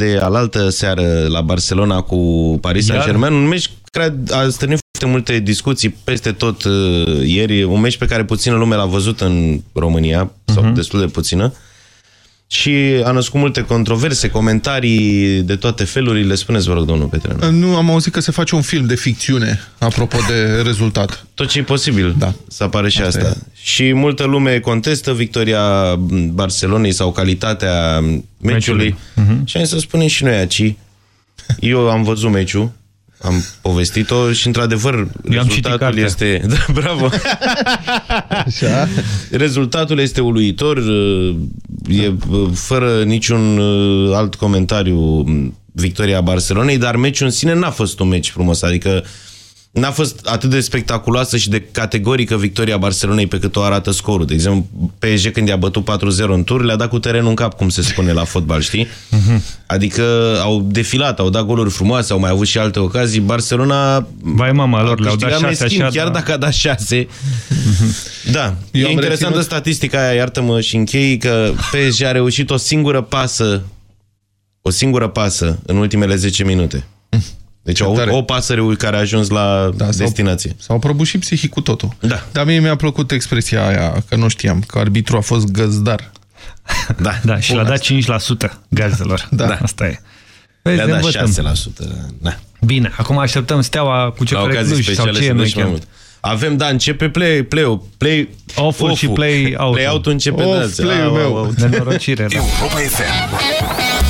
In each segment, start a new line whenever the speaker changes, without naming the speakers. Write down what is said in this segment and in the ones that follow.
de alaltă seară la Barcelona cu Paris Saint-Germain, un meci care a stârnit foarte multe discuții peste tot uh, ieri, un meci pe care puțină lume l-a văzut în România, uh -huh. sau mhm. destul de puțină, și a născut multe controverse, comentarii de toate felurile. Spuneți, vă rog, domnul Petreanu.
Nu, am auzit că se face un film de ficțiune, apropo de rezultat.
Tot ce e posibil da. să apară și asta. asta. Și multă lume contestă victoria Barcelonei sau calitatea meciului. Uh -huh. Și am să spunem și noi aici. Eu am văzut meciul am povestit-o și, într-adevăr, rezultatul este... Da, bravo! Așa. Rezultatul este uluitor, e fără niciun uh, alt comentariu victoria Barcelonei, dar meciul în sine n-a fost un meci frumos, adică N-a fost atât de spectaculoasă și de categorică victoria Barcelonei pe cât o arată scorul. De exemplu, PSG când i-a bătut 4-0 în tur, le-a dat cu terenul în cap, cum se spune la fotbal, știi? Mhm. Adică au defilat, au dat goluri frumoase, au mai avut și alte ocazii. Barcelona
Vai mama lor, le-au dat șase
schimb, așa, chiar da. dacă a dat șase. Mhm. da, Eu e interesantă reținut... statistica aia, iartă-mă și închei, că PSG a reușit o singură pasă o singură pasă în ultimele 10 minute. Deci o, o pasăre care a ajuns la da, destinație.
S-au prăbușit psihic cu totul.
Da.
Dar mie mi-a plăcut expresia aia, că nu știam, că arbitru a fost găzdar.
Da, da și l-a dat 5% gazelor.
Da. da.
Asta e.
Le-a dat 6%. Da.
Bine, acum așteptăm steaua cu ce Cluj sau ce e în
Avem, da, începe play, play, play
off, off și play out.
Play out începe off,
de play-ul meu.
Nenorocire, da. Europa FM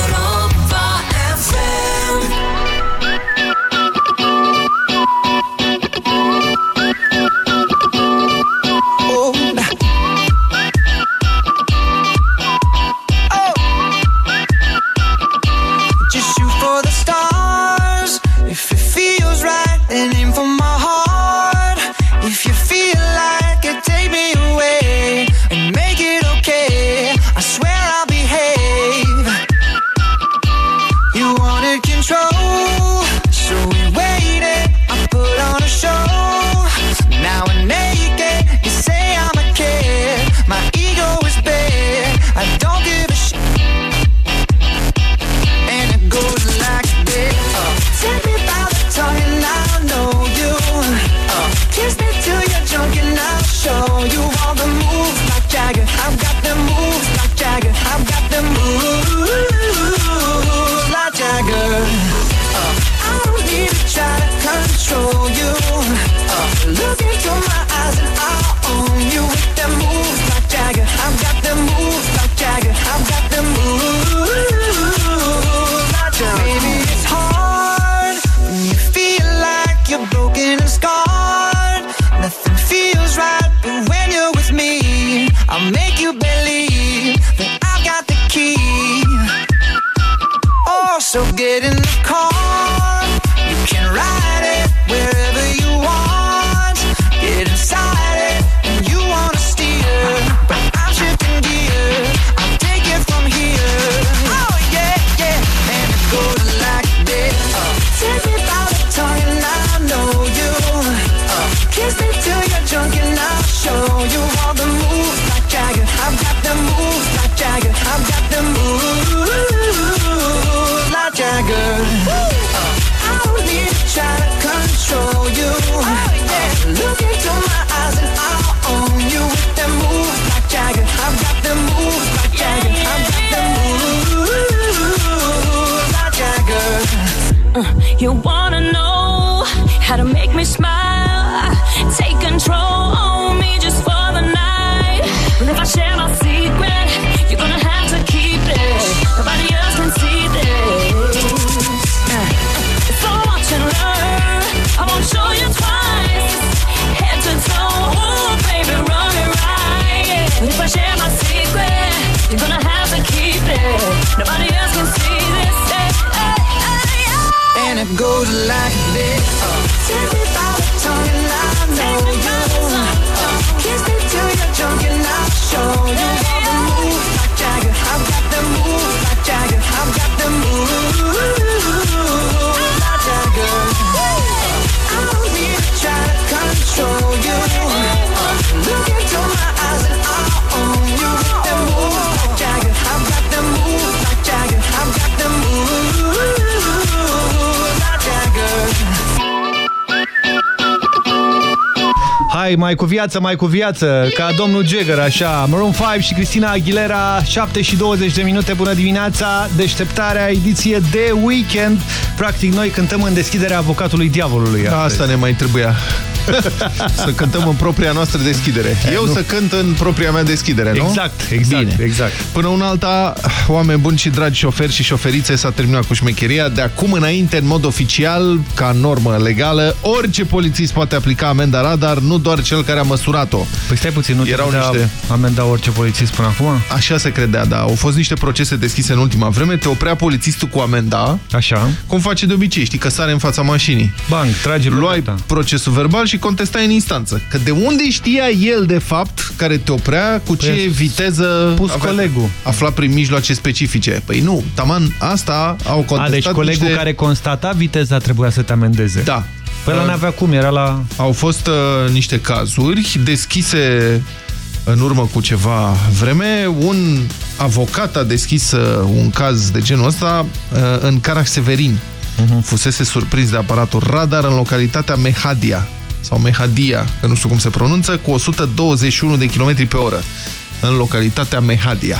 So get in the car, me smile?
Hai, mai cu viață, mai cu viață, ca domnul Jagger, așa. Maroon 5 și Cristina Aguilera, 7 și 20 de minute, bună dimineața, deșteptarea, ediție de weekend. Practic, noi cântăm în deschiderea avocatului diavolului.
Da, asta ne mai trebuia. să cântăm în propria noastră deschidere. Eu nu. să cânt în propria mea deschidere,
nu? Exact, exact, Bine. exact.
Până una alta, oameni buni și dragi șoferi și șoferițe, s-a terminat cu șmecheria. De acum înainte, în mod oficial, ca normă legală, orice polițist poate aplica amenda radar, nu doar cel care a măsurat-o.
Păi stai puțin, nu Erau niște... amenda orice polițist până acum?
Așa se credea, da. Au fost niște procese deschise în ultima vreme, te oprea polițistul cu amenda.
Așa.
Cum face de obicei, știi că sare în fața mașinii.
Bang, trage
Luai procesul verbal și contestai în instanță. Că de unde știa el, de fapt, care te oprea, cu ce păi, viteză
pus avea, colegul.
afla prin mijloace specifice? Păi nu, taman, asta au contestat A,
deci colegul
niște...
care constata viteza trebuia să te amendeze.
Da.
Păi uh, n-avea cum, era la...
Au fost uh, niște cazuri deschise în urmă cu ceva vreme. Un avocat a deschis uh, un caz de genul ăsta uh, în Carac Severin. Uh mhm. -huh. Fusese surprins de aparatul radar în localitatea Mehadia sau Mehadia, că nu știu cum se pronunță, cu 121 de km pe oră în localitatea Mehadia.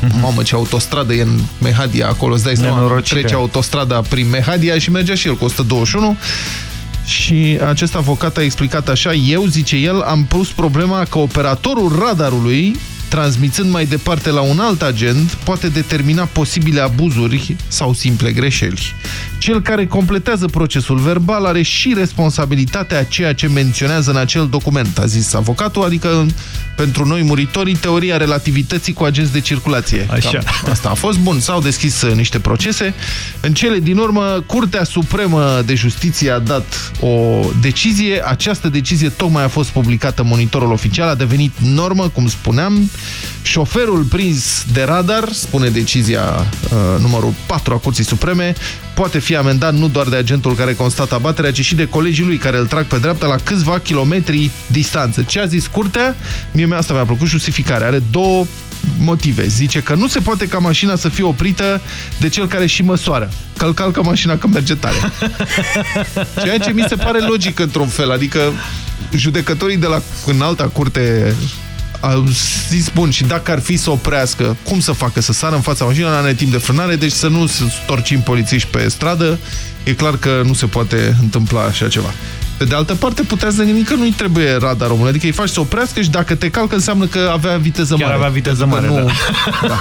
Mm -hmm. Mamă, ce autostradă e în Mehadia, acolo îți dai seama, trece autostrada prin Mehadia și merge și el cu 121 și acest avocat a explicat așa, eu, zice el, am pus problema că operatorul radarului transmițând mai departe la un alt agent, poate determina posibile abuzuri sau simple greșeli. Cel care completează procesul verbal are și responsabilitatea a ceea ce menționează în acel document, a zis avocatul, adică pentru noi muritorii, teoria relativității cu agenți de circulație.
Așa. Cam
asta a fost bun. S-au deschis uh, niște procese. În cele din urmă, Curtea Supremă de Justiție a dat o decizie. Această decizie tocmai a fost publicată în monitorul oficial, a devenit normă, cum spuneam. Șoferul prins de radar, spune decizia uh, numărul 4 a Curții Supreme, poate fi amendat nu doar de agentul care constată abaterea, ci și de colegii lui care îl trag pe dreapta la câțiva kilometri distanță. Ce a zis curtea? Mie asta mi-a plăcut justificarea. Are două motive. Zice că nu se poate ca mașina să fie oprită de cel care și măsoară. Că îl calcă mașina când merge tare. Ceea ce mi se pare logic într-un fel. Adică judecătorii de la înalta curte a zis, bun, și dacă ar fi să oprească, cum să facă? Să sară în fața mașinii, nu are timp de frânare, deci să nu storcim polițiști pe stradă, e clar că nu se poate întâmpla așa ceva. Pe de altă parte, puteți să gândi că nu-i trebuie radar român, adică îi faci să oprească și dacă te calcă înseamnă că avea viteză
Chiar
mare.
avea viteză mare, nu... da. da.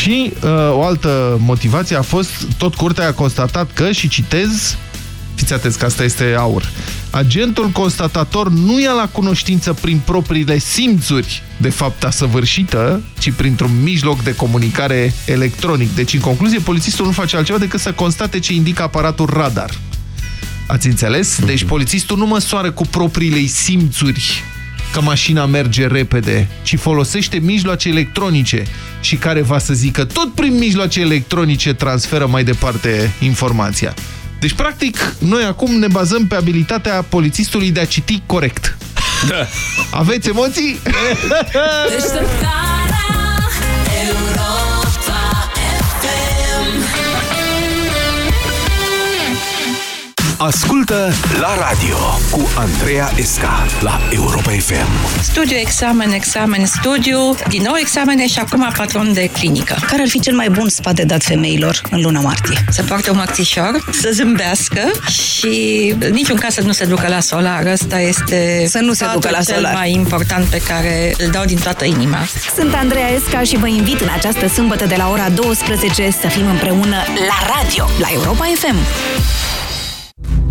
și uh, o altă motivație a fost, tot curtea a constatat că, și citez, fiți atenți că asta este aur, agentul constatator nu ia la cunoștință prin propriile simțuri de fapta săvârșită, ci printr-un mijloc de comunicare electronic. Deci, în concluzie, polițistul nu face altceva decât să constate ce indică aparatul radar. Ați înțeles? Deci polițistul nu măsoară cu propriile simțuri că mașina merge repede, ci folosește mijloace electronice și care va să zică tot prin mijloace electronice transferă mai departe informația. Deci, practic, noi acum ne bazăm pe abilitatea polițistului de a citi corect. Da. Aveți emoții?
Ascultă la radio cu Andreea Esca la Europa FM.
Studiu, examen, examen, studiu, din nou examene și acum patron de clinică.
Care ar fi cel mai bun sfat de dat femeilor în luna martie?
Să poarte un mărțișor, să zâmbească și niciun caz să nu se ducă la solar. Asta este
să nu se ducă la
cel
solar.
mai important pe care îl dau din toată inima.
Sunt Andreea Esca și vă invit în această sâmbătă de la ora 12 să fim împreună la radio, la Europa FM.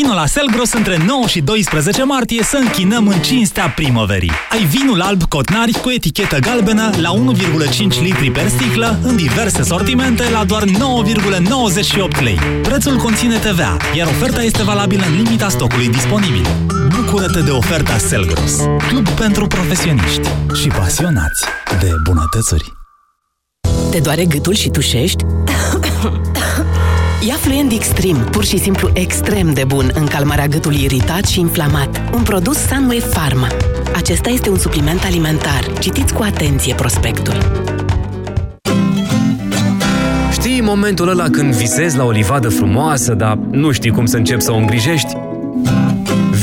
Vino la Selgros între 9 și 12 martie să închinăm în cinstea primăverii. Ai vinul alb Cotnari cu etichetă galbenă la 1,5 litri per sticlă în diverse sortimente la doar 9,98 lei. Prețul conține TVA, iar oferta este valabilă în limita stocului disponibil. Bucură-te de oferta Selgros, club pentru profesioniști și pasionați de bunătățuri.
Te doare gâtul și tușești? Ia Fluent Extreme, pur și simplu extrem de bun în calmarea gâtului iritat și inflamat. Un produs Sunway Pharma. Acesta este un supliment alimentar. Citiți cu atenție prospectul.
Știi momentul ăla când visezi la o livadă frumoasă, dar nu știi cum să începi să o îngrijești?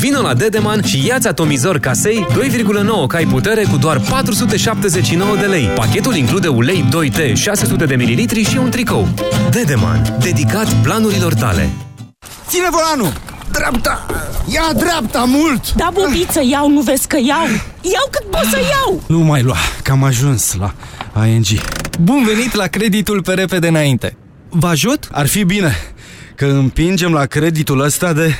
Vino la Dedeman și ia-ți atomizor casei 2,9 cai putere cu doar 479 de lei. Pachetul include ulei 2T 600 de ml și un tricou. Dedeman, dedicat planurilor tale.
Ține volanul! Dreapta! Ia dreapta mult!
Da, bubiță, iau, nu vezi că iau? Iau cât pot să iau!
Nu mai lua, că am ajuns la ING.
Bun venit la creditul pe repede înainte. Vă ajut?
Ar fi bine, că împingem la creditul ăsta de...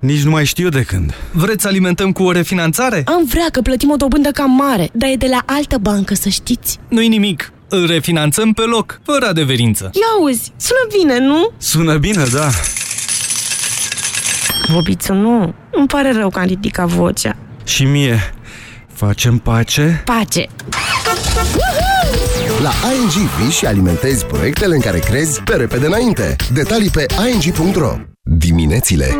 Nici nu mai știu de când.
Vreți să alimentăm cu o refinanțare?
Am vrea că plătim o dobândă cam mare, dar e de la altă bancă, să știți.
Nu-i nimic. Îl refinanțăm pe loc, fără adeverință.
Ia auzi, sună bine, nu?
Sună bine, da.
Bobiță, nu. Îmi pare rău că am ridicat vocea.
Și mie, facem pace?
Pace!
La ING vii și alimentezi proiectele în care crezi pe repede înainte. Detalii pe ing.ro Diminețile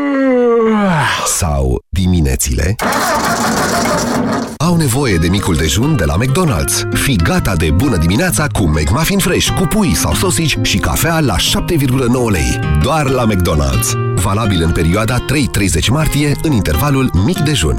sau diminețile au nevoie de micul dejun de la McDonald's. Fii gata de bună dimineața cu McMuffin Fresh, cu pui sau sosici și cafea la 7,9 lei. Doar la McDonald's. Valabil în perioada 3-30 martie, în intervalul mic dejun.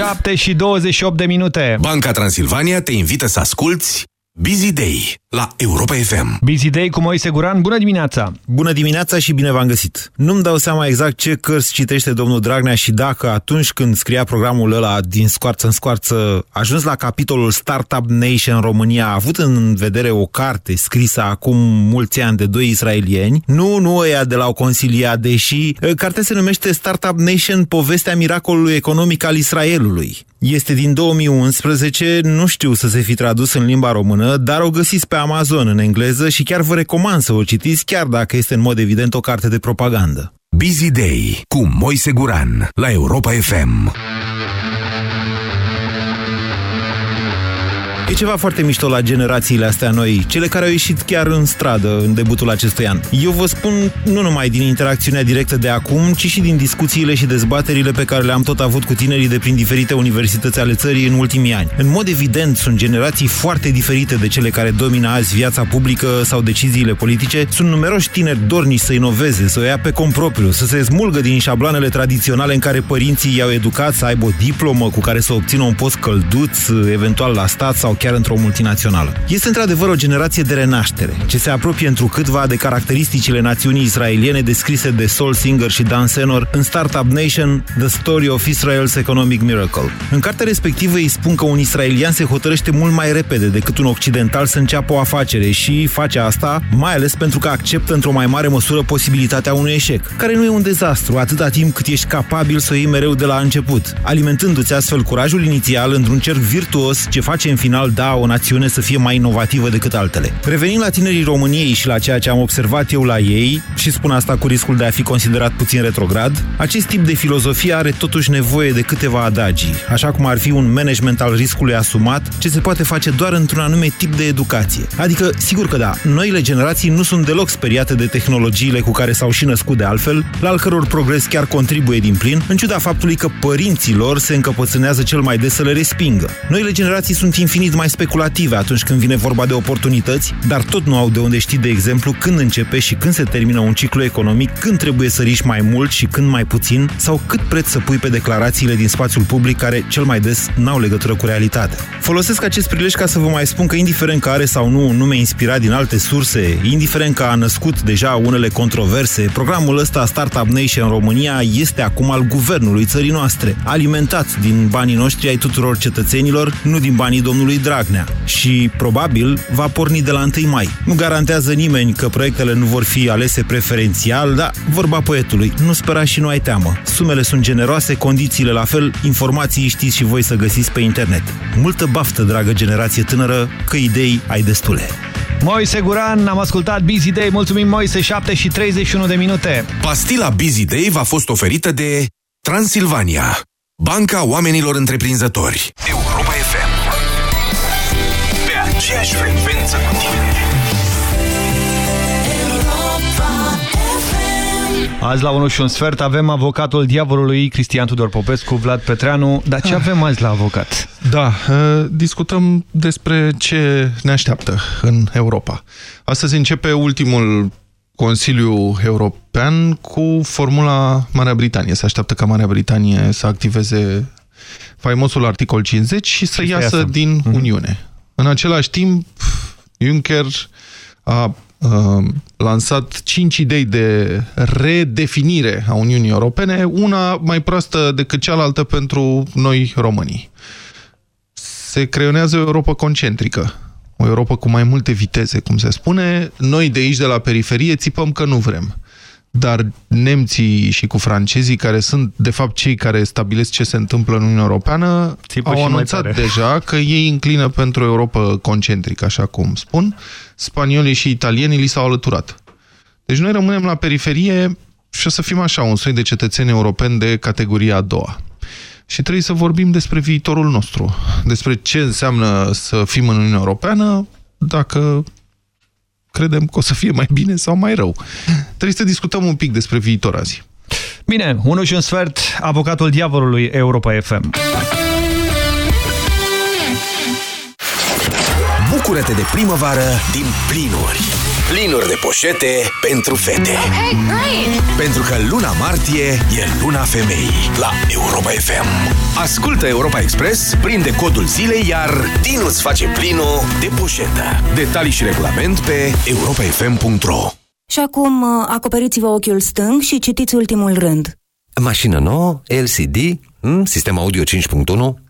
7 și 28 de minute.
Banca Transilvania te invită să asculti Busy Day la Europa FM.
Busy Day cu Moise Guran, bună dimineața!
Bună dimineața și bine v-am găsit! Nu-mi dau seama exact ce cărți citește domnul Dragnea și dacă atunci când scria programul ăla din scoarță în scoarță a ajuns la capitolul Startup Nation România, a avut în vedere o carte scrisă acum mulți ani de doi israelieni, nu, nu ăia de la o consilia, deși cartea se numește Startup Nation, povestea miracolului economic al Israelului. Este din 2011, nu știu să se fi tradus în limba română, dar o găsiți pe Amazon în engleză și chiar vă recomand să o citiți, chiar dacă este în mod evident o carte de propagandă.
Busy Day cu Moise Guran la Europa FM.
E ceva foarte mișto la generațiile astea noi, cele care au ieșit chiar în stradă în debutul acestui an. Eu vă spun nu numai din interacțiunea directă de acum, ci și din discuțiile și dezbaterile pe care le-am tot avut cu tinerii de prin diferite universități ale țării în ultimii ani. În mod evident, sunt generații foarte diferite de cele care domină azi viața publică sau deciziile politice. Sunt numeroși tineri dornici să inoveze, să o ia pe compropriu, să se smulgă din șabloanele tradiționale în care părinții i-au educat să aibă o diplomă cu care să obțină un post călduț, eventual la stat sau chiar într-o multinațională. Este într-adevăr o generație de renaștere, ce se apropie întrucâtva de caracteristicile națiunii israeliene descrise de Soul Singer și Dan Senor în Startup Nation, The Story of Israel's Economic Miracle. În cartea respectivă îi spun că un israelian se hotărăște mult mai repede decât un occidental să înceapă o afacere și face asta mai ales pentru că acceptă într-o mai mare măsură posibilitatea unui eșec, care nu e un dezastru atâta timp cât ești capabil să o iei mereu de la început, alimentându-ți astfel curajul inițial într-un cerc virtuos ce face în final eventual, da, o națiune să fie mai inovativă decât altele. Revenind la tinerii României și la ceea ce am observat eu la ei, și spun asta cu riscul de a fi considerat puțin retrograd, acest tip de filozofie are totuși nevoie de câteva adagii, așa cum ar fi un management al riscului asumat, ce se poate face doar într-un anume tip de educație. Adică, sigur că da, noile generații nu sunt deloc speriate de tehnologiile cu care s-au și născut de altfel, la al căror progres chiar contribuie din plin, în ciuda faptului că părinții lor se încăpățânează cel mai des să le respingă. Noile generații sunt infinit mai speculative atunci când vine vorba de oportunități, dar tot nu au de unde ști, de exemplu, când începe și când se termină un ciclu economic, când trebuie să riști mai mult și când mai puțin, sau cât preț să pui pe declarațiile din spațiul public care cel mai des n-au legătură cu realitatea. Folosesc acest prilej ca să vă mai spun că indiferent că are sau nu un nume inspirat din alte surse, indiferent că a născut deja unele controverse, programul ăsta Startup Nation în România este acum al guvernului țării noastre, alimentat din banii noștri ai tuturor cetățenilor, nu din banii domnului Dragnea. Și probabil va porni de la 1 mai. Nu garantează nimeni că proiectele nu vor fi alese preferențial, dar vorba poetului, nu spera și nu ai teamă. Sumele sunt generoase, condițiile la fel, informații știți și voi să găsiți pe internet. Multă baftă, dragă generație tânără, că idei ai destule.
Moise Guran, am ascultat Busy Day, mulțumim Moise, 7 și 31 de minute.
Pastila Busy Day v-a fost oferită de Transilvania, banca oamenilor întreprinzători. Europa FM. Pe aceeași frecvență cu tine.
Azi la 1 și un sfert avem avocatul diavolului Cristian Tudor Popescu, Vlad Petreanu. Dar ce avem azi la avocat?
Da, discutăm despre ce ne așteaptă în Europa. Astăzi începe ultimul Consiliu European cu formula Marea Britanie. Se așteaptă ca Marea Britanie să activeze faimosul articol 50 și să iasă, iasă din uh -huh. Uniune. În același timp, Juncker a lansat cinci idei de redefinire a Uniunii Europene, una mai proastă decât cealaltă pentru noi românii. Se creionează o Europa concentrică, o Europa cu mai multe viteze, cum se spune. Noi de aici, de la periferie, țipăm că nu vrem dar nemții și cu francezii, care sunt de fapt cei care stabilesc ce se întâmplă în Uniunea Europeană, Țipă au anunțat deja că ei înclină pentru Europa concentrică, așa cum spun. Spaniolii și italienii li s-au alăturat. Deci noi rămânem la periferie și o să fim așa, un soi de cetățeni europeni de categoria a doua. Și trebuie să vorbim despre viitorul nostru, despre ce înseamnă să fim în Uniunea Europeană, dacă credem că o să fie mai bine sau mai rău. Trebuie să discutăm un pic despre viitor azi.
Bine, unul și un sfert, avocatul diavolului Europa FM.
Bucură-te de primăvară din plinuri. Plinuri de poșete pentru fete.
Hey, great!
Pentru că luna martie e luna femeii la Europa FM. Ascultă Europa Express, prinde codul zilei, iar Dinu îți face plinul de poșetă. Detalii și regulament pe europafm.ro
Și acum uh, acoperiți-vă ochiul stâng și citiți ultimul rând.
Mașină nouă, LCD, hmm, sistem audio 5.1,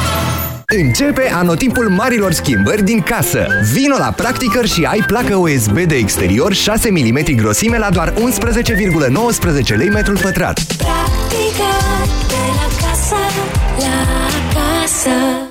Începe anotipul marilor schimbări din casă. Vino la Practicăr și ai placă USB de exterior 6 mm grosime la doar 11,19 lei metrul pătrat.
Practică de la casă, la casă.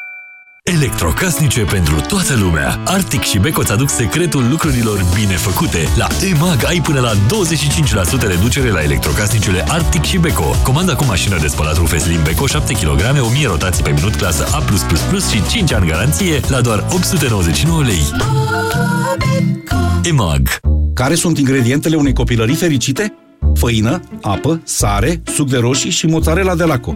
Electrocasnice pentru toată lumea. Arctic și Beko îți aduc secretul lucrurilor bine făcute. La EMAG ai până la 25% reducere la electrocasnicele Arctic și Beko. Comanda cu mașină de spălat rufe Slim Beko 7 kg, 1000 rotații pe minut, clasă A+++ și 5 ani garanție la doar 899 lei. EMAG
Care sunt ingredientele unei copilării fericite? Făină, apă, sare, suc de roșii și mozzarella de laco.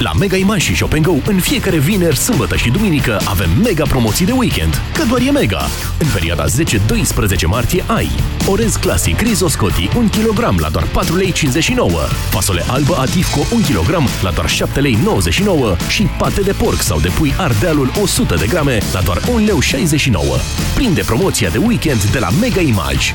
La Mega Image și Shop Go, în fiecare vineri, sâmbătă și duminică avem mega promoții de weekend, că doar e mega. În perioada 10-12 martie ai orez clasic Rizo Scotti 1 kg la doar 4 lei 59, fasole albă Atifco 1 kg la doar 7 lei 99 și pate de porc sau de pui Ardealul 100 de grame la doar 1 leu 69. Prinde promoția de weekend de la Mega Image.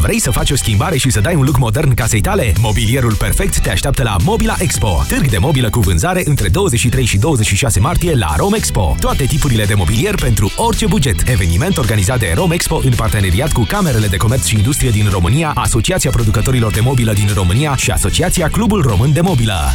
Vrei să faci o schimbare și să dai un look modern casei tale? Mobilierul perfect te așteaptă la Mobila Expo, târg de mobilă cu vânzare între 23 și 26 martie la Rome Expo. Toate tipurile de mobilier pentru orice buget. Eveniment organizat de Rome Expo în parteneriat cu Camerele de Comerț și Industrie din România, Asociația Producătorilor de Mobilă din România și Asociația Clubul Român de Mobilă.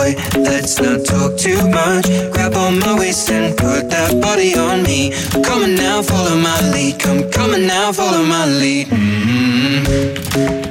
boy, let's not talk too much. Grab on my waist and put that body on me. Come on now, follow my lead. Come, come on now, follow my lead. Mm-hmm.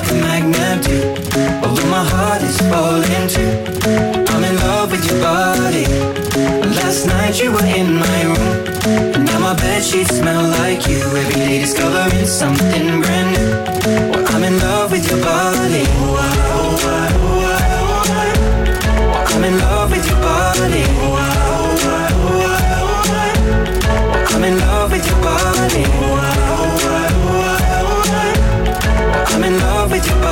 a magnet do. Although my heart is falling too. I'm in love with your body. Last night you were in my room. And now my bed sheets smell like you. Every day discovering something brand new. Well, I'm in love with your body. I'm in love with your body. I'm in love with your body.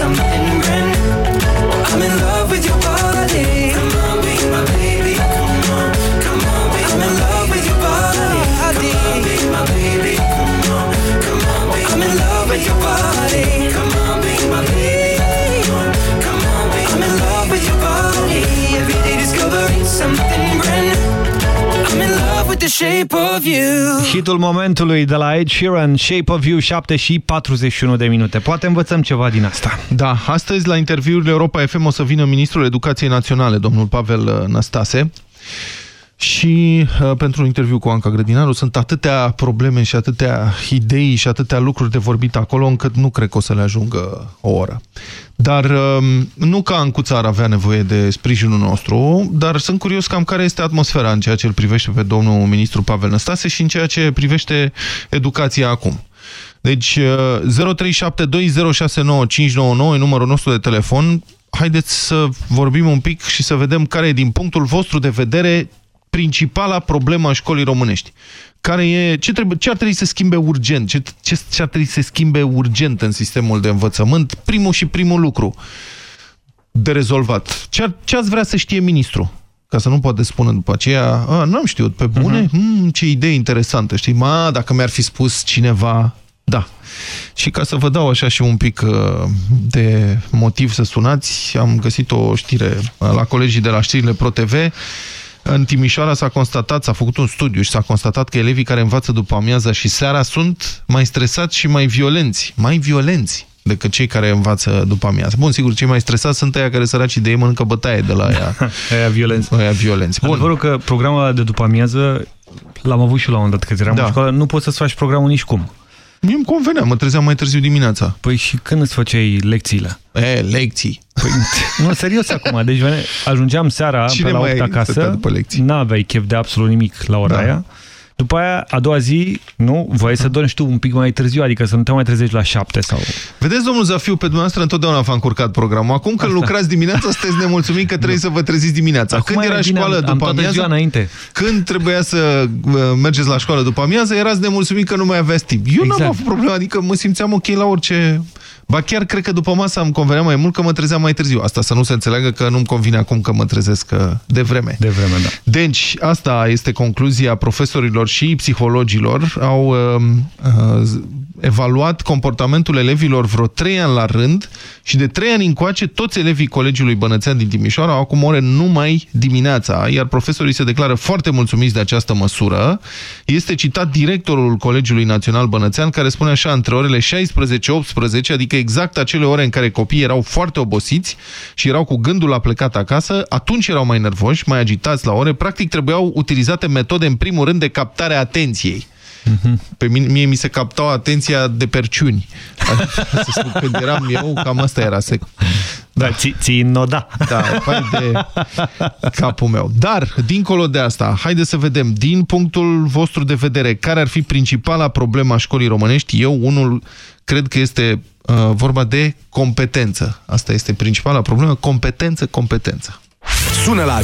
some shape of you.
Hitul momentului de la Ed Sheeran, Shape of You, 7 și 41 de minute. Poate învățăm ceva din asta.
Da, astăzi la interviurile Europa FM o să vină Ministrul Educației Naționale, domnul Pavel uh, Năstase. Și uh, pentru un interviu cu Anca Grădinaru sunt atâtea probleme și atâtea idei și atâtea lucruri de vorbit acolo încât nu cred că o să le ajungă o oră. Dar uh, nu ca Ancuța ar avea nevoie de sprijinul nostru, dar sunt curios cam care este atmosfera în ceea ce îl privește pe domnul ministru Pavel Năstase și în ceea ce privește educația acum. Deci 0372069599 e numărul nostru de telefon. Haideți să vorbim un pic și să vedem care e din punctul vostru de vedere principala problemă a școlii românești. Care e, ce, trebuie, ce ar trebui să schimbe urgent? Ce, ce, ce ar trebui să schimbe urgent în sistemul de învățământ? Primul și primul lucru de rezolvat. Ce, ar, ce ați vrea să știe ministru? Ca să nu poate spune după aceea, nu am știut, pe bune? Uh -huh. hmm, ce idee interesantă, știi? Ma, dacă mi-ar fi spus cineva, da. Și ca să vă dau așa și un pic uh, de motiv să sunați, am găsit o știre la colegii de la știrile ProTV, în Timișoara s-a constatat, s-a făcut un studiu și s-a constatat că elevii care învață după amiaza și seara sunt mai stresați și mai violenți. Mai violenți decât cei care învață după amiază. Bun, sigur, cei mai stresați sunt aia care săraci de ei mănâncă bătaie de la aia.
aia violenți.
Aia violenți. Bun.
Adevărul că programul de după amiază l-am avut și la un dat, că eram da. în școală, nu poți să-ți faci programul nici cum.
Mie îmi convenea, mă trezeam mai târziu dimineața.
Păi și când îți făceai lecțiile?
E, lecții.
Păi, nu, serios acum. Deci ajungeam seara
Cine
pe la 8
mai
acasă, n-aveai chef de absolut nimic la ora da. aia. După aia, a doua zi, nu, voiai să dormi și tu un pic mai târziu, adică să nu te mai trezești la șapte sau...
Vedeți, domnul Zafiu, pe dumneavoastră întotdeauna v-a încurcat programul. Acum când Asta. lucrați dimineața, sunteți nemulțumit că trebuie să vă treziți dimineața.
Acum
când era școală
am,
după
am
amiază,
ziua înainte.
când trebuia să uh, mergeți la școală după amiază, erați nemulțumit că nu mai aveați timp. Eu exact. n-am avut problema, adică mă simțeam ok la orice... Ba chiar cred că după masă îmi convenea mai mult că mă trezeam mai târziu. Asta să nu se înțeleagă că nu-mi convine acum că mă trezesc uh, de vreme.
De vreme, da.
Deci, asta este concluzia profesorilor și psihologilor. Au uh, uh, evaluat comportamentul elevilor vreo trei ani la rând și de trei ani încoace toți elevii Colegiului Bănățean din Timișoara au acum ore numai dimineața, iar profesorii se declară foarte mulțumiți de această măsură. Este citat directorul Colegiului Național Bănățean care spune așa, între orele 16-18, adică exact acele ore în care copiii erau foarte obosiți și erau cu gândul la plecat acasă, atunci erau mai nervoși, mai agitați la ore, practic trebuiau utilizate metode în primul rând de captare a atenției. Pe mine, mie mi se captau atenția de perciuni. Să spun, când eram eu, cam asta era sec.
Da, ți, ți noda.
Da, hai de capul meu. Dar, dincolo de asta, haide să vedem, din punctul vostru de vedere, care ar fi principala problema școlii românești? Eu, unul, cred că este uh, vorba de competență. Asta este principala problemă, competență, competență.
Sună la 0372069599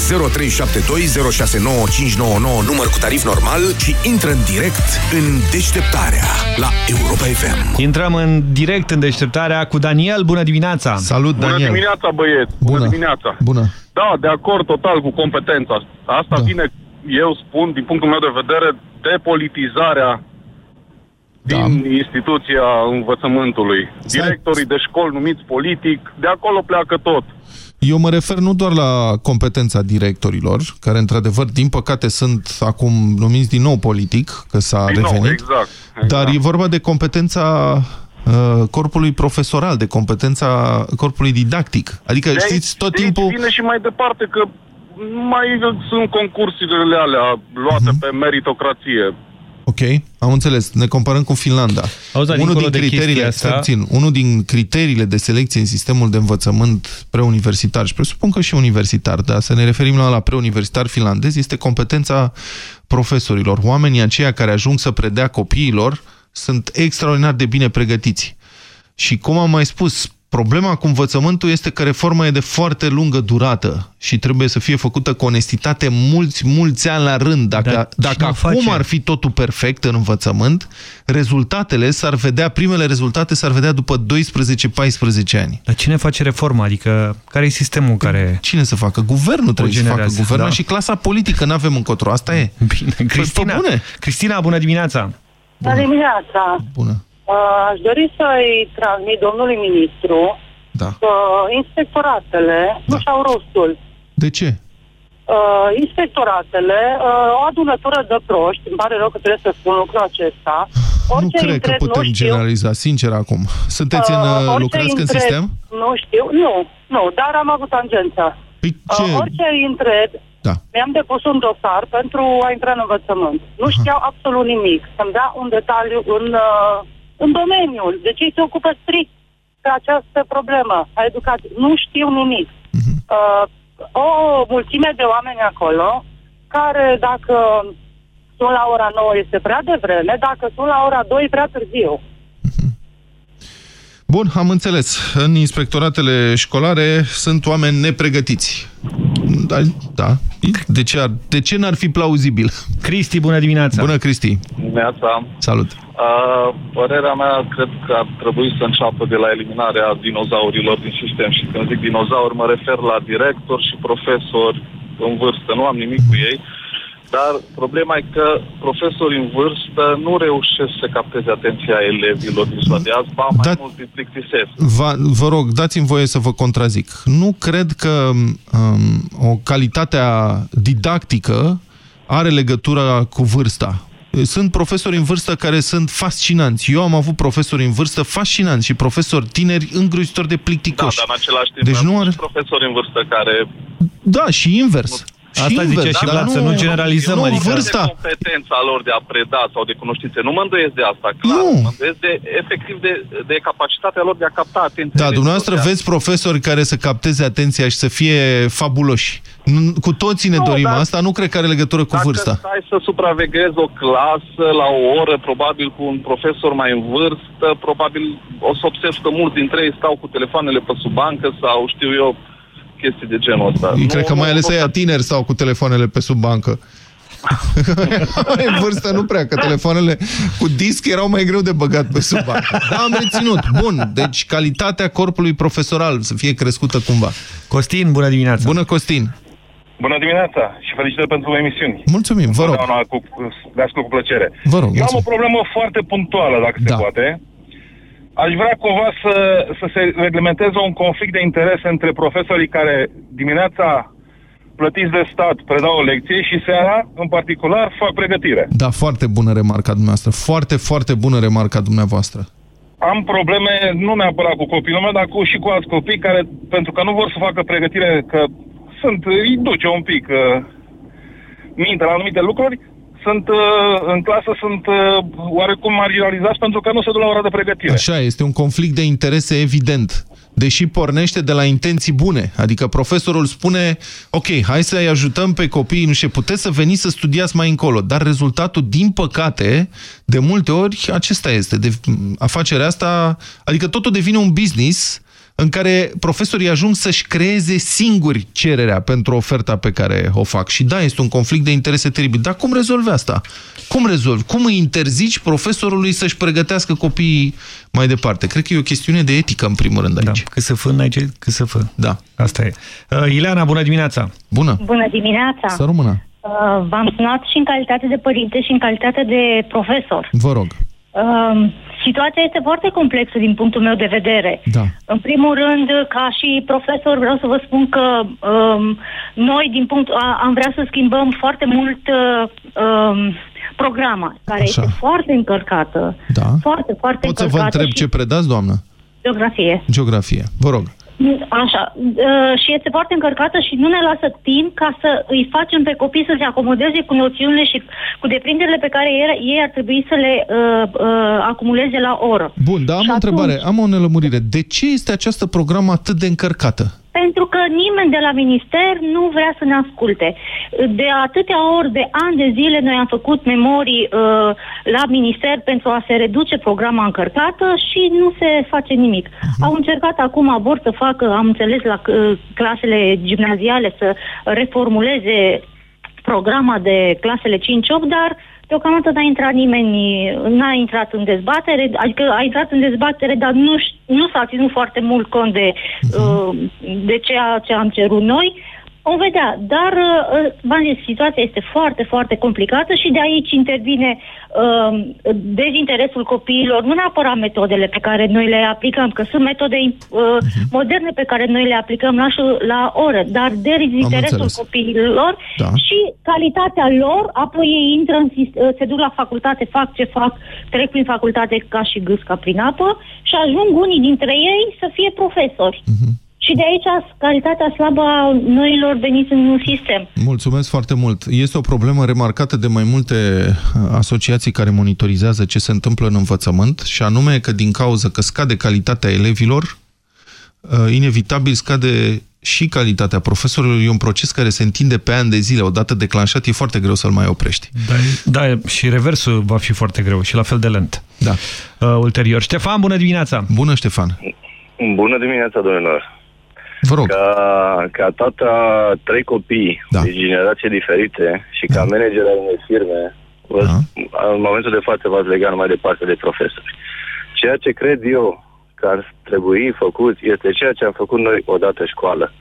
număr cu tarif normal și intră în direct în deșteptarea la Europa FM.
Intrăm în direct în deșteptarea cu Daniel. Bună dimineața!
Salut,
Bună dimineața, băieți! Bună, Bună dimineața!
Bună!
Da, de acord total cu competența. Asta da. vine, eu spun, din punctul meu de vedere, depolitizarea
Da.
din instituția învățământului. Directorii de școli numiți politic, de acolo pleacă tot.
Eu mă refer nu doar la competența directorilor, care într-adevăr, din păcate, sunt acum numiți din nou politic, că s-a
Din nou,
revenit,
exact,
dar e vorba de competența uh, corpului profesoral, de competența corpului didactic. Adică,
De
știți,
aici-
tot
de aici
timpul...
vine și mai departe că mai sunt concursurile alea luate
Mhm.
pe meritocrație.
Ok, am înțeles. Ne comparăm cu Finlanda.
Auzi, dar
unul
dincolo
din
de
criteriile,
chestia asta-
stai puțin, unul din criteriile de selecție în sistemul de învățământ preuniversitar și presupun că și universitar, dar să ne referim la, la preuniversitar finlandez, este competența profesorilor. Oamenii aceia care ajung să predea copiilor sunt extraordinar de bine pregătiți. Și cum am mai spus, problema cu învățământul este că reforma e de foarte lungă durată și trebuie să fie făcută cu onestitate mulți, mulți ani la rând. Dacă,
Dar
dacă
cine o
acum
face?
ar fi totul perfect în învățământ, rezultatele s-ar vedea, primele rezultate s-ar vedea după 12-14 ani.
Dar cine face reforma? Adică, care e sistemul care...
Cine să facă? Guvernul trebuie să facă.
generează,
Guvernul
da.
și clasa politică, n-avem încotro. Asta e.
Bine, Cristina,
bune.
Cristina, bună dimineața!
Bună dimineața!
Bună.
Uh, Aș dori să-i transmit domnului ministru
Da.
că inspectoratele nu și-au rostul.
De ce?
Uh, inspectoratele, uh, o adunătură de proști, îmi pare rău că trebuie să spun lucrul acesta,
Nu
orice
cred că
intreg,
putem
nu știu,
generaliza, sincer acum. Sunteți în...
uh,
uh,
orice
lucrați în
intreg,
sistem?
Nu știu, nu, nu, dar am avut tangența.
Păi ce?
Uh, orice intreg,
Da.
mi-am depus un dosar pentru a intra în învățământ. Nu știau absolut nimic. Să-mi dea un detaliu în, uh, în domeniul. Deci ei se ocupă strict de această problemă a educației. Nu știu nimic. Uh, o mulțime de oameni acolo care dacă sunt la ora 9 este prea devreme, dacă sunt la ora 2 e prea târziu.
Bun, am înțeles. În inspectoratele școlare sunt oameni nepregătiți. Da, da. De ce, ar, de ce n-ar fi plauzibil?
Cristi, bună dimineața!
Bună, Cristi!
Neața.
Salut!
Uh, părerea mea, cred că ar trebui să înceapă de la eliminarea dinozaurilor din sistem. Și când zic dinozauri, mă refer la directori și profesori în vârstă. Nu am nimic cu ei. Dar problema e că profesorii în vârstă nu reușesc să capteze atenția elevilor din ziua de azi, ba mai
Da.
mult îi plictisesc.
Va, vă rog, dați-mi voie să vă contrazic. Nu cred că um, o calitatea didactică are legătură cu vârsta. Sunt profesori în vârstă care sunt fascinanți. Eu am avut profesori în vârstă fascinanți și profesori tineri îngrozitori de
Da,
plicticoși.
dar în același timp
Deci
am
nu are...
și profesori în vârstă care
Da, și invers. Și
Asta
invers,
zicea și
dar
Vlad, să nu generalizăm,
Nu,
adică-
vârsta.
de competența lor de a preda sau de cunoștințe. Nu mă îndoiesc de asta, clar.
Nu.
Mă îndoiesc de, efectiv de, de capacitatea lor de a capta atenția.
Da,
elevilor,
dumneavoastră
de a-
veți profesori care să capteze atenția și să fie fabuloși. Nu- Cu toții ne
Nu,
dorim
dar-
asta, nu cred că are legătură cu
Dacă
vârsta.
stai să supraveghezi o clasă la o oră, probabil cu un profesor mai în vârstă, probabil o să observi că mulți dintre ei stau cu telefoanele pe sub bancă sau știu eu, chestii de genul ăsta.
Eu cred că mai ales
nu,
aia tineri stau cu telefoanele pe sub bancă. în vârstă nu prea, că telefoanele cu disc erau mai greu de băgat pe sub bancă. Da, am reținut. Bun, deci calitatea corpului profesoral să fie crescută cumva.
Costin, bună dimineața!
Bună, Costin!
Bună dimineața și felicitări pentru emisiuni.
Mulțumim, vă rog.
Întotdeauna Cu, le ascult cu plăcere.
Vă rog,
Eu am o
mulțumim.
problemă foarte punctuală, dacă se
Da.
poate. Aș vrea cumva să, să se reglementeze un conflict de interes între profesorii care dimineața plătiți de stat predau o lecție și seara, în particular, fac pregătire.
Da, foarte bună remarca dumneavoastră. Foarte, foarte bună remarca dumneavoastră.
Am probleme nu neapărat cu copilul meu, dar cu, și cu alți copii care, pentru că nu vor să facă pregătire, că sunt, îi duce un pic uh, minte la anumite lucruri, sunt uh, în clasă sunt uh, oarecum marginalizați pentru că nu se duc la ora de pregătire.
Așa, este un conflict de interese evident. Deși pornește de la intenții bune. Adică profesorul spune, ok, hai să-i ajutăm pe copiii, nu știu, puteți să veniți să studiați mai încolo. Dar rezultatul, din păcate, de multe ori, acesta este. De, afacerea asta, adică totul devine un business în care profesorii ajung să-și creeze singuri cererea pentru oferta pe care o fac. Și da, este un conflict de interese teribil. Dar cum rezolvi asta? Cum rezolvi? Cum îi interzici profesorului să-și pregătească copiii mai departe? Cred că e o chestiune de etică, în primul rând, aici.
Da, cât să fă, n-ai ce, cât să fă.
Da.
Asta e. Uh, Ileana, bună dimineața!
Bună!
Bună dimineața!
Să rămână!
Uh, V-am sunat și în calitate de părinte și în calitate de profesor.
Vă rog.
Uh, situația este foarte complexă din punctul meu de vedere.
Da.
În primul rând, ca și profesor, vreau să vă spun că um, noi, din punct, a, am vrea să schimbăm foarte mult uh, um, programa, care
Așa.
este foarte încărcată.
Da.
Foarte, foarte
Pot să vă
încărcată.
întreb
și
ce predați, doamnă?
Geografie.
Geografie. Vă rog.
Așa. Uh, și este foarte încărcată și nu ne lasă timp ca să îi facem pe copii să se acomodeze cu noțiunile și cu deprinderile pe care ei, ei ar trebui să le uh, uh, acumuleze la oră.
Bun, dar am
Și
o întrebare,
atunci-
am o nelămurire. De ce este această programă atât de încărcată?
Pentru că nimeni de la minister nu vrea să ne asculte. De atâtea ori, de ani de zile, noi am făcut memorii uh, la minister pentru a se reduce programa încărcată și nu se face nimic. Uh-huh. Au încercat acum abor să facă, am înțeles, la uh, clasele gimnaziale să reformuleze programa de clasele 5-8, dar deocamdată n-a intrat nimeni, n-a intrat în dezbatere, adică a intrat în dezbatere, dar nu, ș- nu s-a ținut foarte mult cont de, uh, de ceea ce am cerut noi. O vedea, dar, uh, v-am zis, situația este foarte, foarte complicată și de aici intervine uh, dezinteresul copiilor, nu neapărat metodele pe care noi le aplicăm, că sunt metode uh, moderne pe care noi le aplicăm la, șu- la oră, dar dezinteresul
înțeles.
copiilor
Da.
și calitatea lor, apoi ei intră în, sis- uh, se duc la facultate, fac ce fac, trec prin facultate ca și gâsca prin apă și ajung unii dintre ei să fie profesori. Și de aici calitatea slabă a noilor veniți în sistem.
Mulțumesc foarte mult. Este o problemă remarcată de mai multe uh, asociații care monitorizează ce se întâmplă în învățământ și anume că din cauza că scade calitatea elevilor, uh, inevitabil scade și calitatea profesorilor. E un proces care se întinde pe ani de zile. Odată declanșat, e foarte greu să-l mai oprești.
Da, da, și reversul va fi foarte greu și la fel de lent.
Da.
Uh, ulterior. Ștefan, bună dimineața!
Bună, Ștefan!
Bună dimineața, domnilor!
Vă rog.
Ca, ca tata trei copii
da.
de generații diferite și ca manager al unei firme, vă,
Da.
în momentul de față v-ați legat mai departe de profesori. Ceea ce cred eu că ar trebui făcut este ceea ce am făcut noi odată școală.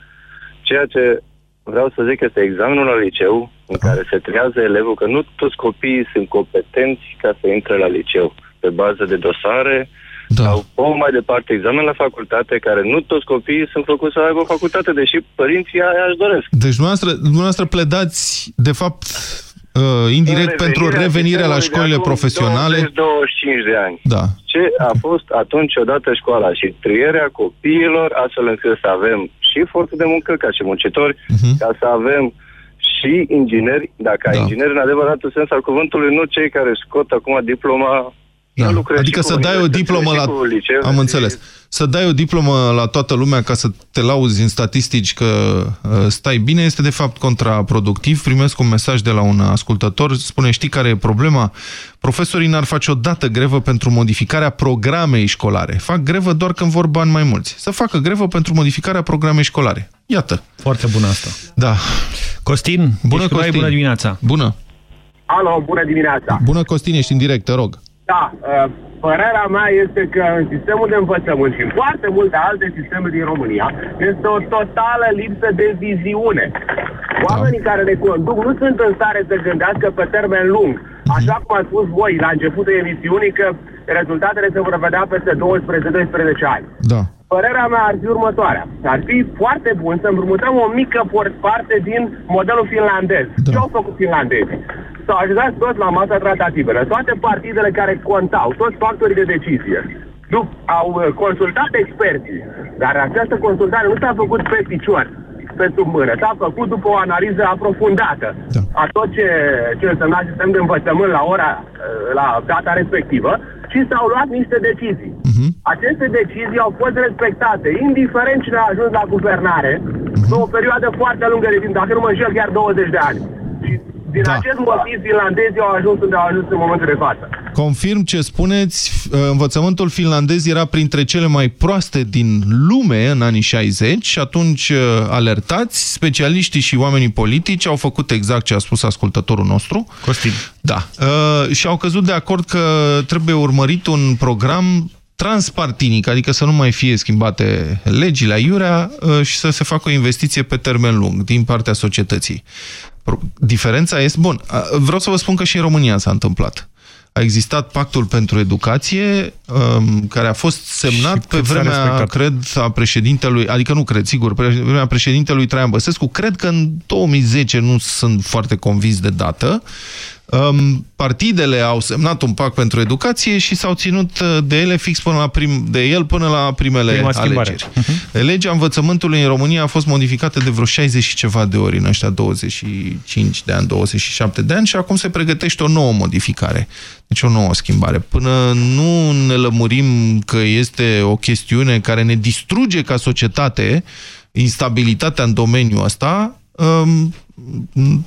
Ceea ce vreau să zic este examenul la liceu în care se triază elevul că nu toți copiii sunt competenți ca să intre la liceu pe bază de dosare,
da.
sau o mai departe examen la facultate, care nu toți copiii sunt făcuți să aibă o facultate, deși părinții aia își doresc.
Deci dumneavoastră, dumneavoastră pledați, de fapt, uh, indirect pentru revenirea la școlile profesionale.
25 de ani.
Da.
Ce a fost atunci odată școala și trierea copiilor, astfel încât să avem și forță de muncă ca și muncitori, ca să avem și ingineri, dacă da. ingineri în adevăratul sens al cuvântului, nu cei care scot acum diploma
Da.
lucrez
Adică
și
să
cu
dai o
universități
diplomă
și
la...
cu liceu
Am
și-
înțeles. Să dai o diplomă la toată lumea ca să te lauzi în statistici că uh, stai bine este de fapt contraproductiv. Primesc un mesaj de la un ascultător, spune, știi care e problema? Profesorii n-ar face odată grevă pentru modificarea programei școlare. Fac grevă doar când vor bani mai mulți. Să facă grevă pentru modificarea programei școlare. Iată.
Foarte bună asta.
Da.
Costin,
Bună,
ești cu noi,
Costin.
bună dimineața.
Bună.
Alo, bună dimineața!
Bună, Costin, ești în direct, te rog.
Da, uh, părerea mea este că în sistemul de învățământ și în foarte multe alte sisteme din România este o totală lipsă de viziune. Oamenii care ne conduc nu sunt în stare să gândească pe termen lung. Așa cum ați spus voi la începutul emisiunii că rezultatele se vor vedea peste 12-12 ani.
Da.
Părerea mea ar fi următoarea. Ar fi foarte bun să împrumutăm o mică por- parte din modelul finlandez. Da. Ce au făcut finlandezii? S-au ajutat toți la masa tratativă. Toate partidele care contau, toți factorii de decizie, nu, au uh, consultat experții, dar această consultare nu s-a făcut pe picior, pe sub mână. S-a făcut după o analiză aprofundată da. a tot ce, ce însemna sistem de învățământ la ora, uh, la data respectivă și s-au luat niște decizii. Aceste decizii au fost respectate, indiferent cine a ajuns la guvernare, pe o perioadă foarte lungă de timp, dacă nu mă înșel, chiar 20 de ani. Și din da. acest motiv, finlandezii au ajuns unde au ajuns în momentul de față.
Confirm ce spuneți, învățământul finlandez era printre cele mai proaste din lume în anii 60 și atunci uh, alertați, specialiștii și oamenii politici au făcut exact ce a spus ascultătorul nostru.
Costin.
Da. Uh, și au căzut de acord că trebuie urmărit un program transpartinic, adică să nu mai fie schimbate legile aiurea uh, și să se facă o investiție pe termen lung din partea societății. Diferența este... Bun, vreau să vă spun că și în România s-a întâmplat. A existat pactul pentru educație, um, care a fost semnat pe vremea, cred, a președintelui, adică nu cred, sigur, pe vremea președintelui Traian Băsescu. Cred că în 2010 nu sunt foarte convins de dată, Um, partidele au semnat un pact pentru educație și s-au ținut uh, de ele fix până la prim, de el până la primele Prima alegeri. Uh -huh. Legea învățământului în România a fost modificată de vreo 60 și ceva de ori în ăștia 25 de ani, 27 de ani și acum se pregătește o nouă modificare. Deci o nouă schimbare. Până nu ne lămurim că este o chestiune care ne distruge ca societate instabilitatea în domeniul ăsta, um,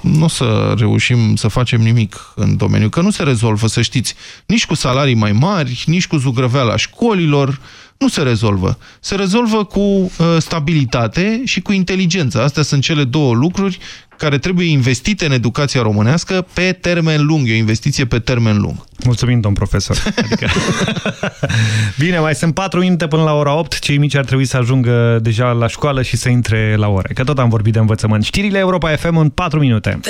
nu o să reușim să facem nimic în domeniu, că nu se rezolvă, să știți, nici cu salarii mai mari, nici cu zugrăveala școlilor, nu se rezolvă. Se rezolvă cu uh, stabilitate și cu inteligență. Astea sunt cele două lucruri care trebuie investite în educația românească pe termen lung, e o investiție pe termen lung.
Mulțumim, domn profesor. Adică... Bine, mai sunt 4 minute până la ora 8. Cei mici ar trebui să ajungă deja la școală și să intre la ore. Că tot am vorbit de învățământ. Știrile Europa FM în 4 minute.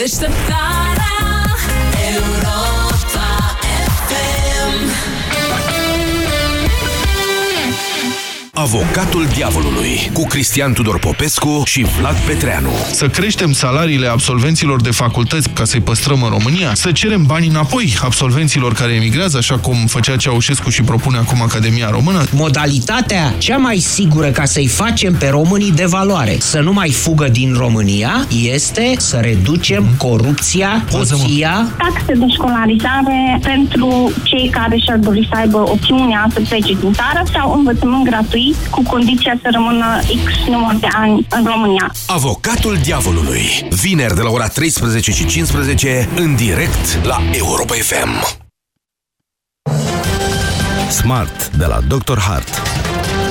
Avocatul Diavolului cu Cristian Tudor Popescu și Vlad Petreanu.
Să creștem salariile absolvenților de facultăți ca să-i păstrăm în România, să cerem bani înapoi absolvenților care emigrează, așa cum făcea Ceaușescu și propune acum Academia Română.
Modalitatea cea mai sigură ca să-i facem pe românii de valoare să nu mai fugă din România este să reducem mm -hmm. corupția, hoția.
Taxe de școlarizare pentru cei care și-ar dori să aibă opțiunea să plece din țară sau învățământ gratuit cu condiția să rămână X număr de ani în România.
Avocatul Diavolului. Vineri de la ora 13 și 15 în direct la Europa FM.
Smart de la Dr. Hart.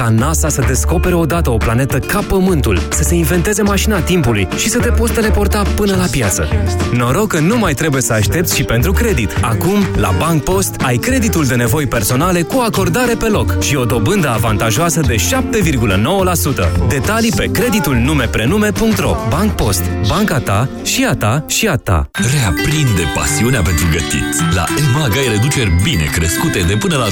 ca NASA să descopere odată o planetă ca Pământul, să se inventeze mașina timpului și să te poți teleporta până la piață. Noroc că nu mai trebuie să aștepți și pentru credit. Acum, la Bank Post, ai creditul de nevoi personale cu acordare pe loc și o dobândă avantajoasă de 7,9%. Detalii pe creditul nume-prenume.ro Bank Post. Banca ta și a ta și a ta.
Reaprinde pasiunea pentru gătit. La EMAG ai reduceri bine crescute de până la 20%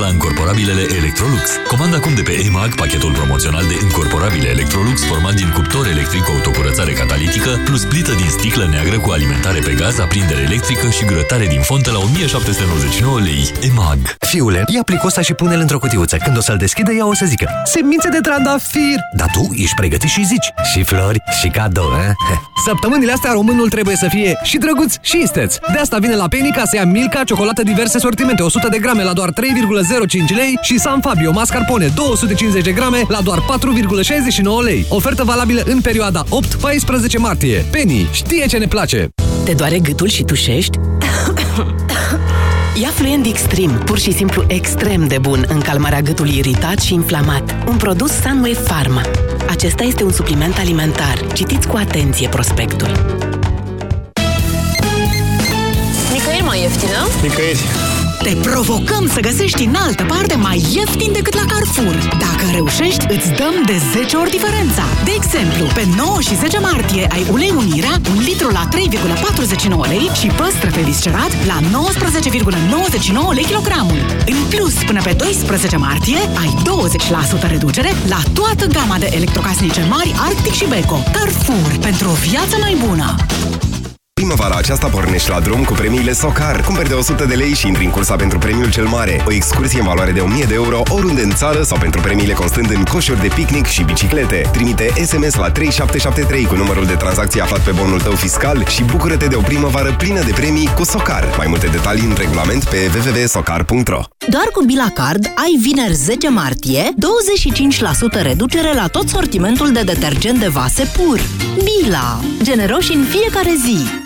la încorporabilele Electrolux. Comanda acum de pe EMAG pachetul promoțional de încorporabile Electrolux format din cuptor electric cu autocurățare catalitică plus plită din sticlă neagră cu alimentare pe gaz, aprindere electrică și grătare din fontă la 1799 lei. EMAG.
Fiule, ia plicul ăsta și pune-l într-o cutiuță. Când o să-l deschidă, ea o să zică Semințe de trandafir! Dar tu ești pregătit și zici Și flori și cadou, eh? Săptămânile astea românul trebuie să fie și drăguț și isteț. De asta vine la Penny ca să ia Milka, ciocolată diverse sortimente, 100 de grame la doar 3,05 lei și San Fabio mascarpone carne 250 de grame la doar 4,69 lei. Ofertă valabilă în perioada 8-14 martie. Penny știe ce ne place!
Te doare gâtul și tușești? Ia Fluent Extreme, pur și simplu extrem de bun în calmarea gâtului iritat și inflamat. Un produs Sunway Pharma. Acesta este un supliment alimentar. Citiți cu atenție prospectul.
Nicăieri mai ieftină?
Nicăieri.
Te provocăm să găsești în altă parte mai ieftin decât la Carrefour. Dacă reușești, îți dăm de 10 ori diferența. De exemplu, pe 9 și 10 martie ai ulei unirea, un litru la 3,49 lei și păstrăve viscerat la 19,99 lei kilogramul. În plus, până pe 12 martie, ai 20% reducere la toată gama de electrocasnice mari Arctic și Beko. Carrefour, pentru o viață mai bună!
Primăvara aceasta pornești la drum cu premiile Socar. Cumperi de 100 de lei și intri în cursa pentru premiul cel mare. O excursie în valoare de 1000 de euro oriunde în țară sau pentru premiile constând în coșuri de picnic și biciclete. Trimite SMS la 3773 cu numărul de tranzacție aflat pe bonul tău fiscal și bucură-te de o primăvară plină de premii cu Socar. Mai multe detalii în regulament pe www.socar.ro
Doar cu Bila Card ai vineri 10 martie 25% reducere la tot sortimentul de detergent de vase pur. Bila. Generoși în fiecare zi.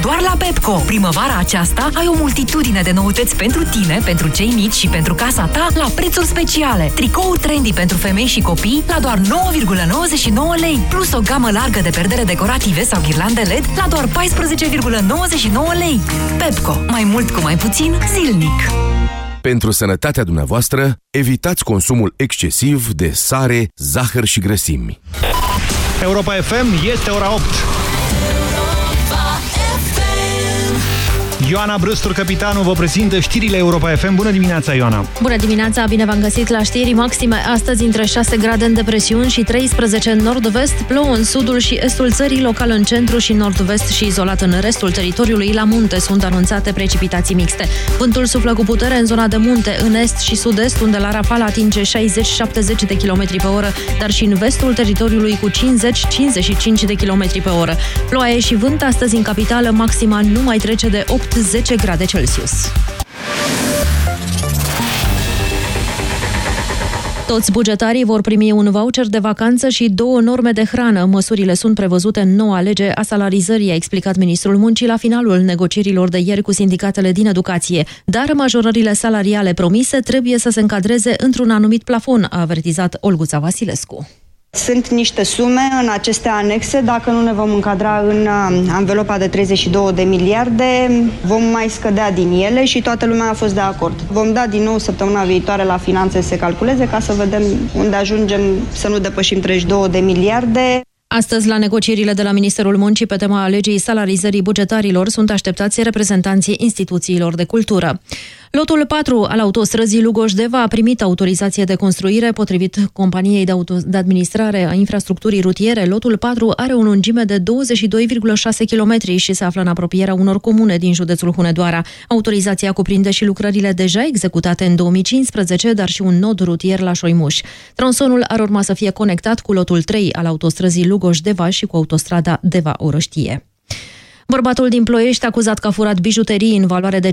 Doar la Pepco, primăvara aceasta, ai o multitudine de noutăți pentru tine, pentru cei mici și pentru casa ta la prețuri speciale. Tricouri trendy pentru femei și copii la doar 9,99 lei, plus o gamă largă de perdere decorative sau ghirlande LED la doar 14,99 lei. Pepco, mai mult cu mai puțin, zilnic.
Pentru sănătatea dumneavoastră, evitați consumul excesiv de sare, zahăr și grăsimi.
Europa FM este ora 8. Ioana Brăstur, capitanul, vă prezintă știrile Europa FM. Bună dimineața, Ioana!
Bună dimineața, bine v-am găsit la știri maxime. Astăzi între 6 grade în depresiuni și 13 în nord-vest, plouă în sudul și estul țării, local în centru și nord-vest și izolat în restul teritoriului. La munte sunt anunțate precipitații mixte. Vântul suflă cu putere în zona de munte, în est și sud-est, unde la rafal atinge 60-70 de km pe oră, dar și în vestul teritoriului cu 50-55 de km pe oră. Ploaie și vânt astăzi în capitală, maxima nu mai trece de 8 10 grade Celsius. Toți bugetarii vor primi un voucher de vacanță și două norme de hrană. Măsurile sunt prevăzute în noua lege a salarizării, a explicat ministrul muncii la finalul negocierilor de ieri cu sindicatele din educație. Dar majorările salariale promise trebuie să se încadreze într-un anumit plafon, a avertizat Olguța Vasilescu.
Sunt niște sume în aceste anexe, dacă nu ne vom încadra în uh, anvelopa de 32 de miliarde, vom mai scădea din ele și toată lumea a fost de acord. Vom da din nou săptămâna viitoare la finanțe să se calculeze ca să vedem unde ajungem să nu depășim 32 de miliarde.
Astăzi, la negocierile de la Ministerul Muncii pe tema legii salarizării bugetarilor, sunt așteptați reprezentanții instituțiilor de cultură. Lotul 4 al autostrăzii Lugoș-Deva a primit autorizație de construire potrivit companiei de, auto- de administrare a infrastructurii rutiere. Lotul 4 are o lungime de 22,6 km și se află în apropierea unor comune din județul Hunedoara. Autorizația cuprinde și lucrările deja executate în 2015, dar și un nod rutier la Șoimuș. Tronsonul ar urma să fie conectat cu lotul 3 al autostrăzii Lugoș-Deva și cu autostrada Deva-Orăștie. Bărbatul din Ploiești, acuzat că a furat bijuterii în valoare de 5,2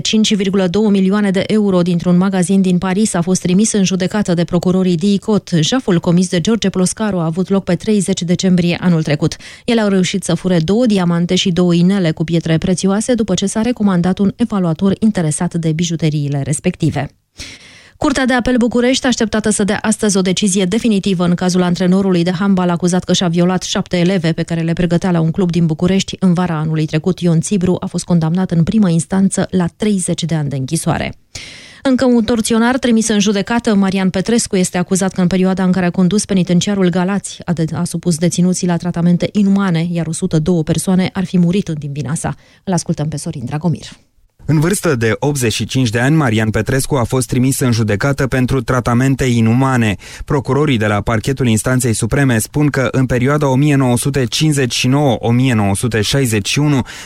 milioane de euro dintr-un magazin din Paris, a fost trimis în judecată de procurorii DICOT. Jaful comis de George Ploscaru a avut loc pe 30 decembrie anul trecut. Ele au reușit să fure două diamante și două inele cu pietre prețioase după ce s-a recomandat un evaluator interesat de bijuteriile respective. Curtea de apel București așteptată să dea astăzi o decizie definitivă în cazul antrenorului de handbal acuzat că și-a violat șapte eleve pe care le pregătea la un club din București în vara anului trecut. Ion Țibru a fost condamnat în primă instanță la 30 de ani de închisoare. Încă un torționar trimis în judecată, Marian Petrescu, este acuzat că în perioada în care a condus penitenciarul Galați a, de- a supus deținuții la tratamente inumane, iar 102 persoane ar fi murit în din sa. Îl ascultăm pe Sorin Dragomir.
În vârstă de 85 de ani, Marian Petrescu a fost trimis în judecată pentru tratamente inumane. Procurorii de la parchetul instanței supreme spun că în perioada 1959-1961,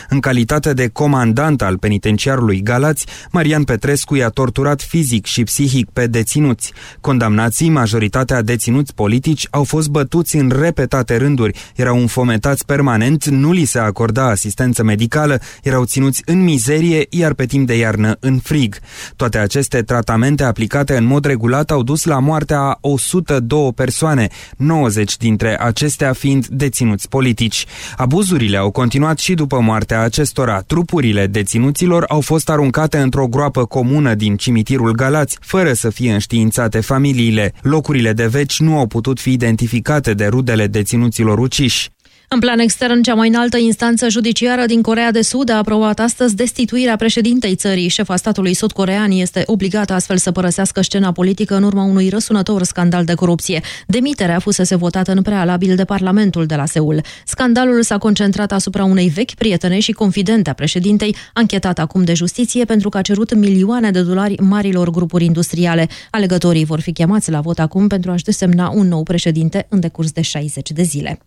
în calitate de comandant al penitenciarului Galați, Marian Petrescu i-a torturat fizic și psihic pe deținuți. Condamnații, majoritatea deținuți politici, au fost bătuți în repetate rânduri, erau înfometați permanent, nu li se acorda asistență medicală, erau ținuți în mizerie, iar iar pe timp de iarnă în frig. Toate aceste tratamente aplicate în mod regulat au dus la moartea a 102 persoane, 90 dintre acestea fiind deținuți politici. Abuzurile au continuat și după moartea acestora. Trupurile deținuților au fost aruncate într-o groapă comună din cimitirul Galați, fără să fie înștiințate familiile. Locurile de veci nu au putut fi identificate de rudele deținuților uciși.
În plan extern, cea mai înaltă instanță judiciară din Corea de Sud a aprobat astăzi destituirea președintei țării. Șefa statului sud-corean este obligată astfel să părăsească scena politică în urma unui răsunător scandal de corupție. Demiterea fusese votată în prealabil de Parlamentul de la Seul. Scandalul s-a concentrat asupra unei vechi prietene și confidente a președintei, anchetat acum de justiție pentru că a cerut milioane de dolari marilor grupuri industriale. Alegătorii vor fi chemați la vot acum pentru a-și desemna un nou președinte în decurs de 60 de zile.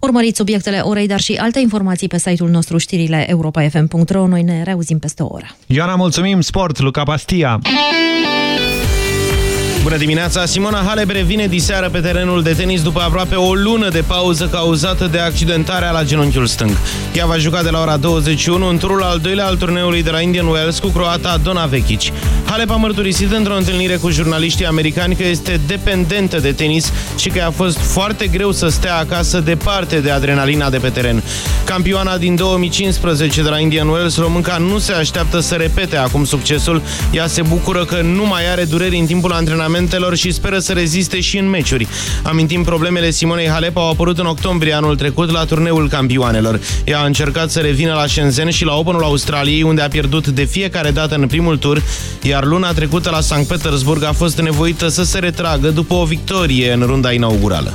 Urmăriți subiectele orei, dar și alte informații pe site-ul nostru știrile europa.fm.ro. Noi ne reauzim peste o oră.
Ioana, mulțumim! Sport, Luca Pastia!
Bună dimineața! Simona Halep revine diseară pe terenul de tenis după aproape o lună de pauză cauzată de accidentarea la genunchiul stâng. Ea va juca de la ora 21 în turul al doilea al turneului de la Indian Wells cu croata Dona Vekic. Halep a mărturisit într-o întâlnire cu jurnaliștii americani că este dependentă de tenis și că a fost foarte greu să stea acasă departe de adrenalina de pe teren. Campioana din 2015 de la Indian Wells, românca nu se așteaptă să repete acum succesul. Ea se bucură că nu mai are dureri în timpul antrenamentelor antrenamentelor și speră să reziste și în meciuri. Amintim, problemele Simonei Halep au apărut în octombrie anul trecut la turneul campioanelor. Ea a încercat să revină la Shenzhen și la Openul Australiei, unde a pierdut de fiecare dată în primul tur, iar luna trecută la Sankt Petersburg a fost nevoită să se retragă după o victorie în runda inaugurală.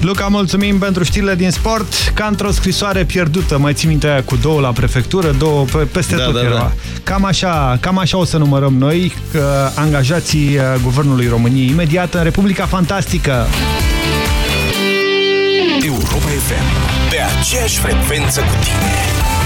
Luca, mulțumim pentru știrile din sport. Ca într-o scrisoare pierdută, mai ții minte aia cu două la prefectură, două pe, peste
Da,
tot
da,
era.
da.
Cam, așa, cam așa o să numărăm noi, că angajații uh, Guvernului României imediat în Republica Fantastică.
Europa FM. Pe aceeași frecvență cu tine.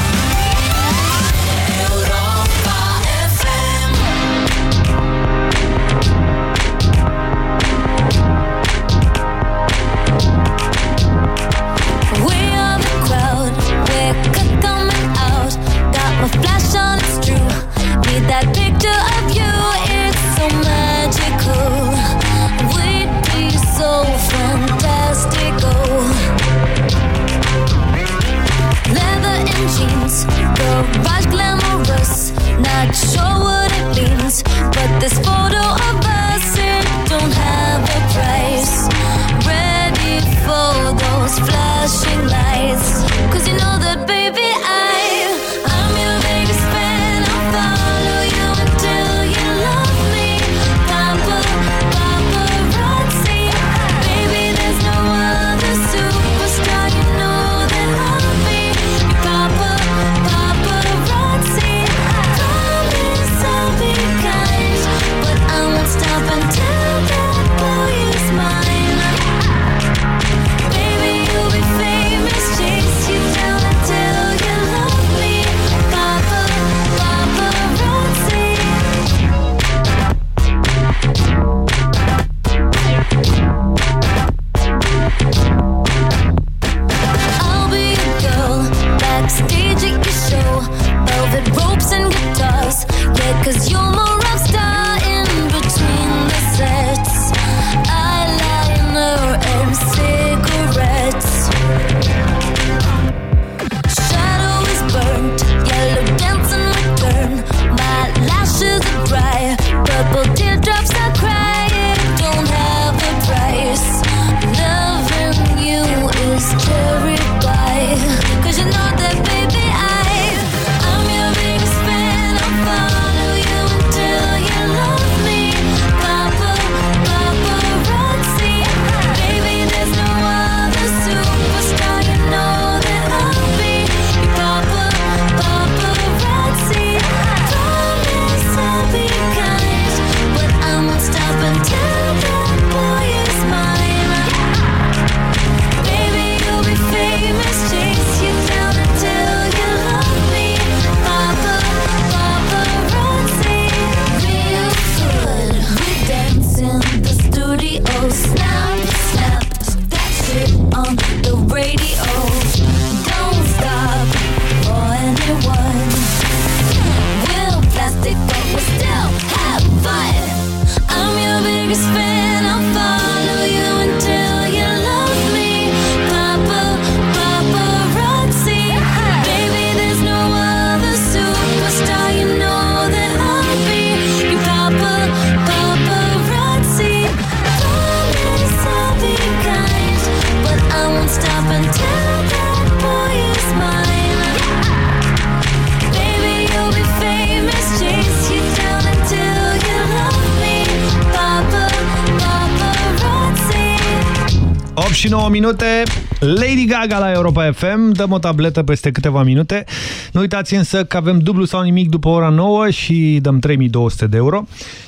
Europa FM, dăm o tabletă peste câteva minute. Nu uitați însă că avem dublu sau nimic după ora 9 și dăm 3200 de euro.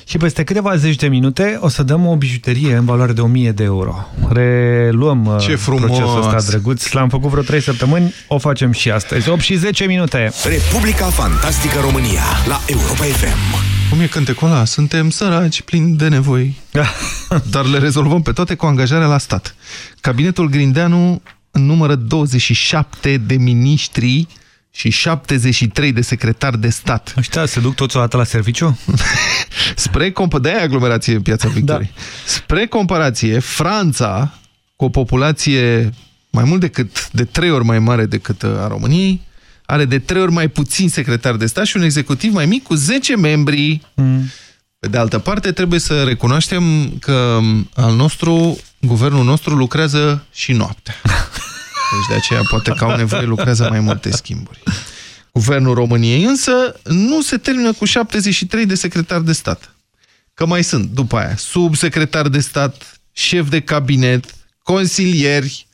Și peste câteva zeci de minute o să dăm o bijuterie în valoare de 1000 de euro. Reluăm uh,
Ce frumos!
procesul ăsta drăguț. L-am făcut vreo 3 săptămâni, o facem și astăzi. 8 și 10 minute.
Republica Fantastică România la Europa FM.
Cum e cântecul ăla? Suntem săraci, plini de nevoi, dar le rezolvăm pe toate cu angajarea la stat. Cabinetul Grindeanu numără 27 de miniștri și 73 de secretari de stat.
Ăștia se duc toți o dată la serviciu?
Spre comp- de aglomerație în Piața Victoriei. Da. Spre comparație, Franța, cu o populație mai mult decât de trei ori mai mare decât a României, are de trei ori mai puțin secretari de stat și un executiv mai mic cu 10 membri. Mm. Pe de altă parte, trebuie să recunoaștem că al nostru, guvernul nostru lucrează și noaptea. Deci de aceea poate că au nevoie, lucrează mai multe schimburi. Guvernul României însă nu se termină cu 73 de secretari de stat. Că mai sunt, după aia, subsecretari de stat, șef de cabinet, consilieri.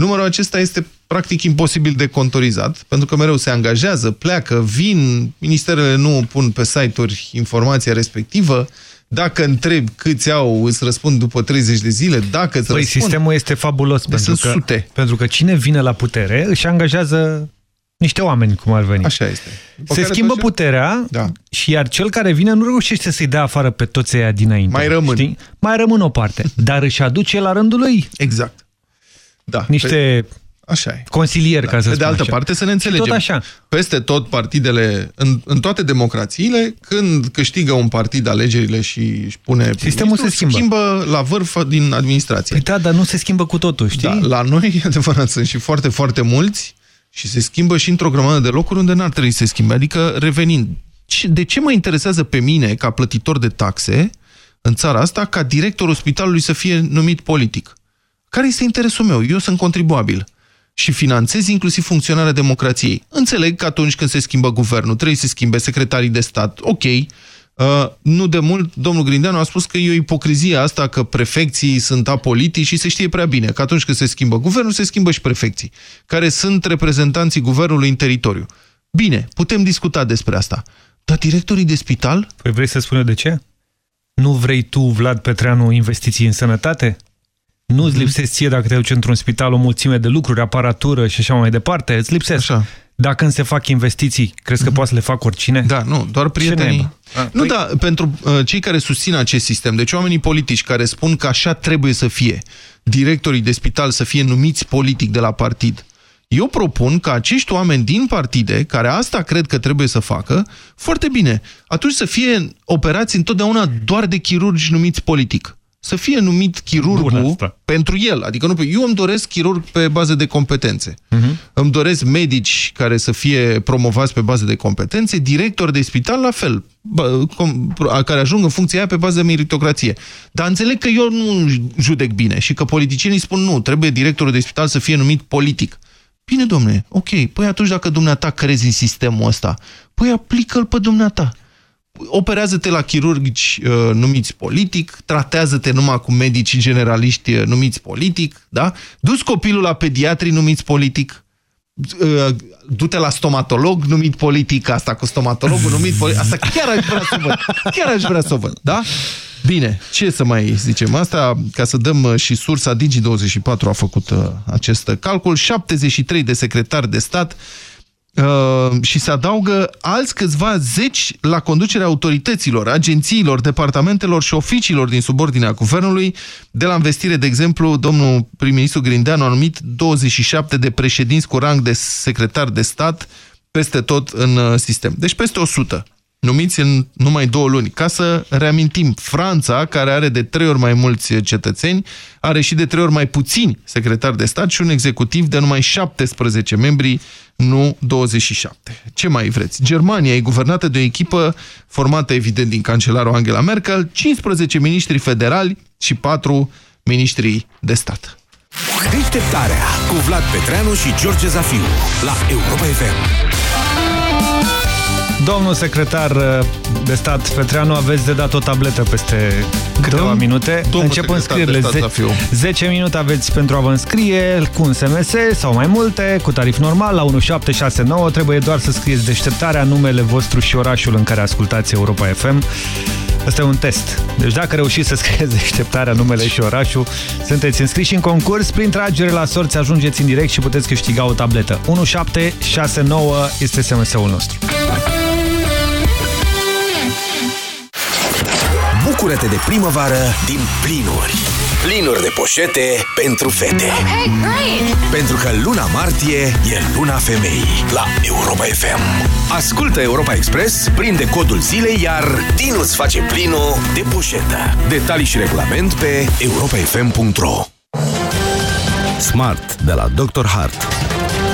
Numărul acesta este practic imposibil de contorizat, pentru că mereu se angajează, pleacă, vin, ministerele nu pun pe site-uri informația respectivă, dacă întreb câți au, îți răspund după 30 de zile, dacă îți
Păi,
răspund...
sistemul este fabulos,
Deci
pentru
sunt
că,
sute.
pentru că cine vine la putere își angajează niște oameni, cum ar veni.
Așa este. După
Se
care
schimbă
tot-
puterea
Da.
și iar cel care vine nu reușește să-i dea afară pe toți ăia dinainte.
Mai rămân.
Știi? Mai rămân o parte, dar își aduce la rândul lui
Exact. Da.
niște
Așa e.
consilieri,
Da.
ca să
Pe de
spun
altă
așa.
parte, să ne
Și
înțelegem.
Tot așa.
Peste tot partidele, în, în toate democrațiile, când câștigă un partid alegerile și își pune
Sistemul se schimbă.
schimbă la vârf din administrație.
Păi da, dar nu se schimbă cu totul, știi?
Da, la noi, e adevărat, sunt și foarte, foarte mulți și se schimbă și într-o grămadă de locuri unde n-ar trebui să se schimbe. Adică, revenind, ce- de ce mă interesează pe mine, ca plătitor de taxe, în țara asta, ca directorul spitalului să fie numit politic? Care este interesul meu? Eu sunt contribuabil și finanțez inclusiv funcționarea democrației. Înțeleg că atunci când se schimbă guvernul, trebuie să se schimbe secretarii de stat. Ok. Uh, nu de mult, domnul Grindeanu a spus că e o ipocrizie asta că prefecții sunt apolitici și se știe prea bine că atunci când se schimbă guvernul, se schimbă și prefecții, care sunt reprezentanții guvernului în teritoriu. Bine, putem discuta despre asta. Dar directorii de spital?
Păi vrei să spun eu de ce? Nu vrei tu, Vlad Petreanu, investiții în sănătate? Nu îți lipsesc ție dacă te duci într-un spital o mulțime de lucruri, aparatură și așa mai departe? Îți lipsesc.
Așa.
Dacă îmi se fac investiții, crezi că poate să le fac oricine?
Da, nu, doar prietenii.
naiba? A,
Nu,
păi-
da, pentru uh, cei care susțin acest sistem, deci oamenii politici care spun că așa trebuie să fie, directorii de spital să fie numiți politic de la partid, eu propun ca acești oameni din partide, care asta cred că trebuie să facă, foarte bine, atunci să fie operați întotdeauna doar de chirurgi numiți politic. Să fie numit
Bun
chirurgul
asta.
pentru el. Adică nu, pe- eu îmi doresc chirurg pe bază de competențe. Îmi doresc medici care să fie promovați pe bază de competențe, director de spital la fel, bă, com- care ajung în funcția aia pe bază de meritocrație. Dar înțeleg că eu nu judec bine și că politicienii spun nu, trebuie directorul de spital să fie numit politic. Bine, domne, ok, păi atunci dacă dumneata crezi în sistemul ăsta, păi aplică-l pe dumneata operează-te la chirurgi uh, numiți politic, tratează-te numai cu medici generaliști uh, numiți politic, da? Du-ți copilul la pediatri numiți politic, uh, du-te la stomatolog numit politic, asta cu stomatologul numit politic, asta chiar aș vrea să văd, chiar aș vrea să văd, da? Bine, ce să mai zicem? Asta, ca să dăm uh, și sursa, Digi24 a făcut uh, acest calcul, 73 de secretari de stat Uh, și se adaugă alți câțiva zeci la conducerea autorităților, agențiilor, departamentelor și oficiilor din subordinea guvernului. De la investire, de exemplu, domnul prim-ministru Grindeanu a numit 27 de președinți cu rang de secretar de stat peste tot în uh, sistem. Deci peste 100 numiți în numai două luni. Ca să reamintim, Franța, care are de trei ori mai mulți cetățeni, are și de trei ori mai puțini secretari de stat și un executiv de numai 17 membri, nu 27. Ce mai vreți? Germania e guvernată de o echipă formată evident din cancelarul Angela Merkel, 15 miniștri federali și 4 miniștri de stat.
Deșteptarea cu Vlad Petreanu și George Zafiu la Europa FM.
Domnul secretar uh, de stat Petreanu, aveți de dat o tabletă peste câteva minute. Încep înscrierile. 10, 10 minute aveți pentru a vă înscrie cu un SMS sau mai multe, cu tarif normal, la 1769. Trebuie doar să scrieți deșteptarea, numele vostru și orașul în care ascultați Europa FM. Asta e un test. Deci dacă reușiți să scrieți deșteptarea, numele și orașul, sunteți înscriși în concurs. Prin tragere la sorți ajungeți în direct și puteți câștiga o tabletă. 1769 este SMS-ul nostru.
Bucură-te de primăvară din plinuri. Plinuri de poșete pentru fete.
Hey, great!
Pentru că luna martie e luna femeii la Europa FM. Ascultă Europa Express, prinde codul zilei, iar Dinu îți face plinul de poșetă. Detalii și regulament pe europafm.ro
Smart de la Dr. Hart.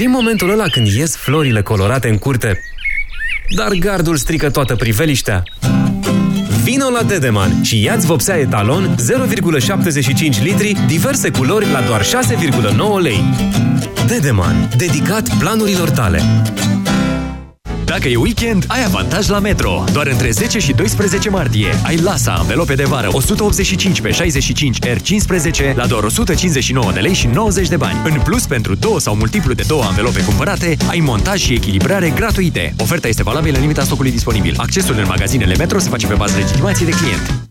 Știi momentul ăla când ies florile colorate în curte, dar gardul strică toată priveliștea? Vino la Dedeman și ia-ți vopsea etalon 0,75 litri, diverse culori la doar 6,9 lei. Dedeman, dedicat planurilor tale.
Dacă e weekend, ai avantaj la Metro. Doar între 10 și 12 martie ai Lasa, învelope de vară 185 pe 65 R15 la doar 159 de lei și 90 de bani. În plus, pentru două sau multiplu de două anvelope cumpărate, ai montaj și echilibrare gratuite. Oferta este valabilă în limita stocului disponibil. Accesul în magazinele Metro se face pe bază legitimației de client.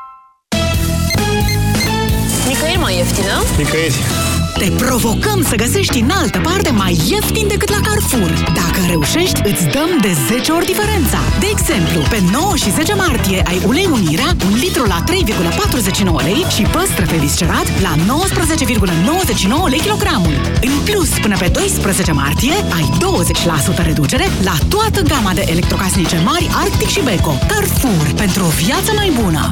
Mai ieftină?
Nicăieri.
Te provocăm să găsești în altă parte mai ieftin decât la Carrefour. Dacă reușești, îți dăm de 10 ori diferența. De exemplu, pe 9 și 10 martie ai ulei unirea, un litru la 3,49 lei și păstrăve viscerat la 19,99 lei kilogramul. În plus, până pe 12 martie, ai 20% reducere la toată gama de electrocasnice mari Arctic și Beko. Carrefour, pentru o viață mai bună.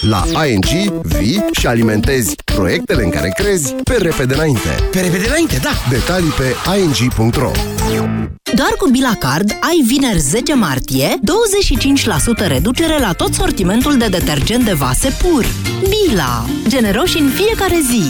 La ING vii și alimentezi proiectele în care crezi pe repede înainte.
Pe repede înainte, da!
Detalii pe ing.ro
Doar cu Bila Card ai vineri 10 martie 25% reducere la tot sortimentul de detergent de vase pur. Bila. Generoși în fiecare zi.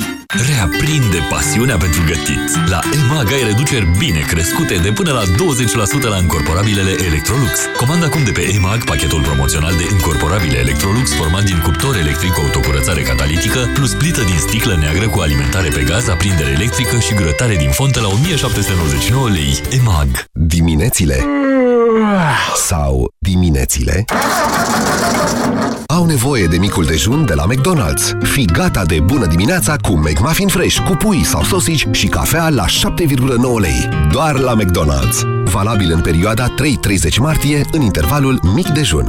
Reaprinde pasiunea pentru gătit. La EMAG ai reduceri bine crescute de până la 20% la încorporabilele Electrolux. Comanda acum de pe EMAG pachetul promoțional de încorporabile Electrolux format din cuptor electric cu autocurățare catalitică plus plită din sticlă neagră cu alimentare pe gaz, aprindere electrică și grătare din fontă la 1799 lei. EMAG.
Diminețile sau diminețile au nevoie de micul dejun de la McDonald's. Fi gata de bună dimineața cu McMuffin Fresh, cu pui sau sosici și cafea la 7,9 lei. Doar la McDonald's. Valabil în perioada 3-30 martie, în intervalul mic dejun.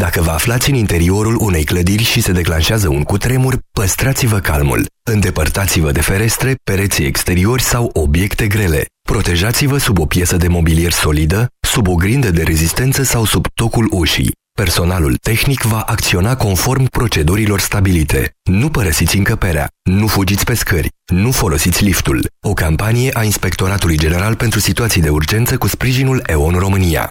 Dacă vă aflați în interiorul unei clădiri și se declanșează un cutremur, păstrați-vă calmul. Îndepărtați-vă de ferestre, pereții exteriori sau obiecte grele. Protejați-vă sub o piesă de mobilier solidă, sub o grindă de rezistență sau sub tocul ușii. Personalul tehnic va acționa conform procedurilor stabilite. Nu părăsiți încăperea, nu fugiți pe scări, nu folosiți liftul. O campanie a Inspectoratului General pentru Situații de Urgență cu sprijinul EON România.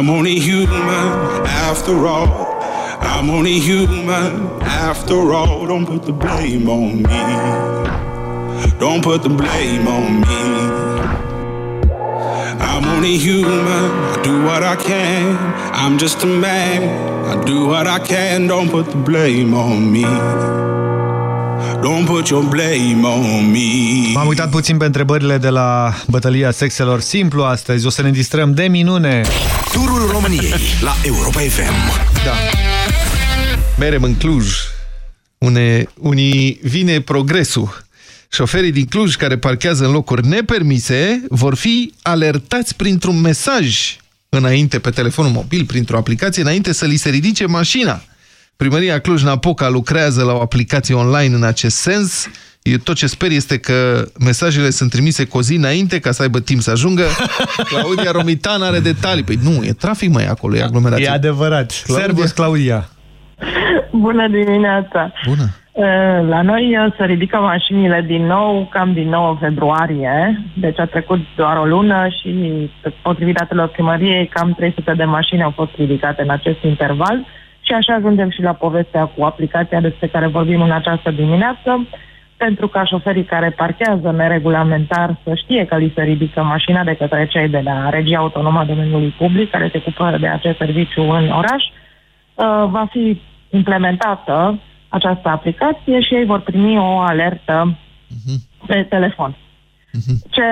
I'm only human after all. I'm only human after all. Don't put the blame on me. Don't put the blame on me. I'm only human. I do what I can. I'm just a man. I do what I can. Don't put the blame on me. Don't put your blame on me.
M-am uitat puțin pe întrebările de la bătălia sexelor simplu astăzi. O să ne distrăm de minune.
Turul României la Europa FM.
Da. Merem în Cluj, une, unii vine progresul. Șoferii din Cluj care parchează în locuri nepermise vor fi alertați printr-un mesaj înainte pe telefonul mobil, printr-o aplicație, înainte să li se ridice mașina. Primăria Cluj-Napoca lucrează la o aplicație online în acest sens Eu tot ce sper este că mesajele sunt trimise cu o zi înainte ca să aibă timp să ajungă. Claudia Romitan are detalii. Păi nu, e trafic mai acolo, e aglomerație.
E adevărat. Claudia. Servus, Claudia.
Bună dimineața!
Bună!
Uh, La noi uh, se ridică mașinile din nou, cam din 9 februarie, deci a trecut doar o lună și potrivit datelor primăriei, cam 300 de mașini au fost ridicate în acest interval. Și așa ajungem și la povestea cu aplicația despre care vorbim în această dimineață, pentru ca șoferii care parchează neregulamentar să știe că li se ridică mașina de către cei de la Regia Autonomă a Domeniului Public, care se ocupă de acest serviciu în oraș, uh, va fi implementată această aplicație și ei vor primi o alertă pe telefon. Ce,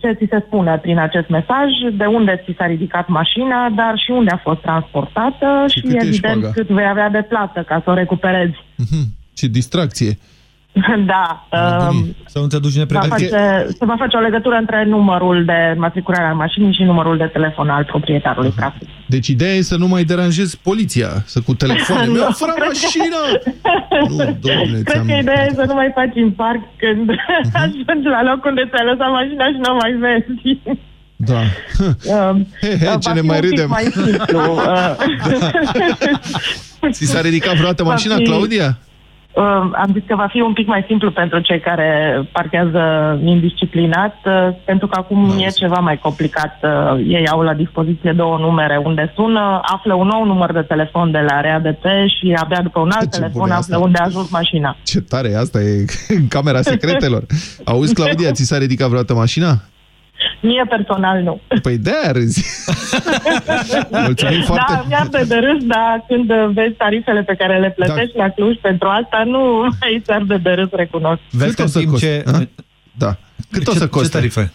ce ți se spune prin acest mesaj, de unde ți s-a ridicat mașina, dar și unde a fost transportată și,
cât e
evident
șpaga.
cât vei avea de plată ca să o recuperezi.
Ce distracție.
da. Um,
Să nu te duci
va
nepregătit.
face, se va face o legătură între numărul de matriculare al mașinii și numărul de telefon al proprietarului trafic.
Deci ideea e să nu mai deranjezi poliția, să cu telefoane.
Nu,
Mi-au furat
cred că-
mașina! Nu, domnule,
Cred
ți-am...
că ideea e să nu mai faci infarct când ajungi la locul unde ți-ai lăsat mașina și nu o mai vezi.
Da.
Um,
He, he,
va
ce ne
fi
mai
un pic
râdem.
mai simplu. uh,
Ți s-a ridicat vreodată
Va
mașina,
fi-
Claudia?
Uh, am zis că va fi un pic mai simplu pentru cei care parchează indisciplinat, uh, pentru că acum e ceva mai complicat. Uh, ei au la dispoziție două numere unde sună, află un nou număr de telefon de la RADP și abia după un alt
Ce
telefon
bun e
află
asta.
unde a ajuns mașina.
Ce tare e asta, e camera secretelor. Auzi, Claudia, ți s-a ridicat vreodată mașina?
Mie personal nu.
Păi de-aia râzi. Mulțumim foarte
Da, mi-ar de râs, dar când vezi tarifele pe care le plătești la Cluj pentru asta, nu ai ți-ar de de râs, recunosc.
Vezi
Cât
că
o
în
să
timp
coste?
ce...
Ha? Da. Cât o
ce,
să coste?
Ce tarife?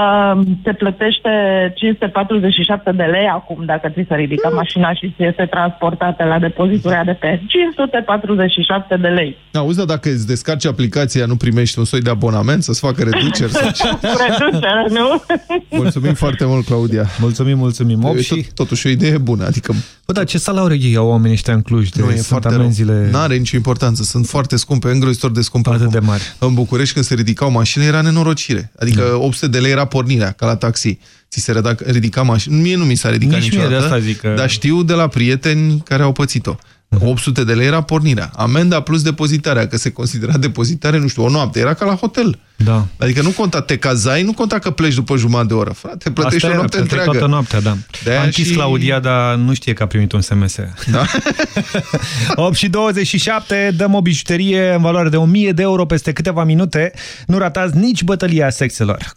Uh, se plătește 547 de lei acum dacă ți se ridică mașina și ți este transportată la depozitul ADP. 547 de lei.
Auzi, dar dacă îți descarci aplicația, nu primești un soi de abonament să-ți facă reduceri? Sau ce?
Reducere, nu?
Mulțumim foarte mult, Claudia.
Mulțumim, mulțumim. 8
E
și...
tot, totuși o idee bună, adică
Bă, dar ce salariu ei au oamenii ăștia în Cluj? De
nu e
sunt
foarte rău.
amenziile...
N-are nicio importanță, sunt foarte scumpe, îngrozitor de scumpe.
Atât
acum.
de mari.
În București, când se ridicau mașini, era nenorocire. Adică 800 de lei era pornirea, ca la taxi. Ți se ridica, ridica mașina. Mie nu mi s-a ridicat
Nici mie, de
niciodată,
asta zic că-
dar știu de la prieteni care au pățit-o. 800 de lei era pornirea. Amenda plus depozitarea, că se considera depozitare, nu știu, o noapte. Era ca la hotel.
Da.
Adică nu conta te cazai, nu conta că pleci după jumătate de oră. Frate, plătești
Asta
o
era,
noapte
plăteai
întreagă.
toată noaptea, da.
De-aia
Am închis
și-
Claudia, dar nu știe că a primit un SMS.
Da?
8 și 27, dăm o bijuterie în valoare de 1000 de euro peste câteva minute. Nu ratați nici bătălia sexelor.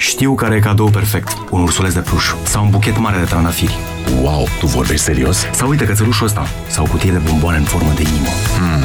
Știu care e cadou perfect. Un ursuleț de pluș sau un buchet mare de trandafiri.
Wow, tu vorbești serios?
Sau uite cățelușul ăsta sau o cutie de bomboane în formă de inimă.
Hmm,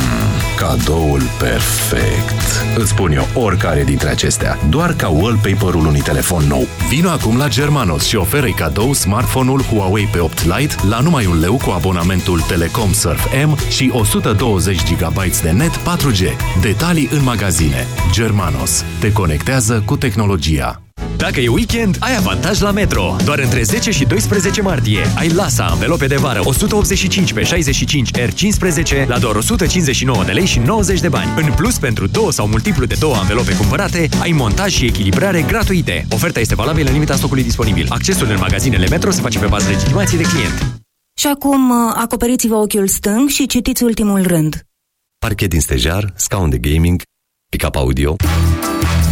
cadoul perfect. Îți spun eu oricare dintre acestea, doar ca wallpaper-ul unui telefon nou.
Vino acum la Germanos și oferă cadou smartphone-ul Huawei P8 Lite la numai un leu cu abonamentul Telecom Surf M și 120 GB de net 4G. Detalii în magazine. Germanos. Te conectează cu tehnologia.
Dacă e weekend, ai avantaj la Metro. Doar între 10 și 12 martie ai Lasa învelope de vară 185 pe 65 R15 la doar 159 de lei și 90 de bani. În plus, pentru două sau multiplu de două învelope cumpărate, ai montaj și echilibrare gratuite. Oferta este valabilă în limita stocului disponibil. Accesul în magazinele Metro se face pe bază legitimației de client.
Și acum uh, acoperiți-vă ochiul stâng și citiți ultimul rând.
Parchet din stejar, scaun de gaming, pick-up audio.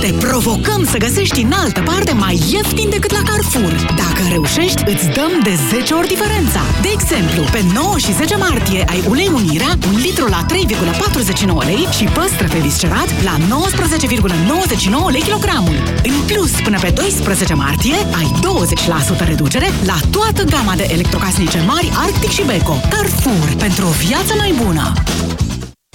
Te provocăm să găsești în altă parte mai ieftin decât la Carrefour. Dacă reușești, îți dăm de 10 ori diferența. De exemplu, pe 9 și 10 martie ai ulei unirea, un litru la 3,49 lei și păstrăte viscerat la 19,99 lei kilogramul. În plus, până pe 12 martie, ai 20% reducere la toată gama de electrocasnice mari Arctic și Beko. Carrefour, pentru o viață mai bună!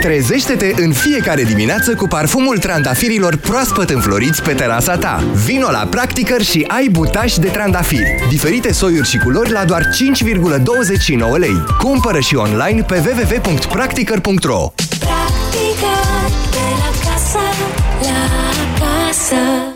Trezește-te în fiecare dimineață cu parfumul trandafirilor proaspăt înfloriți pe terasa ta. Vino la Practicăr și ai butaș de trandafiri. Diferite soiuri și culori la doar 5,29 lei. Cumpără și online pe www.practicăr.ro
Practică de la casă la casă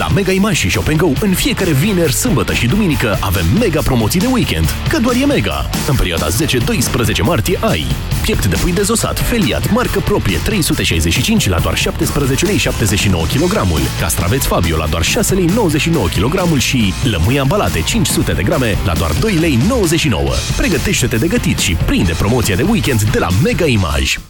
La Mega Image și Shop Go, în fiecare vineri, sâmbătă și duminică avem mega promoții de weekend, că doar e mega. În perioada 10-12 martie ai piept de pui dezosat, feliat, marcă proprie 365 la doar 17 lei 79 kg, castraveți Fabio la doar 6 lei 99 kg și lămâi ambalate 500 de grame la doar 2 lei 99. Pregătește-te de gătit și prinde promoția de weekend de la Mega Image.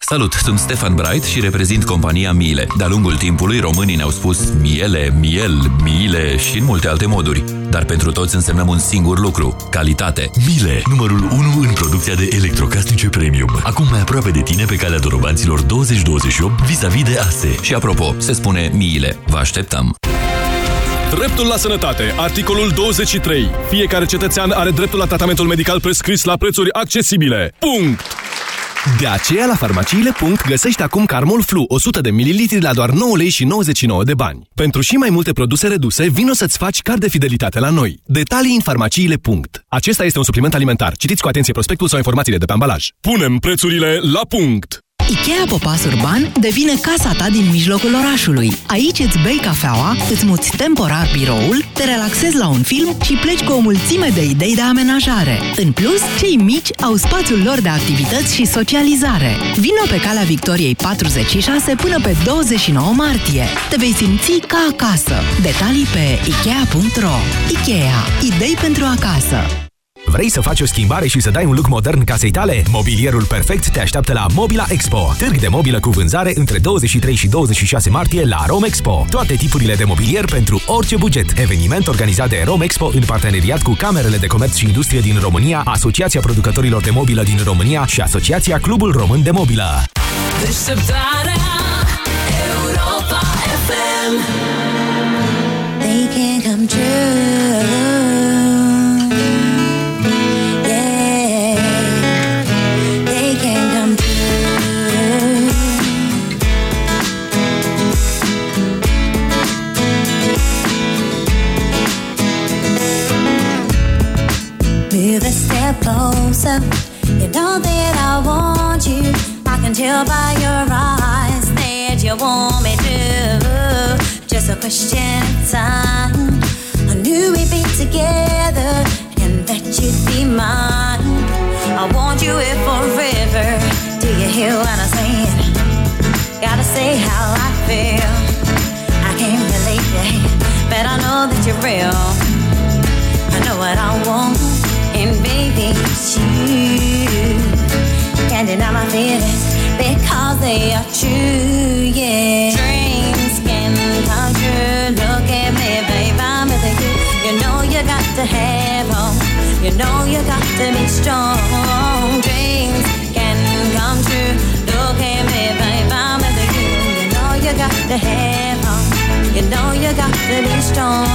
Salut, sunt Stefan Bright și reprezint compania Miele. De-a lungul timpului, românii ne-au spus miele, miel, miile și în multe alte moduri. Dar pentru toți însemnăm un singur lucru, calitate.
Miele, numărul 1 în producția de electrocasnice premium. Acum mai aproape de tine pe calea dorobanților 2028 vis-a-vis de ASE.
Și apropo, se spune miile. Vă așteptăm!
Dreptul la sănătate. Articolul 23. Fiecare cetățean are dreptul la tratamentul medical prescris la prețuri accesibile. Punct!
De aceea, la farmaciile. găsești acum Carmol Flu 100 de ml la doar 9 lei și 99 de bani. Pentru și mai multe produse reduse, vino să-ți faci card de fidelitate la noi. Detalii în farmaciile. Acesta este un supliment alimentar. Citiți cu atenție prospectul sau informațiile de pe ambalaj.
Punem prețurile la punct!
Ikea Popas Urban devine casa ta din mijlocul orașului. Aici îți bei cafeaua, îți muți temporar biroul, te relaxezi la un film și pleci cu o mulțime de idei de amenajare. În plus, cei mici au spațiul lor de activități și socializare. Vino pe calea Victoriei 46 până pe 29 martie. Te vei simți ca acasă. Detalii pe Ikea.ro Ikea. Idei pentru acasă.
Vrei să faci o schimbare și să dai un look modern casei tale? Mobilierul perfect te așteaptă la Mobila Expo, târg de mobilă cu vânzare între 23 și 26 martie la Rome Expo. Toate tipurile de mobilier pentru orice buget. Eveniment organizat de Rome Expo în parteneriat cu Camerele de Comerț și Industrie din România, Asociația Producătorilor de Mobilă din România și Asociația Clubul Român de Mobilă.
Deșteptarea Europa FM
They can come true Move a step closer. You know that I want you. I can tell by your eyes that you want me to. Just a question of time. I knew we'd be together And that you'd be mine. I want you here forever. Do you hear what I'm saying? Gotta say how I feel. I can't believe it But I know that you're real. I know what I want, it's you. Can't deny my feelings because they are true, yeah. Dreams can come true. Look at me, babe, I'm with you. You know you got to have hope. You know you got to be strong. Dreams can come true. Look at me, babe, I'm with you. You know you got to have hope. You know you got to be strong.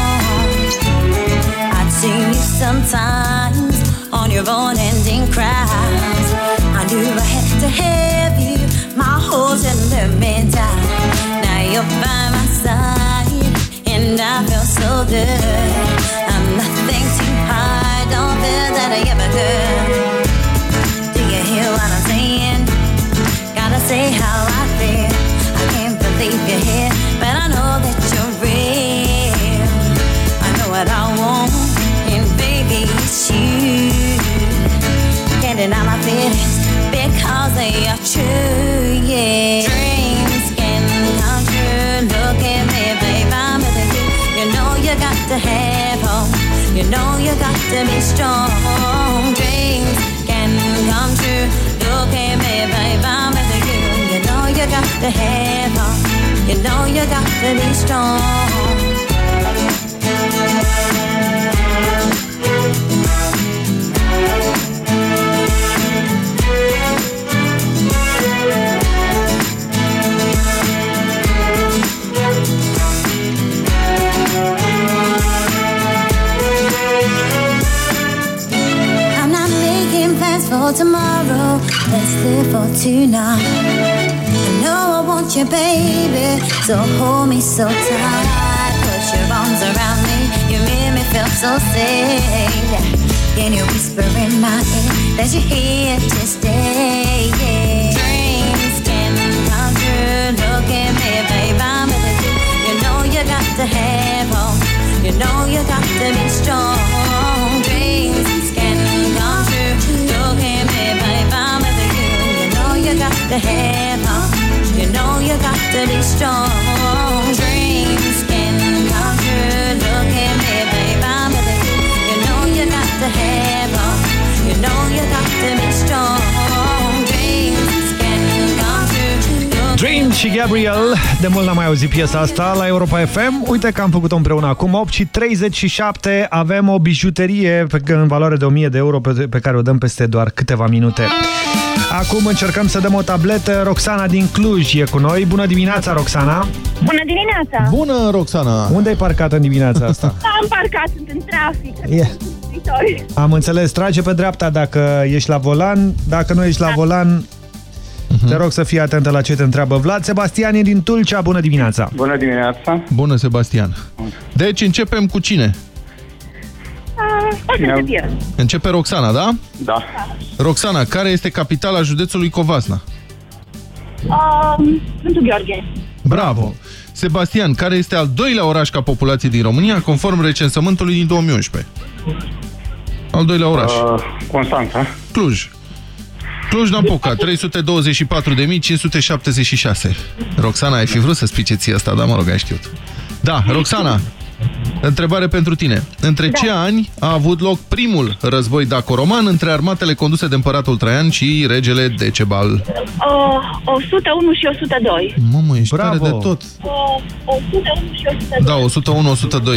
I'd see you sometimes on your unending cries. I knew I had to have you, my whole sentimental. Now you're by my side, and I feel so good. I'm nothing too hard, don't feel that I ever could. Do you hear what I'm saying? Gotta say how I feel. I can't believe you're here, Can't deny my feelings because they are true, yeah. Dreams can come true. Look at me, babe, I'm with you. You know you got to have hope. You know you got to be strong. Dreams can come true. Look at me, babe, I'm with you. You know you got to have hope. You know you got to be strong. For tomorrow. Let's live for tonight. I know I want you, baby. So hold me so tight. Put your arms around me. You make me feel so safe. Can you whisper in my ear that you're here to stay? Dreams can come true. Look at me, babe. I'm with. You know you got to have hope. You know you got to be strong. To have. You know you got to be strong. Dreams can come true. Look at me, babe. I'm with you. You know you got to have. You know you got to be strong.
Dream și Gabriel, de mult n-am mai auzit piesa asta la Europa FM. Uite că am făcut-o împreună acum, 8 și 37, avem o bijuterie pe, în valoare de 1000 de euro pe, pe care o dăm peste doar câteva minute. Acum încercăm să dăm o tabletă. Roxana din Cluj e cu noi. Bună dimineața, Roxana!
Bună dimineața!
Bună, Roxana!
Unde ai parcat în dimineața asta?
Am parcat, sunt în trafic.
Yeah.
Viitori.
Am înțeles, trage pe dreapta dacă ești la volan. Dacă nu ești la volan, te rog să fii atentă la ce te întreabă Vlad. Sebastian e din Tulcea, bună dimineața!
Bună dimineața! Bună, Sebastian! Deci începem cu cine?
Ah, O să fie.
Începe Roxana, da?
Da.
Roxana, care este capitala județului Covasna?
Um, Sfântul Gheorghe.
Bravo! Sebastian, care este al doilea oraș ca populație din România, conform recensământului din 2011? Al doilea oraș.
Uh, Constanța.
Cluj. Cluj-Napoca, 324.576. Roxana, ai fi vrut să spui ce ție asta, dar mă rog, ai știut. Da, Roxana, întrebare pentru tine. Între
Da.
ce ani a avut loc primul război daco-roman între armatele conduse de împăratul Traian și regele Decebal?
Uh, 101 și 102.
Mamă, ești
Bravo.
tare de tot.
Uh, 101 și 102.
Da,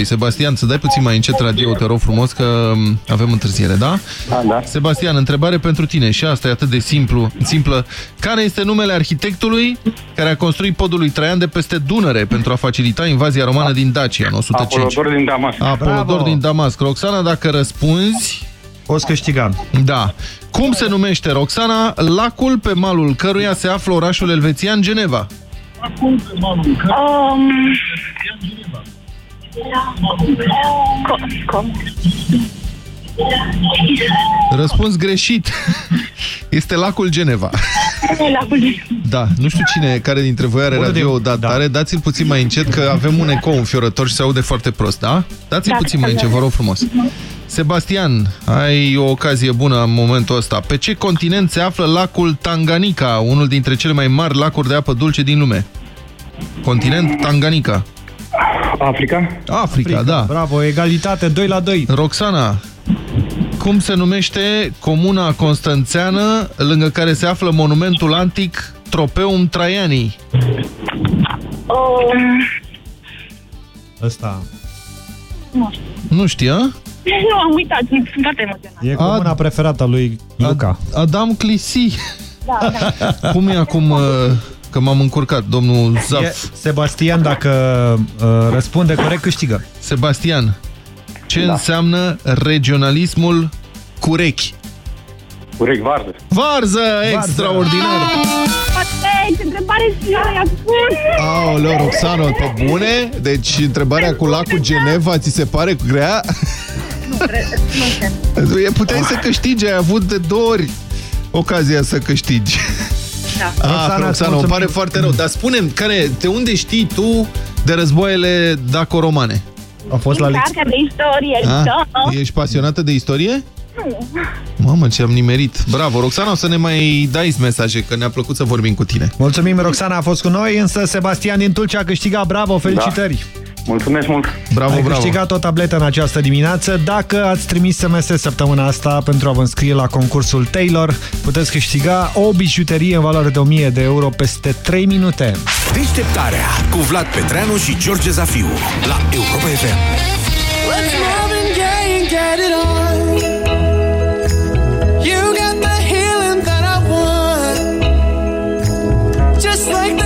101-102. Sebastian, să dai puțin mai încet radio, te rog frumos, că m, avem întârziere, da?
Da, da.
Sebastian, întrebare pentru tine și asta e atât de simplu, simplă. Care este numele arhitectului care a construit podul lui Traian de peste Dunăre pentru a facilita invazia romană din Dacia în 105?
Apolodor din Damasc.
Apolodor
Bravo.
din Damasc. Roxana, dacă răspunzi...
O să câștigam.
Da. Cum se numește, Roxana, lacul pe malul căruia se află orașul elvețian Geneva?
Um, co- com.
Răspuns greșit. Este lacul Geneva.
Lacul de-
Da, nu știu cine, care dintre voi are
Unde
radio
de-
dat
da.
tare, dați-l puțin mai încet că avem un ecou înfiorător și se aude foarte prost, da? Dați-l
Da,
puțin mai
da,
încet,
da.
vă rog frumos. Sebastian, ai o ocazie bună în momentul ăsta. Pe ce continent se află lacul Tanganyika, unul dintre cele mai mari lacuri de apă dulce din lume? Continent Tanganyika.
Africa.
Africa, da.
Bravo, egalitate, 2 la 2.
Roxana, Cum se numește comuna constanțeană lângă care se află monumentul antic Tropeum Traianii?
Oh,
Ăsta.
nu știu.
Nu știa?
Nu, am uitat, sunt foarte emoționat.
E comuna preferată a lui Luca.
Adam Clisi.
Da, da.
Cum e acum uh, că m-am încurcat, domnul Zaf?
E Sebastian, dacă uh, răspunde corect, câștigă.
Sebastian, ce
Da.
înseamnă regionalismul curechi?
Urechi varză.
Varză, extraordinar!
Perfect, întrebare și eu i-a spus.
Aoleo, Roxano, pe bune? Deci întrebarea cu lacul Geneva ți se pare grea?
Nu, cred, nu cred.
E, Puteai să câștigi, ai avut de două ori ocazia să câștigi.
Da.
Ah,
Roxana, îți
Roxana, îmi
mulțumim.
pare foarte rău. Dar spune care, de unde știi tu de războaiele daco-romane?
A fost la
Din
lecție.
cartea de istorie,
Ah,
da.
Ești pasionată de istorie?
Nu.
Mamă, ce am nimerit. Bravo, Roxana, o să ne mai dai mesaje, că ne-a plăcut să vorbim cu tine.
Mulțumim, Roxana a fost cu noi, însă Sebastian din Tulcea a câștigat. Bravo, felicitări!
Mulțumesc mult.
Bravo,
Ai
bravo.
câștigat o tabletă în această dimineață. Dacă ați trimis SMS săptămâna asta pentru a vă înscrie la concursul Taylor, puteți câștiga o bijuterie în valoare de 1000 de euro peste 3 minute.
Deșteptarea cu Vlad Petreanu și George Zafiu la Europa FM.
Let's Marvin Gaye and get it on. You got the healing that I want. Just like they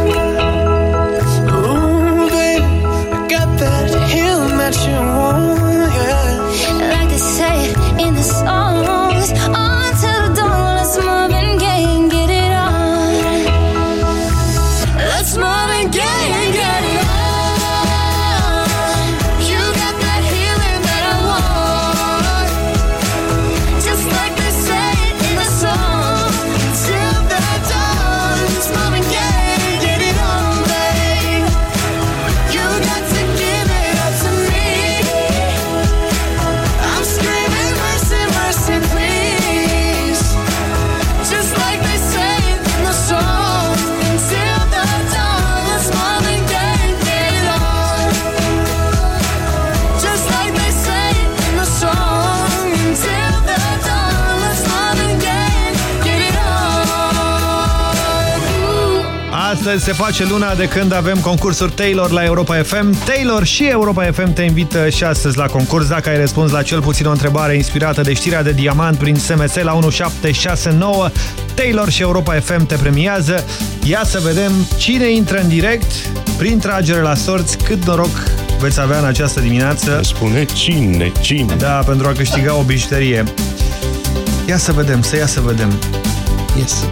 Se face luna de când avem concursuri Taylor la Europa FM. Taylor și Europa FM te invită și astăzi la concurs dacă ai răspuns la cel puțin o întrebare inspirată de știrea de diamant prin SMS la 1769. Taylor și Europa FM te premiază. Ia să vedem cine intră în direct prin tragere la sorți. Cât noroc veți avea în această dimineață.
Spune cine, cine.
Da, pentru a câștiga o bijuterie. Ia să vedem, să ia să vedem. Yes.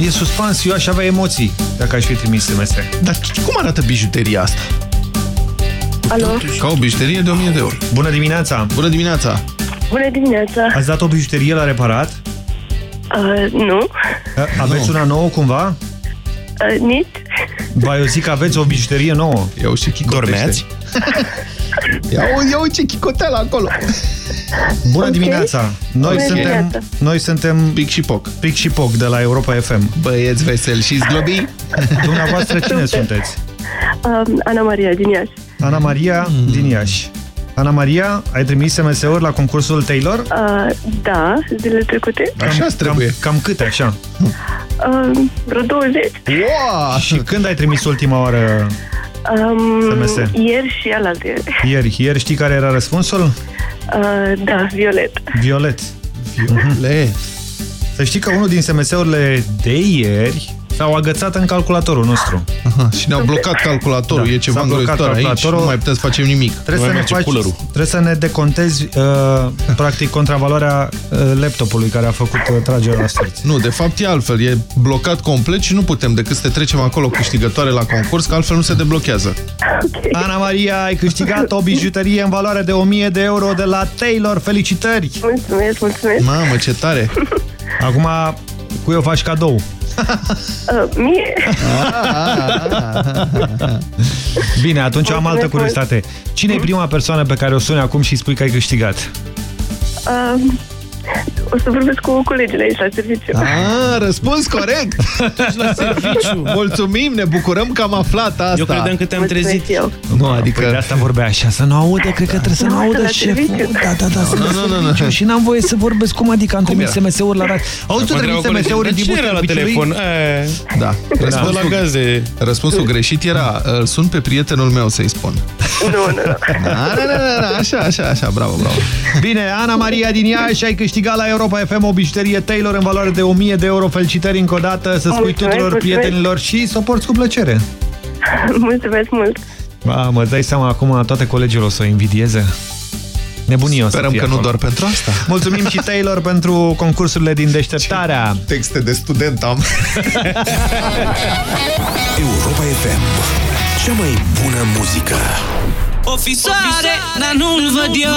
E suspans, eu aș avea emoții dacă aș fi trimis SMS.
Dar cum arată bijuteria asta?
Alo?
Ca o bijuterie de 1000 de euro.
Bună dimineața!
Bună dimineața!
Bună dimineața!
Ați dat o bijuterie la reparat?
Uh, nu,
Aveți una nouă cumva?
uh, nici.
Ba, eu zic că aveți o bijuterie nouă.
Eu și
Dormeați?
Ia, ia ce chicoteală acolo!
Bună
Ok.
dimineața! Noi
Bună
suntem,
dimineața.
noi suntem
Pic și Poc.
Pic și Poc de la Europa FM.
Băieți veseli și zglobi.
Dumneavoastră cine sunteți?
Um, Ana Maria din Iași.
Ana Maria
Hmm.
din Iași. Ana Maria, ai trimis SMS-uri la concursul Taylor?
Uh, da, zilele trecute.
Așa trebuie.
Cam, cam câte, așa?
Uh, vreo 20.
Wow!
Și când ai trimis ultima oară
Um,
SMS?
ieri și alaltă.
ieri? Ieri știi care era răspunsul?
Uh, da, Violet.
Violet.
Violet.
Să știi că unul din SMS-urile de ieri s-au agățat în calculatorul nostru.
Aha, și ne-au blocat calculatorul.
Da,
e ceva
s-a blocat
îngrozitor aici.
calculatorul.
Nu mai putem să facem nimic.
Trebuie să, ne faci, trebuie să ne decontezi uh, practic contravaloarea uh, laptopului care a făcut uh, tragerea la sorți.
Nu, de fapt e altfel. E blocat complet și nu putem decât să te trecem acolo câștigătoare la concurs, că altfel nu se deblochează.
Ana Maria, ai câștigat o bijuterie în valoare de 1000 de euro de la Taylor. Felicitări!
Mulțumesc, mulțumesc.
Mamă, ce tare!
Acum, cui o faci cadou?
Uh, mie?
Bine, atunci am altă curiozitate. Cine e prima persoană pe care o suni acum și spui că ai câștigat?
Uh, o să vorbesc cu colegii aici la serviciu.
Ah, răspuns corect!
la serviciu.
Mulțumim, ne bucurăm că am aflat asta.
Eu credeam că te-am
Mulțumesc
trezit.
eu.
Nu, adică...
Păi de asta vorbea așa, să nu audă, cred că trebuie să nu
Nu,
audă
la
șeful.
serviciu.
Da, da, da, să
Nu,
nu,
nu, nu, nu.
serviciu. Și n-am voie să vorbesc cum adică am trimis
era?
SMS-uri la radio. Auzi, tu
Mă
trimis
întreabă
SMS-uri
colegii,
din
dar cine era la telefon? E,
Da.
Răspunsul
Răspunsul,
la gaze.
răspunsul greșit era îl sun pe prietenul meu să-i spun.
Nu, nu, nu.
Da, da, da, da, așa, așa, așa, bravo, bravo.
Bine, Ana Maria din Iași, ai câștigat la Europa FM o bijuterie Taylor în valoare de 1000 de euro. Felicitări încă o dată, să spui
Mulțumesc,
tuturor
mulțumesc.
prietenilor și să o porți cu plăcere.
Mulțumesc mult.
Mamă, îți dai seama acum toate colegii o să o invidieze? Nebunie o să
Sperăm
fie
că nu
acolo.
doar pentru asta.
Mulțumim și Taylor pentru concursurile din deșteptarea.
Texte de student am.
Europa FM. Cea mai bună muzică.
O fisoare, dar nu-l văd eu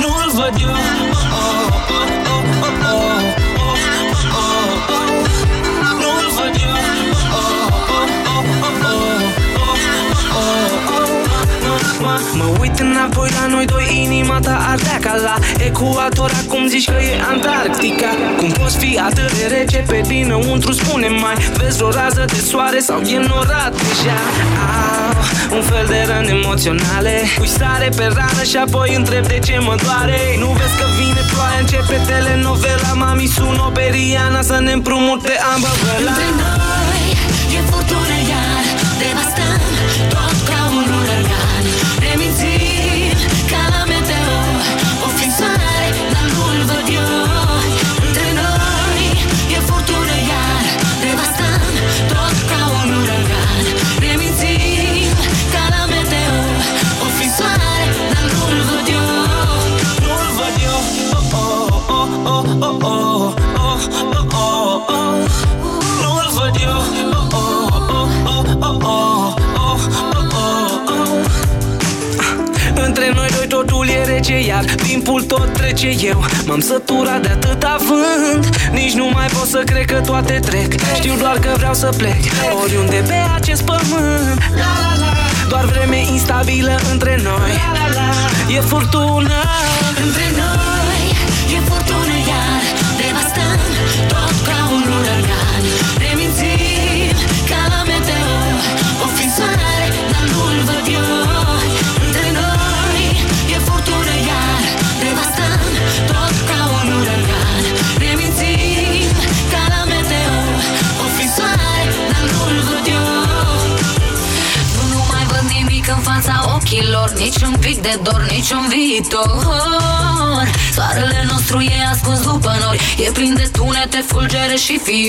Nu-l văd eu Nu-l Mă uit înapoi la noi doi, inima ta ardea ca la ecuator. Acum zici că e Antarctica. Cum poți fi atât de rece? Pe dinăuntru Spune mai vezi o rază de soare sau e norat deja. Au, un fel de răni emoționale. Pui sare pe rană și apoi întreb de ce mă doare. Nu vezi că vine ploaia, începe telenovela. Mami sună pe Rihanna să ne împrumute ambă
Între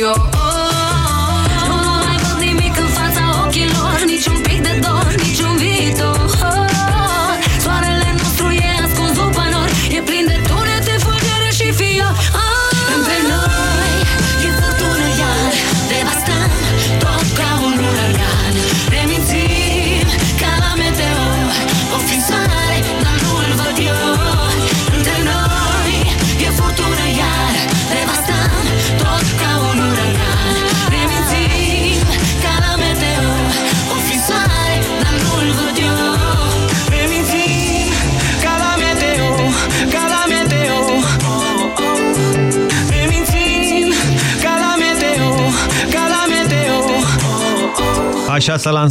yo.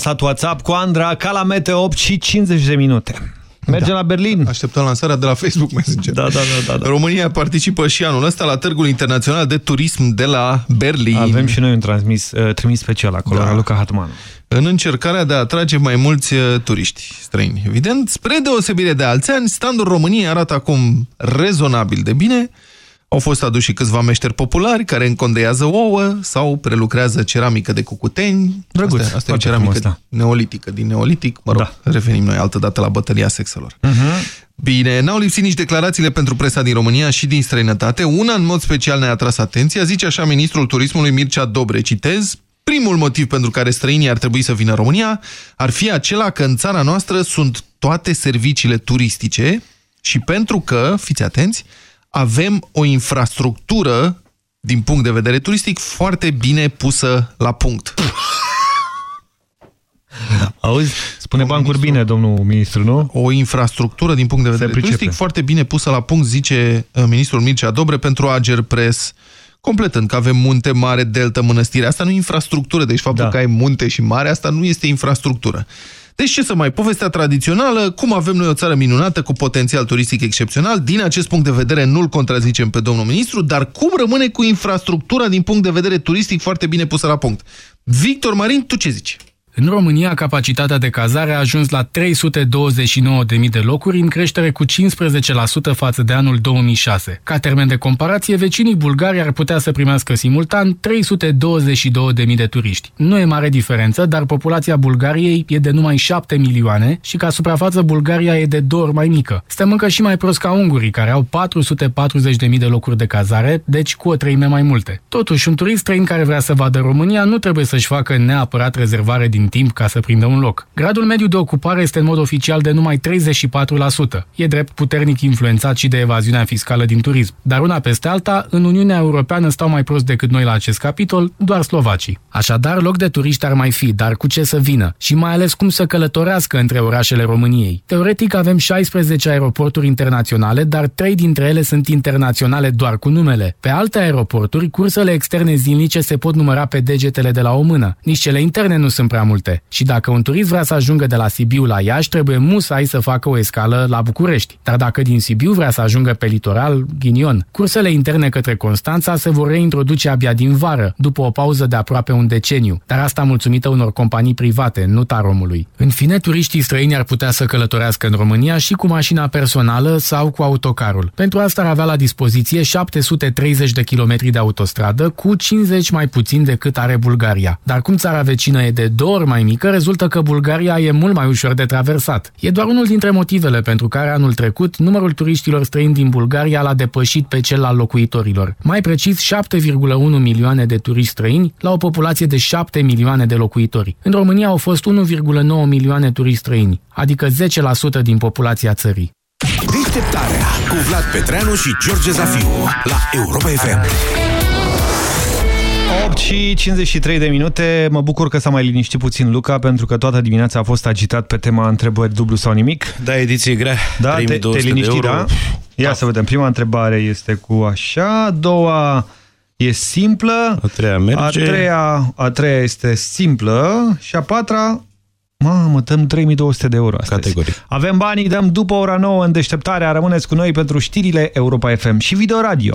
Lansat WhatsApp cu Andra ca la Meteo 8 și 50 de minute. Mergem
Da.
la Berlin.
Așteptăm lansarea de la Facebook Messenger.
Da, da, da, da, da.
România participă și anul ăsta la Târgul Internațional de Turism de la Berlin.
Avem și noi un transmis, uh, trimis special acolo,
Da.
la Luca Hatman.
în încercarea de a atrage mai mulți uh, turiști străini. Evident, spre deosebire de alți ani, standul României arată acum rezonabil de bine. Au fost aduși câțiva meșteri populari care încondeiază ouă sau prelucrează ceramică de cucuteni.
Drăguț,
asta, asta e o
foarte
ceramică
frumos,
neolitică. Din neolitic, mă rog, da. revenim noi altă dată la bătălia sexelor.
Uh-huh.
Bine, n-au lipsit nici declarațiile pentru presa din România și din străinătate. Una, în mod special, ne-a atras atenția. Zice așa ministrul turismului Mircea Dobre, citez, Primul motiv pentru care străinii ar trebui să vină în România ar fi acela că în țara noastră sunt toate serviciile turistice și pentru că, fiți atenți, avem o infrastructură din punct de vedere turistic foarte bine pusă la punct.
Auzi, spune bancuri bine, domnul ministru, nu?
O infrastructură din punct de vedere
pricepe.
turistic foarte bine pusă la punct, zice uh, ministrul Mircea Dobre pentru Ager Press, completând că avem munte, mare, delta, mănăstire. Asta nu e infrastructură, deci faptul da. că ai munte și mare, asta nu este infrastructură. Deci ce să mai, povestea tradițională, cum avem noi o țară minunată cu potențial turistic excepțional, din acest punct de vedere nu-l contrazicem pe domnul ministru, dar cum rămâne cu infrastructura din punct de vedere turistic foarte bine pusă la punct? Victor Marin, tu ce zici?
În România, capacitatea de cazare a ajuns la 329.000 de locuri, în creștere cu 15% față de anul 2006. Ca termen de comparație, vecinii bulgari ar putea să primească simultan 322.000 de turiști. Nu e mare diferență, dar populația Bulgariei e de numai 7 milioane și ca suprafață Bulgaria e de două ori mai mică. Suntem încă și mai prost ca ungurii, care au 440.000 de locuri de cazare, deci cu o treime mai multe. Totuși, un turist străin care vrea să vadă România nu trebuie să-și facă neapărat rezervare din timp ca să prindă un loc. Gradul mediu de ocupare este în mod oficial de numai 34%. E drept puternic influențat și de evaziunea fiscală din turism. Dar una peste alta, în Uniunea Europeană stau mai prost decât noi la acest capitol, doar slovacii. Așadar, loc de turiști ar mai fi, dar cu ce să vină? Și mai ales cum să călătorească între orașele României. Teoretic avem 16 aeroporturi internaționale, dar 3 dintre ele sunt internaționale doar cu numele. Pe alte aeroporturi, cursele externe zilnice se pot număra pe degetele de la o mână. Nici cele interne nu sunt prea multe. Și dacă un turist vrea să ajungă de la Sibiu la Iași, trebuie musai să facă o escală la București. Dar dacă din Sibiu vrea să ajungă pe litoral, ghinion. Cursele interne către Constanța se vor reintroduce abia din vară, după o pauză de aproape un deceniu, dar asta mulțumită unor companii private, nu taromului. În fine, turiștii străini ar putea să călătorească în România și cu mașina personală sau cu autocarul. Pentru asta ar avea la dispoziție 730 de kilometri de autostradă, cu 50 mai puțin decât are Bulgaria. Dar cum țara vecină e de două ori mai mică, rezultă că Bulgaria e mult mai ușor de traversat. E doar unul dintre motivele pentru care anul trecut numărul turiștilor străini din Bulgaria l-a depășit pe cel al locuitorilor. Mai precis 7,1 milioane de turiști străini la o populație de 7 milioane de locuitori. În România au fost 1,9 milioane turiști străini, adică 10% din populația țării.
Deșteptarea cu Vlad Petreanu și George Zafiu la Europa FM.
8 și 53 de minute. Mă bucur că s-a mai liniștit puțin Luca, pentru că toată dimineața a fost agitat pe tema întrebări dublu sau nimic.
Da, ediție grea.
Da, te,
Primii
te
200 de
liniști,
euro.
da? Ia să vedem. Prima întrebare este cu așa, a doua e simplă,
A treia merge.
a treia, a treia este simplă și a patra, mamă, dăm 3200 de euro astăzi.
Categoric.
Avem banii, dăm după ora 9 în deșteptarea. Rămâneți cu noi pentru știrile Europa FM și Video Radio.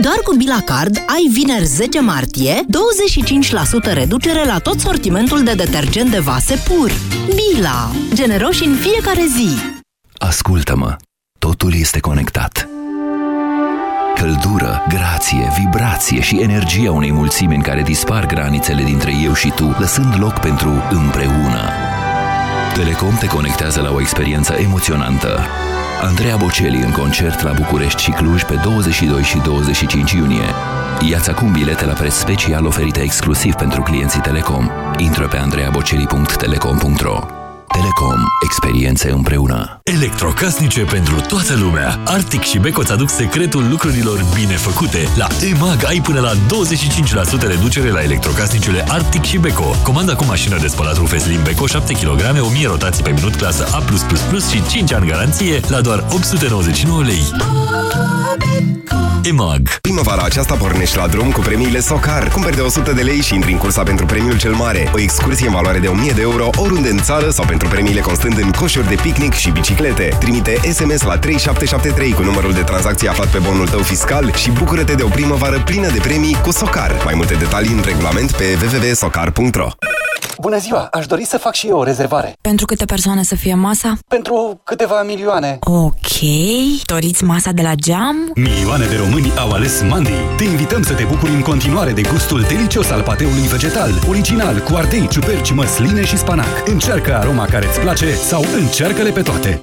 Doar cu Bila Card ai vineri 10 martie 25% reducere la tot sortimentul de detergent de vase pur. Bila. Generoși în fiecare zi.
Ascultă-mă, totul este conectat. Căldură, grație, vibrație și energia unei mulțimi în care dispar granițele dintre eu și tu, lăsând loc pentru împreună.
Telecom te conectează la o experiență emoționantă. Andreea Bocelli în concert la București și Cluj pe 22 și 25 iunie. Iați acum bilete la preț special oferite exclusiv pentru clienții Telecom. Intră pe andreabocelli.telecom.ro Telecom. Experiențe împreună.
Electrocasnice pentru toată lumea. Arctic și Beko îți aduc secretul lucrurilor bine făcute. La EMAG ai până la 25% reducere la electrocasnicele Arctic și Beko. Comanda cu mașină de spălat rufe Slim Beko 7 kg, 1000 rotații pe minut, clasă A+++ și 5 ani garanție la doar 899 lei. EMAG
Primăvara aceasta pornești la drum cu premiile Socar. Cumperi de 100 de lei și intri în cursa pentru premiul cel mare. O excursie în valoare de 1000 de euro oriunde în țară sau pentru premiile constând în coșuri de picnic și biciclete. Trimite SMS la 3773 cu numărul de tranzacție aflat pe bonul tău fiscal și bucură-te de o primăvară plină de premii cu Socar. Mai multe detalii în regulament pe www.socar.ro
Bună ziua! Aș dori să fac și eu o rezervare.
Pentru câte persoane să fie masa?
Pentru câteva milioane.
Ok. Doriți masa de la geam?
Milioane de români au ales Mandi. Te invităm să te bucuri în continuare de gustul delicios al pateului vegetal, original, cu ardei, ciuperci, măsline și spanac. Încearcă aroma care îți place sau încearcă-le pe toate.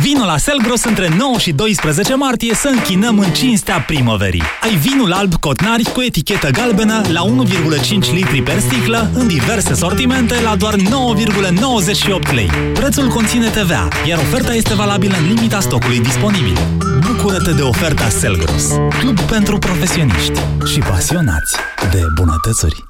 Vino la Selgros între 9 și 12 martie să închinăm în cinstea primăverii. Ai vinul alb Cotnari cu etichetă galbenă la 1,5 litri per sticlă în diverse sortimente la doar 9,98 lei. Prețul conține TVA, iar oferta este valabilă în limita stocului disponibil. Bucură-te de oferta Selgros, club pentru profesioniști și pasionați de bunătățuri.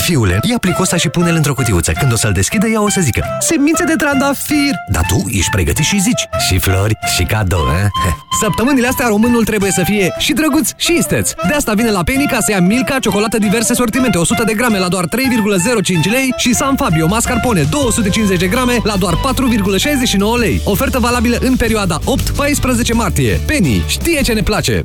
Fiule, ia plicosa și pune-l într-o cutiuță. Când o să-l deschidă, ea o să zică Semințe de trandafir! Dar tu ești pregătit și zici Și flori, și cadou, eh?
Săptămânile astea românul trebuie să fie și drăguț și isteț. De asta vine la Penny ca să ia Milka, ciocolată diverse sortimente, 100 de grame la doar 3,05 lei și San Fabio mascarpone 250 de grame la doar 4,69 lei. Ofertă valabilă în perioada 8-14 martie. Penny știe ce ne place!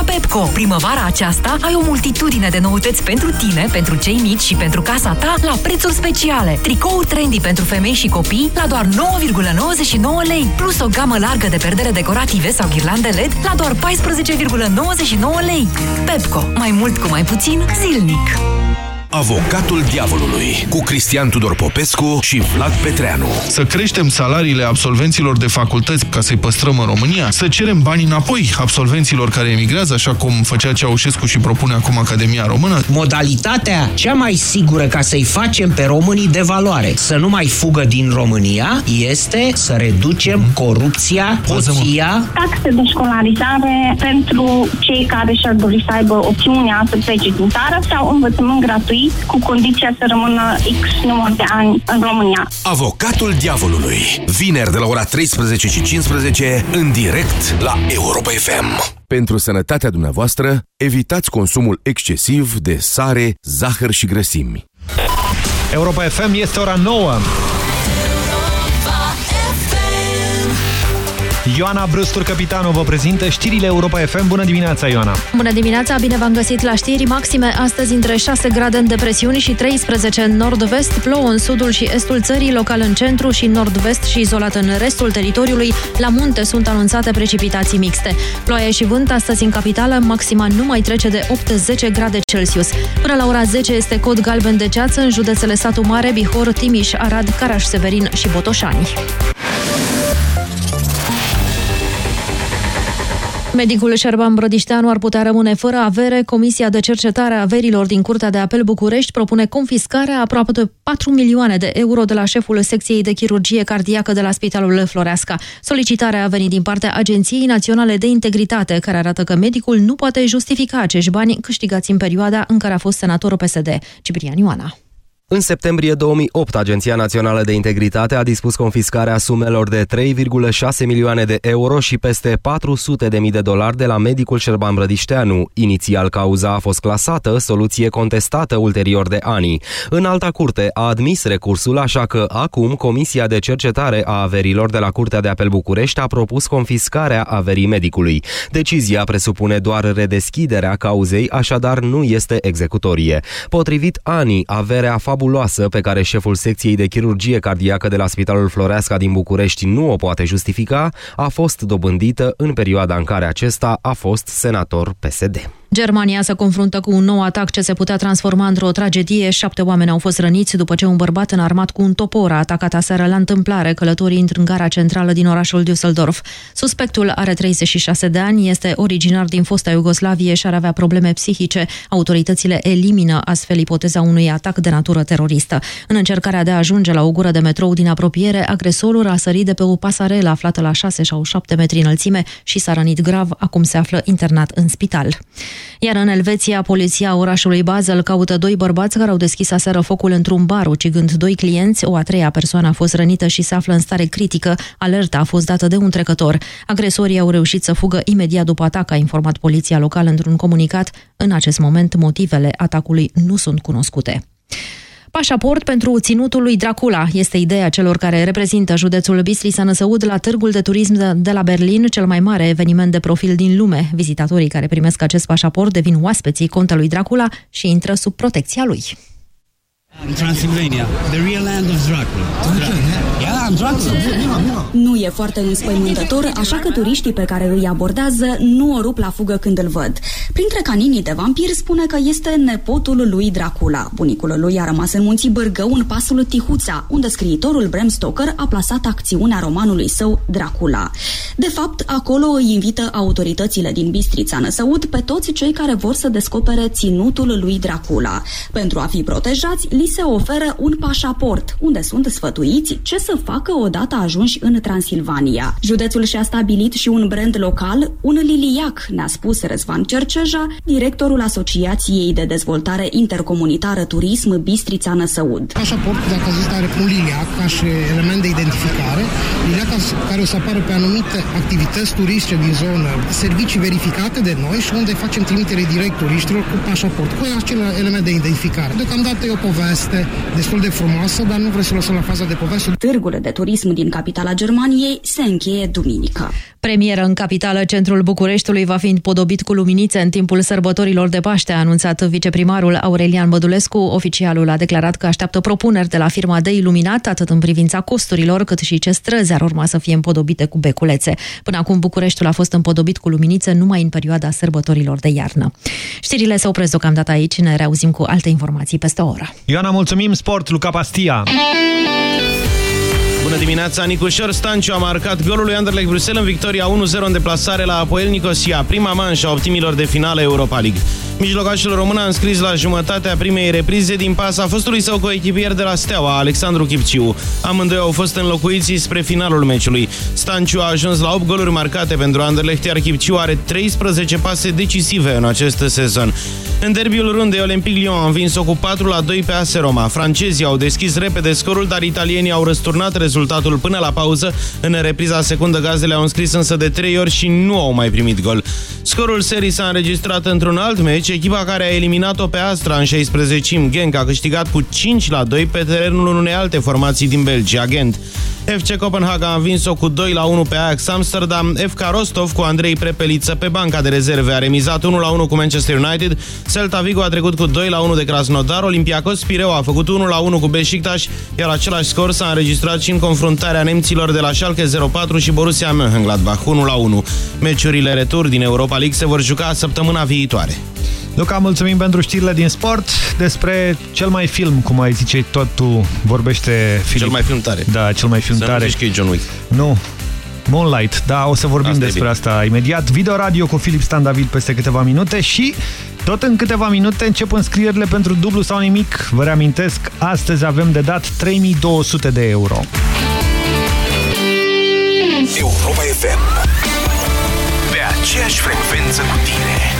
Doar la Pepco, primăvara aceasta, ai o multitudine de noutăți pentru tine, pentru cei mici și pentru casa ta la prețuri speciale. Tricouri trendy pentru femei și copii la doar 9,99 lei, plus o gamă largă de perdere decorative sau ghirlande LED la doar 14,99 lei. Pepco, mai mult cu mai puțin zilnic.
Avocatul diavolului cu Cristian Tudor Popescu și Vlad Petreanu.
Să creștem salariile absolvenților de facultăți ca să-i păstrăm în România, să cerem bani înapoi absolvenților care emigrează, așa cum făcea Ceaușescu și propune acum Academia Română.
Modalitatea cea mai sigură ca să-i facem pe românii de valoare să nu mai fugă din România este să reducem corupția, hoția.
Taxe de școlarizare pentru cei care și-ar dori să aibă opțiunea să plece din țară sau învățământ gratuit cu condiția să rămână X număr de ani în România.
Avocatul diavolului. Vineri de la ora 13 și 15 în direct la Europa FM.
Pentru sănătatea dumneavoastră, evitați consumul excesiv de sare, zahăr și grăsimi.
Europa FM este ora 9.
Ioana Brăstur, capitanul, vă prezintă știrile Europa FM. Bună dimineața, Ioana!
Bună dimineața, bine v-am găsit la știri. Maxime astăzi între 6 grade în depresiuni și 13 în nord-vest. Plouă în sudul și estul țării, local în centru și nord-vest și izolat în restul teritoriului. La munte sunt anunțate precipitații mixte. Ploaie și vânt astăzi în capitală, maxima nu mai trece de 8-10 grade Celsius. Până la ora 10 este cod galben de ceață în județele Satu Mare, Bihor, Timiș, Arad, Caraș-Severin și Botoșani. Medicul Șerban Brădișteanu ar putea rămâne fără avere. Comisia de cercetare a averilor din Curtea de Apel București propune confiscarea aproape de 4 milioane de euro de la șeful secției de chirurgie cardiacă de la Spitalul Floreasca. Solicitarea a venit din partea Agenției Naționale de Integritate, care arată că medicul nu poate justifica acești bani câștigați în perioada în care a fost senator PSD. Ciprian Ioana.
În septembrie 2008, Agenția Națională de Integritate a dispus confiscarea sumelor de 3,6 milioane de euro și peste 400 de mii de dolari de la medicul Șerban Brădișteanu. Inițial, cauza a fost clasată, soluție contestată ulterior de ani. În alta curte a admis recursul, așa că acum Comisia de Cercetare a averilor de la Curtea de Apel București a propus confiscarea averii medicului. Decizia presupune doar redeschiderea cauzei, așadar nu este executorie. Potrivit ani, averea fabuloasă pe care șeful secției de chirurgie cardiacă de la Spitalul Floreasca din București nu o poate justifica, a fost dobândită în perioada în care acesta a fost senator PSD.
Germania se confruntă cu un nou atac ce se putea transforma într-o tragedie. Șapte oameni au fost răniți după ce un bărbat înarmat cu un topor a atacat aseară la întâmplare călătorii în gara centrală din orașul Düsseldorf. Suspectul are 36 de ani, este originar din fosta Iugoslavie și ar avea probleme psihice. Autoritățile elimină astfel ipoteza unui atac de natură teroristă. În încercarea de a ajunge la o gură de metrou din apropiere, agresorul a sărit de pe o pasarelă aflată la 6 sau 7 metri înălțime și s-a rănit grav, acum se află internat în spital. Iar în Elveția, poliția orașului Basel caută doi bărbați care au deschis aseară focul într-un bar, ucigând doi clienți. O a treia persoană a fost rănită și se află în stare critică. Alerta a fost dată de un trecător. Agresorii au reușit să fugă imediat după atac, a informat poliția locală într-un comunicat. În acest moment, motivele atacului nu sunt cunoscute. Pașaport pentru ținutul lui Dracula este ideea celor care reprezintă județul Bistrița Năsăud la Târgul de Turism de la Berlin, cel mai mare eveniment de profil din lume. Vizitatorii care primesc acest pașaport devin oaspeții contelui Dracula și intră sub protecția lui.
In Transylvania, the real land of Dracula. Yeah, Dracula.
Nu e foarte înspăimântător, așa că turiștii pe care îi abordează nu o rup la fugă când îl văd. Printre caninii de vampir spune că este nepotul lui Dracula. Bunicul lui a rămas în munții Bârgău, în pasul Tihuța, unde scriitorul Bram Stoker a plasat acțiunea romanului său Dracula. De fapt, acolo îi invită autoritățile din Bistrița Năsăud pe toți cei care vor să descopere ținutul lui Dracula. Pentru a fi protejați, li se oferă un pașaport, unde sunt sfătuiți ce să facă odată ajunși în Transilvania. Județul și-a stabilit și un brand local, un liliac, ne-a spus Răzvan Cerceja, directorul Asociației de Dezvoltare Intercomunitară Turism Bistrița Năsăud.
Pașaportul, dacă zis, are un liliac ca și element de identificare, liliac care o să apară pe anumite activități turistice din zonă, servicii verificate de noi și unde facem trimitere direct turiștilor cu pașaport, cu acel element de identificare. Deocamdată e o poveste poveste destul de frumoasă, dar nu vreau să lăsăm la faza de poveste.
Târgul de turism din capitala Germaniei se încheie duminică.
Premieră în capitală, centrul Bucureștiului va fi împodobit cu luminițe în timpul sărbătorilor de Paște, a anunțat viceprimarul Aurelian Bădulescu. Oficialul a declarat că așteaptă propuneri de la firma de iluminat, atât în privința costurilor, cât și ce străzi ar urma să fie împodobite cu beculețe. Până acum, Bucureștiul a fost împodobit cu luminițe numai în perioada sărbătorilor de iarnă. Știrile se opresc deocamdată aici, ne reauzim cu alte informații peste o oră.
Ioana, mulțumim! Sport, Luca Pastia!
Bună dimineața, Nicușor Stanciu a marcat golul lui Anderlecht Bruxelles în victoria 1-0 în deplasare la Apoel Nicosia, prima manșă a optimilor de finală Europa League. Mijlocașul român a înscris la jumătatea primei reprize din pasa fostului său coechipier de la Steaua, Alexandru Chipciu. Amândoi au fost înlocuiți spre finalul meciului. Stanciu a ajuns la 8 goluri marcate pentru Anderlecht, iar Chipciu are 13 pase decisive în acest sezon. În derbiul rundei, Olympic Lyon a învins-o cu 4 la 2 pe AS Roma. Francezii au deschis repede scorul, dar italienii au răsturnat rezultatul până la pauză. În repriza secundă, gazdele au înscris însă de 3 ori și nu au mai primit gol. Scorul serii s-a înregistrat într-un alt meci. Echipa care a eliminat-o pe Astra în 16 Genk a câștigat cu 5 la 2 pe terenul unei alte formații din Belgia, Gent. FC Copenhaga a învins-o cu 2 la 1 pe Ajax Amsterdam. FK Rostov cu Andrei Prepeliță pe banca de rezerve a remizat 1 la 1 cu Manchester United. Celta Vigo a trecut cu 2 la 1 de Krasnodar. Olympiacos Pireu a făcut 1 la 1 cu Beşiktaş, iar același scor s-a înregistrat și în confruntarea nemților de la Schalke 04 și Borussia Mönchengladbach 1 la 1. Meciurile retur din Europa League se vor juca săptămâna viitoare.
Luca, mulțumim pentru știrile din sport. Despre cel mai film, cum ai zice tot tu, vorbește Filip.
Cel mai film tare.
Da, cel mai film
Să
tare.
nu zici că e John Wick.
Nu. Moonlight, da, o să vorbim
Asta e
despre
bine.
asta imediat. Video radio cu Filip Stan David peste câteva minute și tot în câteva minute încep înscrierile pentru dublu sau nimic. Vă reamintesc, astăzi avem de dat 3200 de euro.
Europa FM. Pe aceeași frecvență cu tine.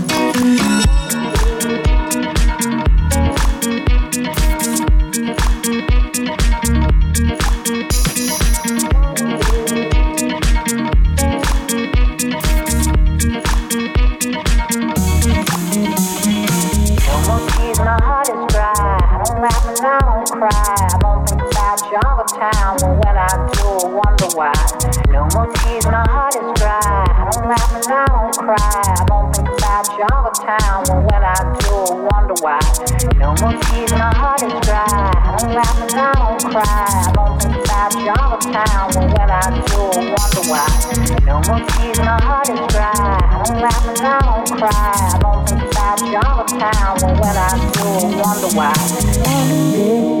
cry. I don't think about jungle town, but when I do, I wonder why. No more tears, my heart is dry. I don't laugh and I don't cry. I don't think about jungle town, but when I do, I wonder why. No more tears, my heart is dry. I don't laugh and I don't cry. I don't think about jungle town, but when I do, I wonder why. No more tears, my heart is dry. I don't laugh and I don't cry. I don't think about jungle town, but when I do, I wonder why. We'll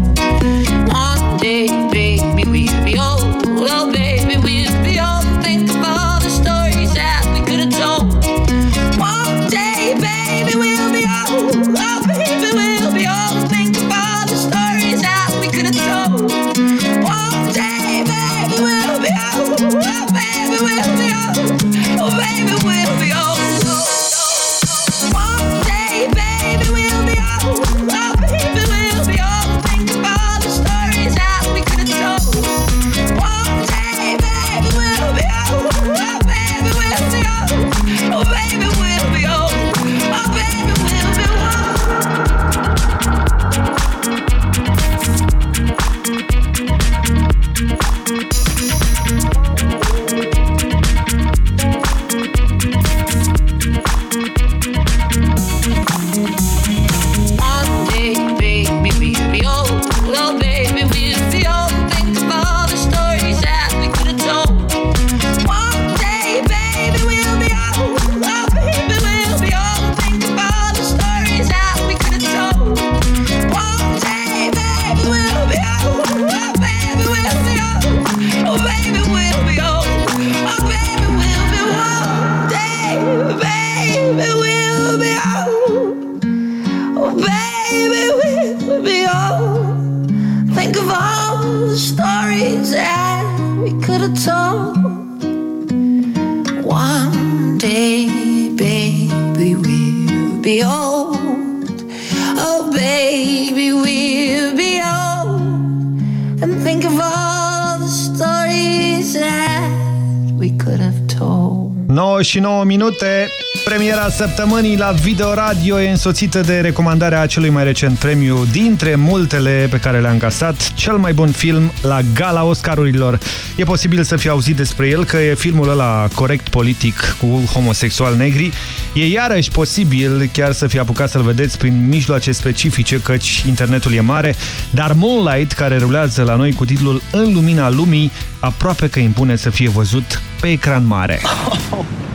9 și 9 minute, premiera săptămânii la Video Radio e însoțită de recomandarea acelui mai recent premiu dintre multele pe care le-a încasat, cel mai bun film la gala Oscarurilor. E posibil să fie auzit despre el că e filmul ăla corect politic cu homosexual negri. E iarăși posibil chiar să fie apucat să-l vedeți prin mijloace specifice, căci internetul e mare, dar Moonlight, care rulează la noi cu titlul În lumina lumii, aproape că impune să fie văzut pe ecran mare.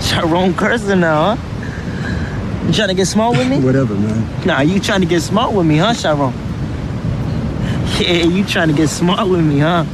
Sharon cursing now, huh? You trying to get smart with me?
Whatever, man.
Nah, you trying to get smart with me, huh, Sharon?
Yeah, you trying to get smart with me, huh?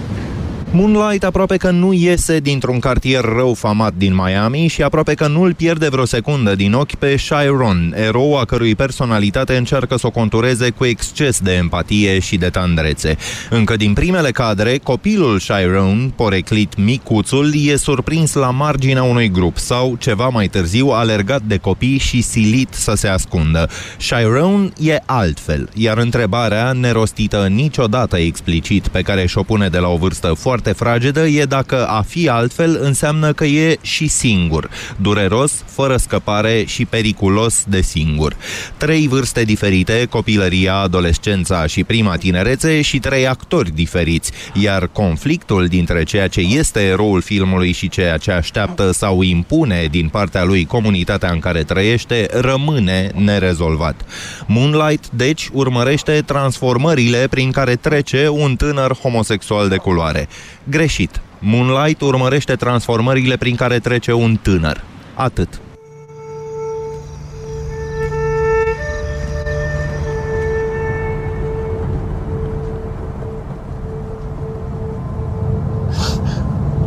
Moonlight aproape că nu iese dintr-un cartier rău famat din Miami și aproape că nu-l pierde vreo secundă din ochi pe Chiron, erou a cărui personalitate încearcă să o contureze cu exces de empatie și de tandrețe. Încă din primele cadre, copilul Chiron, poreclit micuțul, e surprins la marginea unui grup sau, ceva mai târziu, alergat de copii și silit să se ascundă. Chiron e altfel, iar întrebarea, nerostită niciodată explicit, pe care și-o pune de la o vârstă foarte fragedă, e dacă a fi altfel înseamnă că e și singur, dureros, fără scăpare și periculos de singur. Trei vârste diferite, copilăria, adolescența și prima tinerețe și trei actori diferiți, iar conflictul dintre ceea ce este eroul filmului și ceea ce așteaptă sau impune din partea lui comunitatea în care trăiește rămâne nerezolvat. Moonlight, deci, urmărește transformările prin care trece un tânăr homosexual de culoare. Greșit. Moonlight urmărește transformările prin care trece un tânăr. Atât.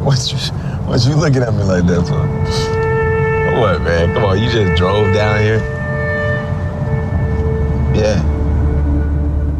What you, what you looking at me like that for? What, man? Come on, you just drove down here? Yeah.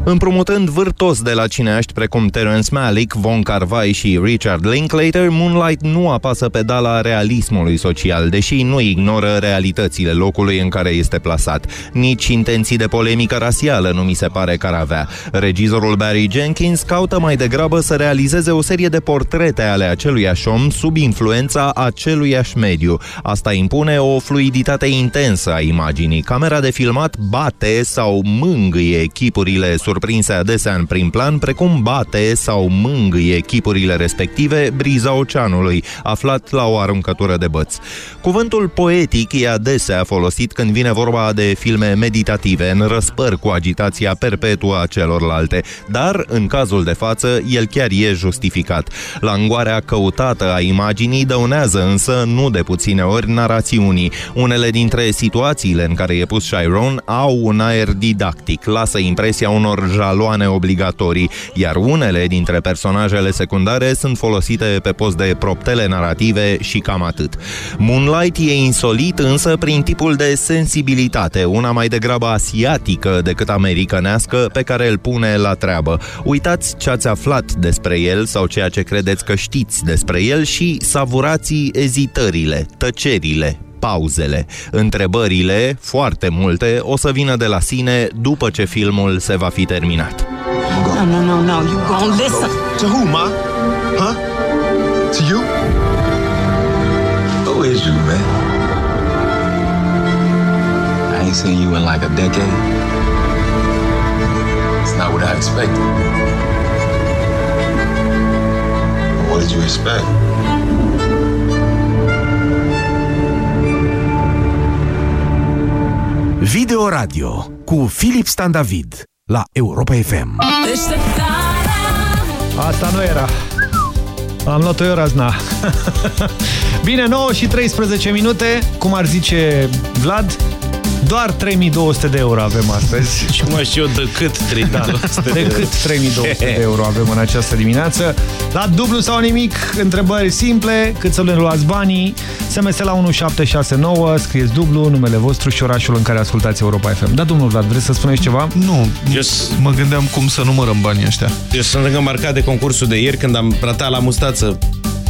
Împrumutând vârtos de la cineaști precum Terence Malick, Von Carvai și Richard Linklater, Moonlight nu apasă pedala realismului social, deși nu ignoră realitățile locului în care este plasat. Nici intenții de polemică rasială nu mi se pare că ar avea. Regizorul Barry Jenkins caută mai degrabă să realizeze o serie de portrete ale aceluiași om sub influența aceluiași mediu. Asta impune o fluiditate intensă a imaginii. Camera de filmat bate sau mângâie echipurile surprinse adesea în prim plan, precum bate sau mângâie echipurile respective briza oceanului, aflat la o aruncătură de băți. Cuvântul poetic e adesea folosit când vine vorba de filme meditative, în răspăr cu agitația perpetuă a celorlalte, dar, în cazul de față, el chiar e justificat. Langoarea căutată a imaginii dăunează însă, nu de puține ori, narațiunii. Unele dintre situațiile în care e pus Chiron au un aer didactic, lasă impresia unor jaloane obligatorii, iar unele dintre personajele secundare sunt folosite pe post de proptele narrative și cam atât. Moonlight e insolit însă prin tipul de sensibilitate, una mai degrabă asiatică decât americanească, pe care îl pune la treabă. Uitați ce ați aflat despre el sau ceea ce credeți că știți despre el și savurați ezitările, tăcerile, pauzele. Întrebările, foarte multe, o să vină de la sine după ce filmul se va fi terminat.
No, no, no, no. You gon' listen.
To who, ma? Huh? To you? Who is you, man? I ain't seen you in like a decade. It's not what I expected. What did you expect?
Video Radio cu Filip Stan David la Europa FM.
Asta nu era. Am luat-o eu razna. Bine, 9 și 13 minute, cum ar zice Vlad, doar 3200 de euro avem astăzi.
Și mă știu eu de cât 3200
de, de cât 3200 de euro avem în această dimineață. La dublu sau nimic, întrebări simple, cât să le luați banii, SMS la 1769, scrieți dublu, numele vostru și orașul în care ascultați Europa FM. Da, domnul Vlad, vreți să spuneți ceva?
Nu, eu mă gândeam cum să numărăm banii ăștia.
Eu sunt încă marcat de concursul de ieri când am ratat la mustață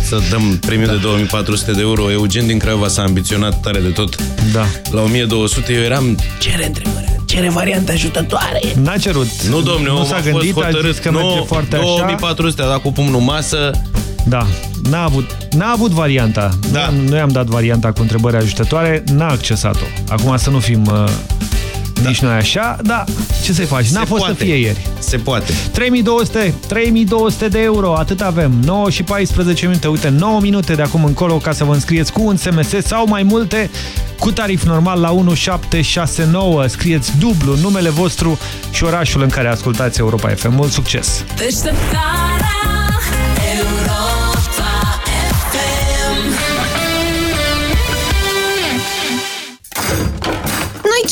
să dăm premiul da. de 2400 de euro. Eugen din Craiova s-a ambiționat tare de tot.
Da.
La 1200 eu eram... Cere întrebare, cere variante ajutătoare.
N-a cerut.
Nu, domne,
nu s-a gândit, a zis că
no,
merge foarte
2400
așa.
a dat cu pumnul masă.
Da, n-a avut, n-a avut varianta.
Da.
Noi am dat varianta cu întrebări ajutătoare, n-a accesat-o. Acum să nu fim... Uh, da. Nici noi așa, da, ce să-i faci? N-a fost
poate.
să fie ieri.
Se poate.
3200, 3200 de euro, atât avem. 9 și 14 minute, uite, 9 minute de acum încolo ca să vă înscrieți cu un SMS sau mai multe cu tarif normal la 1769. Scrieți dublu numele vostru și orașul în care ascultați Europa FM. Mult succes!
Deșteptarea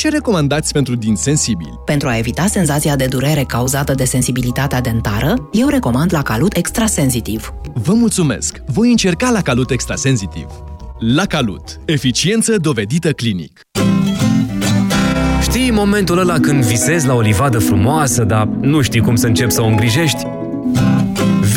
ce recomandați pentru din sensibili?
Pentru a evita senzația de durere cauzată de sensibilitatea dentară, eu recomand la Calut Extrasensitiv.
Vă mulțumesc! Voi încerca la Calut Extrasensitiv. La Calut. Eficiență dovedită clinic.
Știi momentul ăla când visezi la o livadă frumoasă, dar nu știi cum să începi să o îngrijești?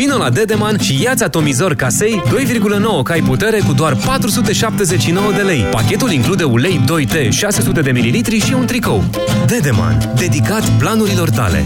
Vino la Dedeman și ia-ți atomizor casei 2,9 cai putere cu doar 479 de lei. Pachetul include ulei 2T 600 de ml și un tricou. Dedeman, dedicat planurilor tale.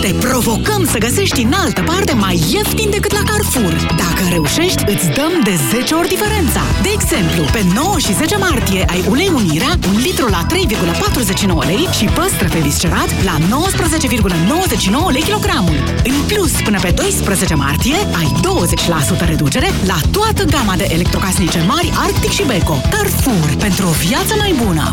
Te provocăm să găsești în altă parte mai ieftin decât la Carrefour. Dacă reușești, îți dăm de 10 ori diferența. De exemplu, pe 9 și 10 martie ai ulei unirea, un litru la 3,49 lei și păstrăve viscerat la 19,99 lei kilogramul. În plus, până pe 12 martie, ai 20% reducere la toată gama de electrocasnice mari Arctic și Beko. Carrefour, pentru o viață mai bună!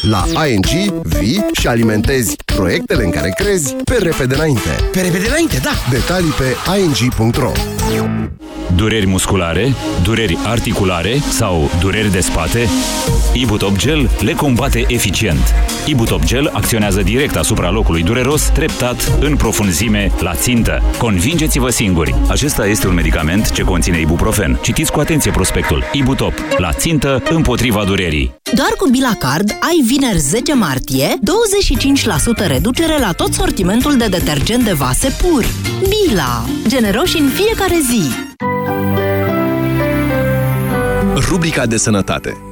La ING vii și alimentezi proiectele în care crezi pe repede înainte.
Pe repede înainte, da!
Detalii pe ing.ro
Dureri musculare, dureri articulare sau dureri de spate? Ibutop Gel le combate eficient. Ibutop Gel acționează direct asupra locului dureros, treptat, în profunzime, la țintă. Convingeți-vă singuri! Acesta este un medicament ce conține ibuprofen. Citiți cu atenție prospectul. Ibutop. La țintă, împotriva durerii.
Doar cu Bila Card ai vineri 10 martie 25% reducere la tot sortimentul de detergent de vase pur. Bila. Generoși în fiecare zi.
Rubrica de sănătate.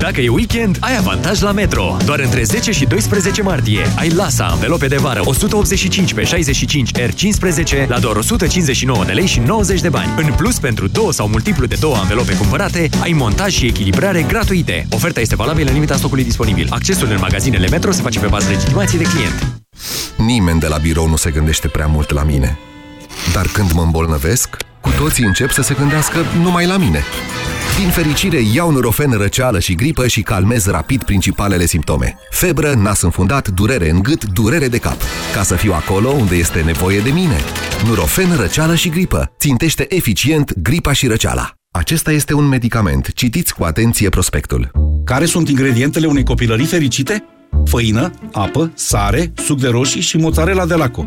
Dacă e weekend, ai avantaj la Metro. Doar între 10 și 12 martie ai Lasa, învelope de vară 185 pe 65 R15 la doar 159 de lei și 90 de bani. În plus, pentru două sau multiplu de două învelope cumpărate, ai montaj și echilibrare gratuite. Oferta este valabilă în limita stocului disponibil. Accesul în magazinele Metro se face pe bază legitimației de client.
Nimeni de la birou nu se gândește prea mult la mine. Dar când mă îmbolnăvesc, cu toții încep să se gândească numai la mine. Din fericire, iau Nurofen răceală și gripă și calmez rapid principalele simptome. Febră, nas înfundat, durere în gât, durere de cap. Ca să fiu acolo unde este nevoie de mine. Nurofen răceală și gripă. Țintește eficient gripa și răceala. Acesta este un medicament. Citiți cu atenție prospectul.
Care sunt ingredientele unei copilării fericite? Făină, apă, sare, suc de roșii și mozzarella de laco.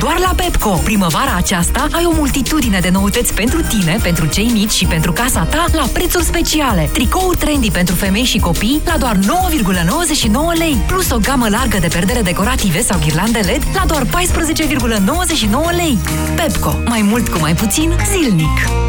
Doar la Pepco. Primăvara aceasta ai o multitudine de noutăți pentru tine, pentru cei mici și pentru casa ta la prețuri speciale. Tricouri trendy pentru femei și copii la doar 9,99 lei, plus o gamă largă de perdere decorative sau ghirlande LED la doar 14,99 lei. Pepco. Mai mult cu mai puțin zilnic.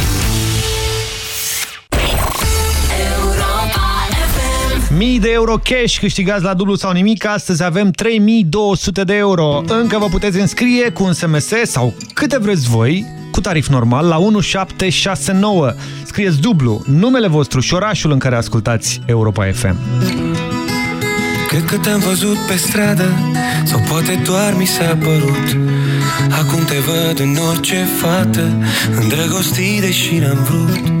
Mii de euro cash câștigați la dublu sau nimic. Astăzi avem 3200 de euro. Încă vă puteți înscrie cu un SMS sau câte vreți voi, cu tarif normal, la 1769. Scrieți dublu, numele vostru și orașul în care ascultați Europa FM.
Cred că te-am văzut pe stradă Sau poate doar mi s-a părut Acum te văd în orice fată Îndrăgostit deși n-am vrut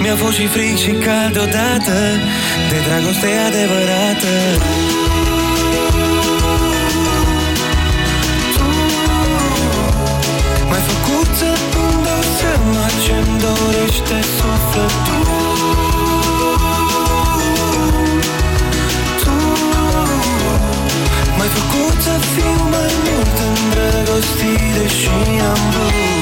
Mi-a fost și fric și cald odată De dragoste adevărată. M-ai făcut să-mi dau seama ce-mi dorește sufletul. Tu M-ai făcut să fiu mai mult îndrăgostit Deși am vrut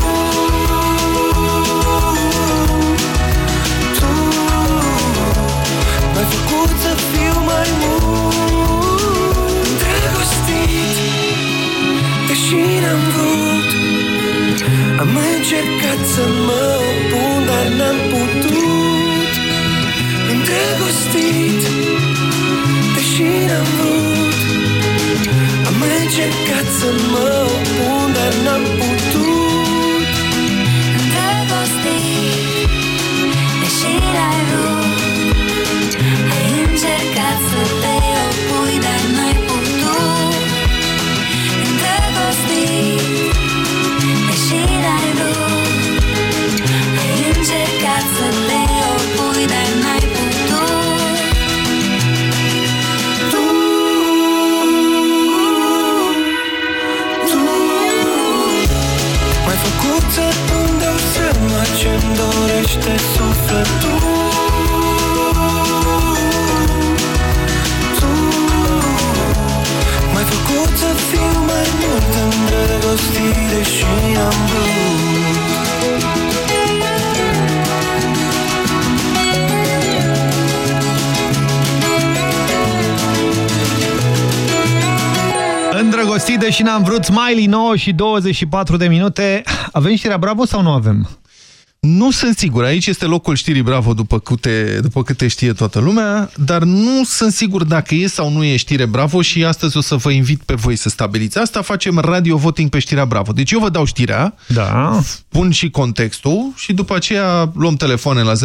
Am încercat să mă opun Dar n-am putut. Îndrăgostit Deși n-am vrut. Am încercat să mă opun Dar n-am putut.
Îndrăgostit Deși n-ai vrut
dorește sufletul Tu M-ai făcut să fiu mai mult îndrăgostit Deși am vrut
Îndrăgostit, deși n-am vrut, Smiley 9 și 24 de minute. Avem știrea Bravo sau nu avem?
Nu sunt sigur. Aici este locul știrii Bravo, după câte, după câte știe toată lumea, dar nu sunt sigur dacă e sau nu e știre Bravo și astăzi o să vă invit pe voi să stabiliți. Asta facem radio voting pe știrea Bravo. Deci eu vă dau știrea,
da.
pun și contextul și după aceea luăm telefoane la 0372069599,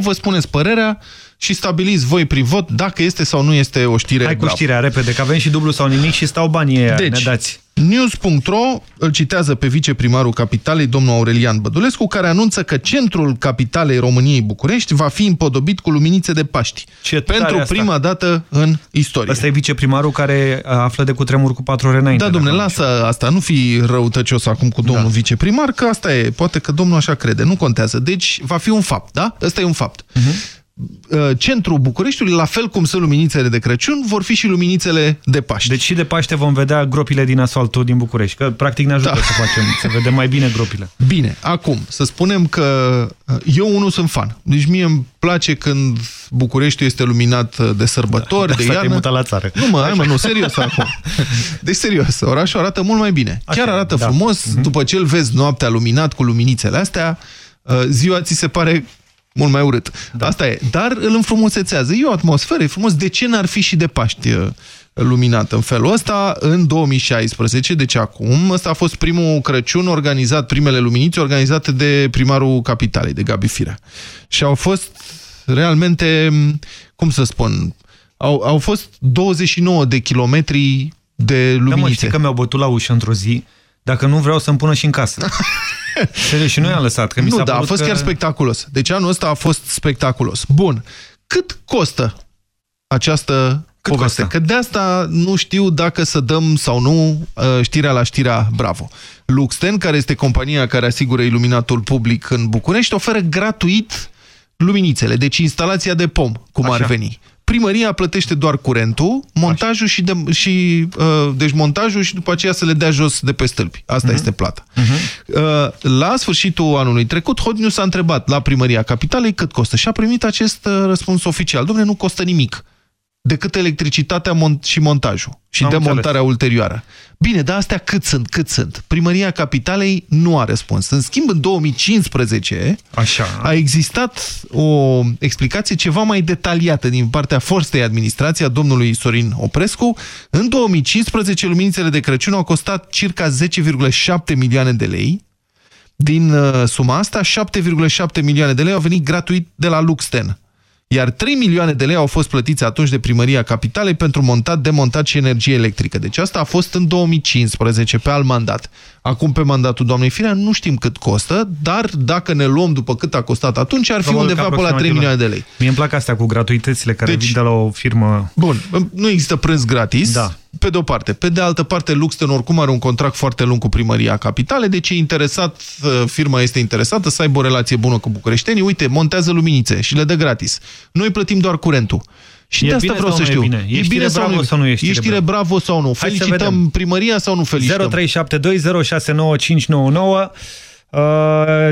vă spuneți părerea și stabiliți voi prin vot dacă este sau nu este o știre
Hai cu
Bravo.
știrea, repede, că avem și dublu sau nimic și stau banii ăia,
Deci,
ne dați.
News.ro îl citează pe viceprimarul capitalei, domnul Aurelian Bădulescu, care anunță că centrul capitalei României București va fi împodobit cu luminițe de Paști.
Ce tare
pentru
asta.
prima dată în istorie.
Ăsta e viceprimarul care află de cutremur cu patru ore înainte.
Da, domnule, lasă asta, nu fi răutăcios acum cu domnul da. viceprimar, că asta e, poate că domnul așa crede, nu contează. Deci va fi un fapt, da? Ăsta e un fapt. Uh
Mhm.
-huh. Centrul Bucureștiului, la fel cum sunt luminițele de Crăciun, vor fi și luminițele de Paște.
Deci și de Paște vom vedea gropile din asfaltul din București, că practic ne ajută da. să facem, să vedem mai bine gropile.
Bine, acum, să spunem că eu unul sunt fan. Deci mie îmi place când Bucureștiul este luminat de sărbători,
Da,
de
de
iarnă.
mutat la țară.
Nu mă, hai mă, nu, serios acum. Deci serios, orașul arată mult mai bine.
Așa
Chiar
e,
arată
da.
frumos, după ce îl vezi noaptea luminat cu luminițele astea, uh, ziua ți se pare mult mai urât. Da. Asta e. Dar îl înfrumusețează. E o atmosferă, e frumos. De ce n-ar fi și de Paști uh, luminat în felul ăsta? În 2016, deci acum, ăsta a fost primul Crăciun organizat, primele luminițe organizate de primarul capitalei, de Gabi Firea. Și au fost realmente, cum să spun, au, au fost 29 de kilometri de luminițe.
Da, mă, știi că mi-au bătut la ușă într-o zi, dacă nu vreau să-mi pună și în casă. Serios, și nu i-am lăsat, că mi
nu,
s-a
da, a
părut
fost
că...
chiar spectaculos. Deci anul ăsta a fost spectaculos. Bun. Cât costă această Cât poveste? Costă? Că de asta nu știu dacă să dăm sau nu uh, știrea la știrea Bravo. Luxten, care este compania care asigură iluminatul public în București, oferă gratuit luminițele, deci instalația de pom, cum Așa. ar veni. Primăria plătește doar curentul, montajul și, de, și uh, deci montajul și după aceea să le dea jos de pe stâlpi. Asta uh -huh. este plata. Uh -huh. uh, la sfârșitul anului trecut, Hot News a întrebat la Primăria Capitalei cât costă și a primit acest uh, răspuns oficial. Dom'le, nu costă nimic decât electricitatea mon și montajul și
Am
demontarea
înțeles.
ulterioară. Bine, dar astea cât sunt? Cât sunt? Primăria Capitalei nu a răspuns. În schimb, în 2015
Așa.
a existat o explicație ceva mai detaliată din partea forței administrației a domnului Sorin Oprescu. În 2015, luminițele de Crăciun au costat circa 10,7 milioane de lei. Din uh, suma asta, 7,7 milioane de lei au venit gratuit de la Luxten. Iar 3 milioane de lei au fost plătiți atunci de Primăria Capitalei pentru montat, demontat și energie electrică. Deci asta a fost în 2015, pe alt mandat. Acum, pe mandatul doamnei Firea, nu știm cât costă, dar dacă ne luăm după cât a costat atunci, ar fi
Probabil că
undeva pe la 3
aproximativ
milioane de lei.
Mie îmi plac astea cu gratuitățile care
Deci-
vin de la o firmă...
Bun, nu există prânz gratis,
Da.
Pe de o parte. Pe de altă parte, Luxten oricum are un contract foarte lung cu Primăria Capitale, deci e interesat, uh, firma este interesată să aibă o relație bună cu bucureștenii. Uite, montează luminițe și le dă gratis. Noi plătim doar curentul. Și
E
de asta
bine
vreau
sau
să
nu e
știu.
bine? E știre
sau
bravo
nu
sau nu e știre
E știre
bravo?
bravo sau nu?
Hai să
Felicităm
vedem.
primăria sau nu felicităm?
0372069599 uh,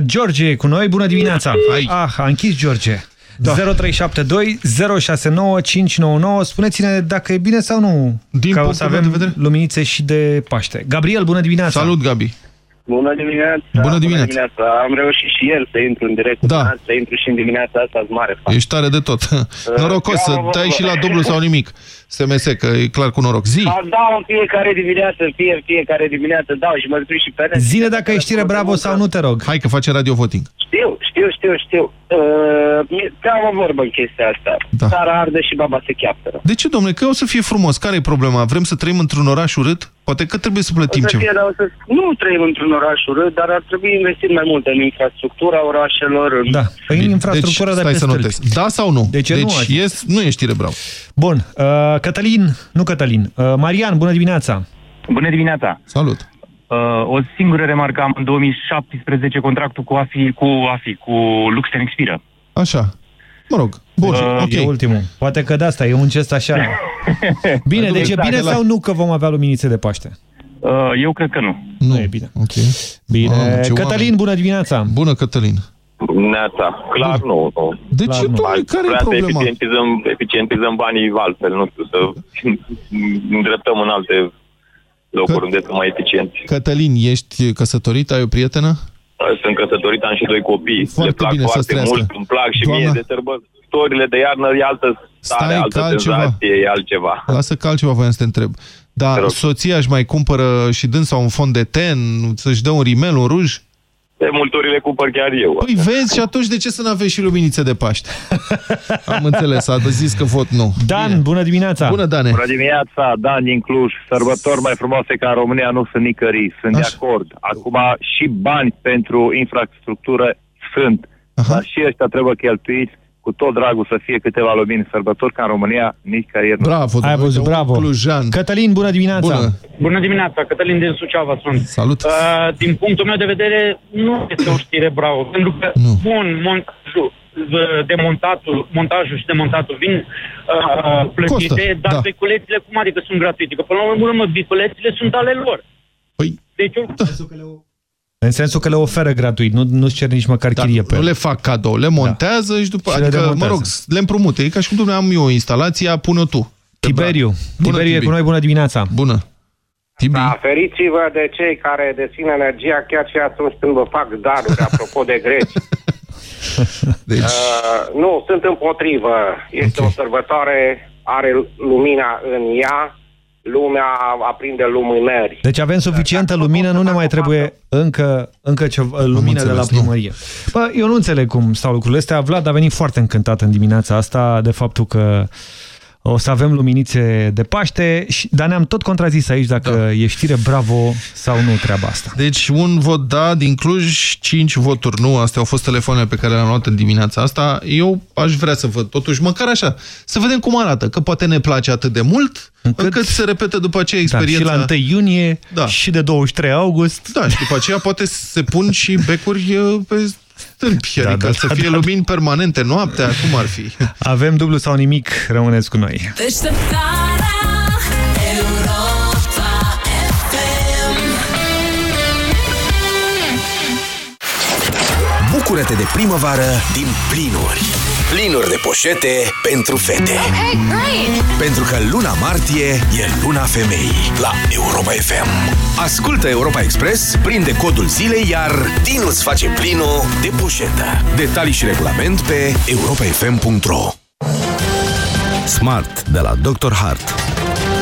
George e cu noi, bună dimineața!
Hai.
Ah, a închis George. Da. 0372 069599 Spuneți-ne dacă e bine sau nu
Din
Ca o
punctul
să
meu
avem
de vedere.
luminițe și de Paște Gabriel, bună dimineața!
Salut, Gabi!
Bună dimineața!
Bună dimineața.
dimineața! Am reușit și el să intru în direct cu
Da.
da. să intru și în dimineața asta, sunt mare fan.
Ești tare de tot. Norocos, să
eu am-
dai și la dublu sau nimic. SMS, că e clar cu noroc. Zi!
Am dau în fiecare dimineață, în fie, fiecare dimineață dau și mă scrie și pe net.
Zine dacă e știre bravo sau nu, te rog
Hai că face radio voting.
Știu, știu, știu, știu. Uh, mi- te am o vorbă în chestia asta.
Da.
Țara arde și baba se cheaptă.
De ce, domnule? Că o să fie frumos. Care e problema? Vrem să trăim într-un oraș urât? Poate că trebuie să
O
plătim
să
ceva.
fie, dar o să... Nu trăim într-un oraș urât, dar ar trebui investit mai mult în infrastructura orașelor. În...
Da, păi în infrastructura
deci,
de
stai
pe
să
stâlpi.
notez. Da sau nu?
De ce nu
deci
azi?
e, nu e știre bravo.
Bun, uh, Cătălin, nu Cătălin uh, Marian, bună dimineața
Bună dimineața!
Salut!
Uh, o singură remarcă am în 2017 contractul cu AFI, cu AFI, cu Luxten expiră.
Așa. Mă rog. Bun,
Uh,
ok.
E ultimul. Poate că de asta, e un gest așa. Bine, deci e
Exact,
bine
de la-
sau nu că vom avea luminițe de Paște?
Uh, eu cred că nu.
Nu
e bine.
Ok.
Bine.
Mamă, ce
Cătălin,
oameni.
bună dimineața!
Bună, Cătălin.
Neața, clar nu. nu.
De
Clar
ce,
nu.
domnule, care e
Vrea să
problema?
eficientizăm, eficientizăm banii altfel, nu știu, să îndreptăm în alte locuri
Că-
unde sunt mai eficienți.
Cătălin, ești căsătorit? Ai o prietenă?
Sunt căsătorit, am și doi copii.
Foarte
Le plac
bine să
foarte
trăiască.
mult, îmi plac și
Doamna-
mie de sărbătorile de iarnă e altă stare,
Stai,
altă
că altceva.
senzație, e altceva.
Lasă că altceva voiam să te întreb. Dar soția își mai cumpără și dânsa un fond de ten, să-și dă un rimel, un ruj?
De multe ori le cumpăr chiar eu.
Păi vezi, și atunci de ce să n-aveți și luminițe de Paște? Am înțeles, a zis că vot nu.
Dan, bună dimineața!
Bună, Dane!
Bună dimineața, Dan din Cluj. Sărbători mai frumoase ca în România nu sunt nicăieri. Sunt de acord. Acum și bani pentru infrastructură sunt. Dar și ăștia trebuie cheltuiți cu tot dragul să fie câteva lumini sărbători ca în România, nicăieri nu.
Bravo,
Ai văzut, bravo.
Clujan.
Cătălin, bună dimineața!
Bună.
Bună dimineața, Cătălin din Suceava sunt.
Salut.
Uh, din punctul meu de vedere, nu este o știre bravo, pentru că, nu. bun, montajul, uh, demontatul, montajul și demontatul vin uh, plătite,
Costă,
dar
da.
vehiculețele cum adică sunt gratuite? Că până la urmă, vehiculețele sunt ale lor.
Păi,
deci,
În sensul că le oferă gratuit, nu, nu-ți cer nici măcar chirie pe
Da, Nu
ele.
le fac cadou, le montează și după...
Și le
adică, mă
demontează.
rog, le împrumute. E ca și cum, domnule, am eu o instalație, pune-o tu.
Tiberiu, Tiberiu e cu noi, bună dimineața!
Bună! Tibi.
Da, feriți-vă de cei care dețin energia chiar și atunci când vă fac daruri, apropo de greci.
Deci...
Uh, nu, sunt împotrivă. Este okay. o sărbătoare, are lumina în ea, lumea aprinde luminări.
Deci avem suficientă lumină, nu ne mai trebuie încă, încă ceva, lumină de la
înțeles, nu.
primărie. Bă, eu nu înțeleg cum stau lucrurile astea. Vlad a venit foarte încântat în dimineața asta de faptul că o să avem luminițe de Paște, și, dar ne-am tot contrazis aici dacă da. e știre bravo sau nu treaba asta.
Deci un vot da din Cluj, 5 voturi nu. Astea au fost telefoanele pe care le-am luat în dimineața asta. Eu aș vrea să văd totuși, măcar așa, să vedem cum arată, că poate ne place atât de mult, încât, încât se repete după aceea experiența.
Da, și la 1 iunie
da.
și de 23 august.
Da, și după aceea poate se pun și becuri uh, pe stâlpi,
Da,
adică
da,
să
da,
fie
da.
lumini permanente noaptea, cum ar fi?
Avem dublu sau nimic, rămâneți cu noi.
Deșteptarea Europa FM
Bucură-te de primăvară din plinuri. Plinuri de poșete pentru fete.
Hey, great!
Pentru că luna martie e luna femeii la Europa FM. Ascultă Europa Express, prinde codul zilei, iar Dinu îți face plinul de poșetă. Detalii și regulament pe europafm.ro
Smart de la Dr. Hart.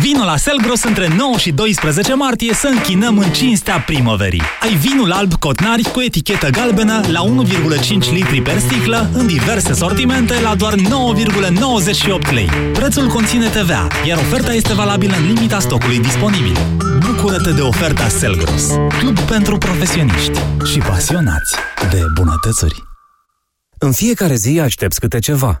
Vino la Selgros între 9 și 12 martie să închinăm în cinstea primăverii. Ai vinul alb Cotnari cu etichetă galbenă la 1,5 litri per sticlă în diverse sortimente la doar 9,98 lei. Prețul conține TVA, iar oferta este valabilă în limita stocului disponibil. Bucură-te de oferta Selgros, club pentru profesioniști și pasionați de bunătățuri.
În fiecare zi aștepți câte ceva.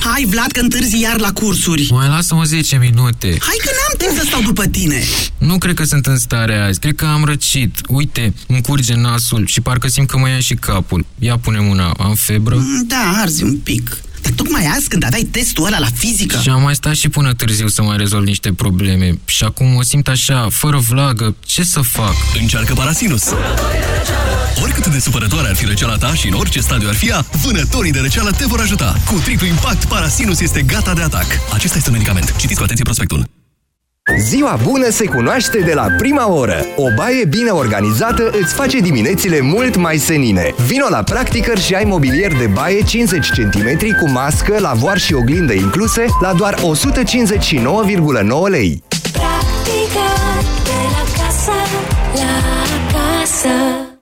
Hai, Vlad, că întârzi iar la cursuri.
Mai lasă-mă 10 minute.
Hai că n-am timp să stau după tine.
Nu cred că sunt în stare azi. Cred că am răcit. Uite, îmi curge nasul și parcă simt că mă ia și capul. Ia pune mâna. Am febră?
Mm, Da, arzi un pic. Dar tocmai azi, când aveai testul ăla la fizică...
Și am mai stat și până târziu să mai rezolv niște probleme. Și acum o simt așa, fără vlagă. Ce să fac?
Încearcă Parasinus! Oricât de supărătoare ar fi răceala ta și în orice stadiu ar fi ea, vânătorii de răceală te vor ajuta. Cu triplu impact, Parasinus este gata de atac. Acesta este un medicament. Citiți cu atenție prospectul.
Ziua bună se cunoaște de la prima oră. O baie bine organizată îți face diminețile mult mai senine. Vino la Practicăr și ai mobilier de baie 50 cm cu mască, lavoar și oglindă incluse la doar 159,9 lei.
Practica de la casă la casă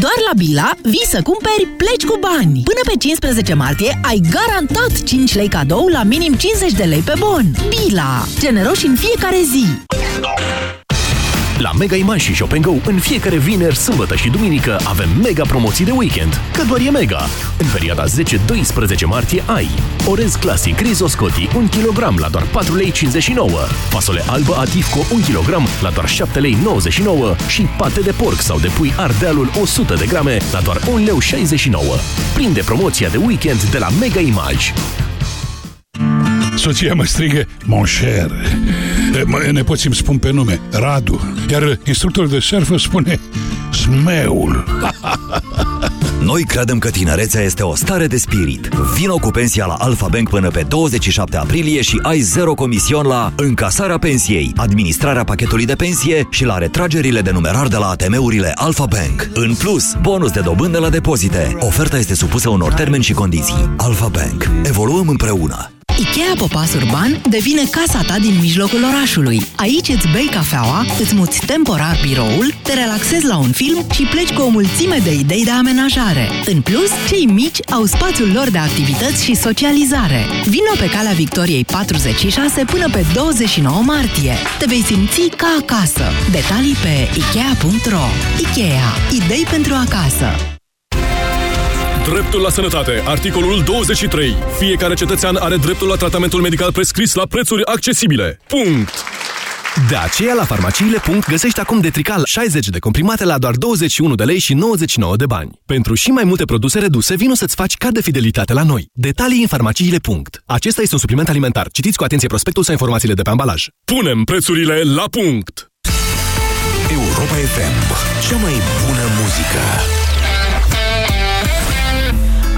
Doar la Bila vii să cumperi, pleci cu bani. Până pe 15 martie ai garantat 5 lei cadou la minim 50 de lei pe bon. Bila. Generoși în fiecare zi.
La Mega Image și Shop Go, în fiecare vineri, sâmbătă și duminică avem mega promoții de weekend, că doar e mega. În perioada 10-12 martie ai orez clasic Rizo Scotti 1 kg la doar 4 lei 59, fasole albă Atifco 1 kg la doar 7 lei 99 și pate de porc sau de pui Ardealul 100 de grame la doar 1 leu 69. Prinde promoția de weekend de la Mega Image.
Soția mă strigă Mon cher Mă- Nepoții îmi spun pe nume Radu Iar instructorul de surf îmi spune Smeul
Noi credem că tinerețea este o stare de spirit. Vino cu pensia la Alfa Bank până pe 27 aprilie și ai zero comision la încasarea pensiei, administrarea pachetului de pensie și la retragerile de numerar de la ATM-urile Alfa Bank. În plus, bonus de dobândă la depozite. Oferta este supusă unor termeni și condiții. Alfa Bank. Evoluăm împreună.
Ikea Popas Urban devine casa ta din mijlocul orașului. Aici îți bei cafeaua, îți muți temporar biroul, te relaxezi la un film și pleci cu o mulțime de idei de amenajare. În plus, cei mici au spațiul lor de activități și socializare. Vino pe calea Victoriei 46 până pe 29 martie. Te vei simți ca acasă. Detalii pe Ikea.ro Ikea. Idei pentru acasă.
Dreptul la sănătate. Articolul 23. Fiecare cetățean are dreptul la tratamentul medical prescris la prețuri accesibile. Punct! De aceea, la farmaciile. găsești acum Detrical 60 de comprimate la doar 21 de lei și 99 de bani. Pentru și mai multe produse reduse, vino să-ți faci card de fidelitate la noi. Detalii în farmaciile. Acesta este un supliment alimentar. Citiți cu atenție prospectul sau informațiile de pe ambalaj. Punem prețurile la punct!
Europa FM. Cea mai bună muzică.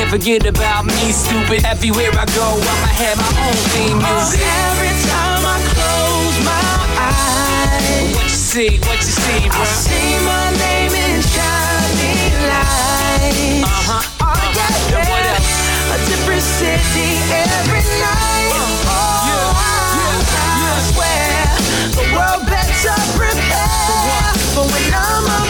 can't forget about me, stupid. Everywhere I go, I'ma have my own theme music.
Oh, every time I close my eyes,
what you see, what you see, bro?
I see my name in shining lights.
Uh huh.
Oh, yeah, yeah. What else? A different city every night. Uh, oh, yeah, yeah, I yeah. swear the world better prepare for when I'm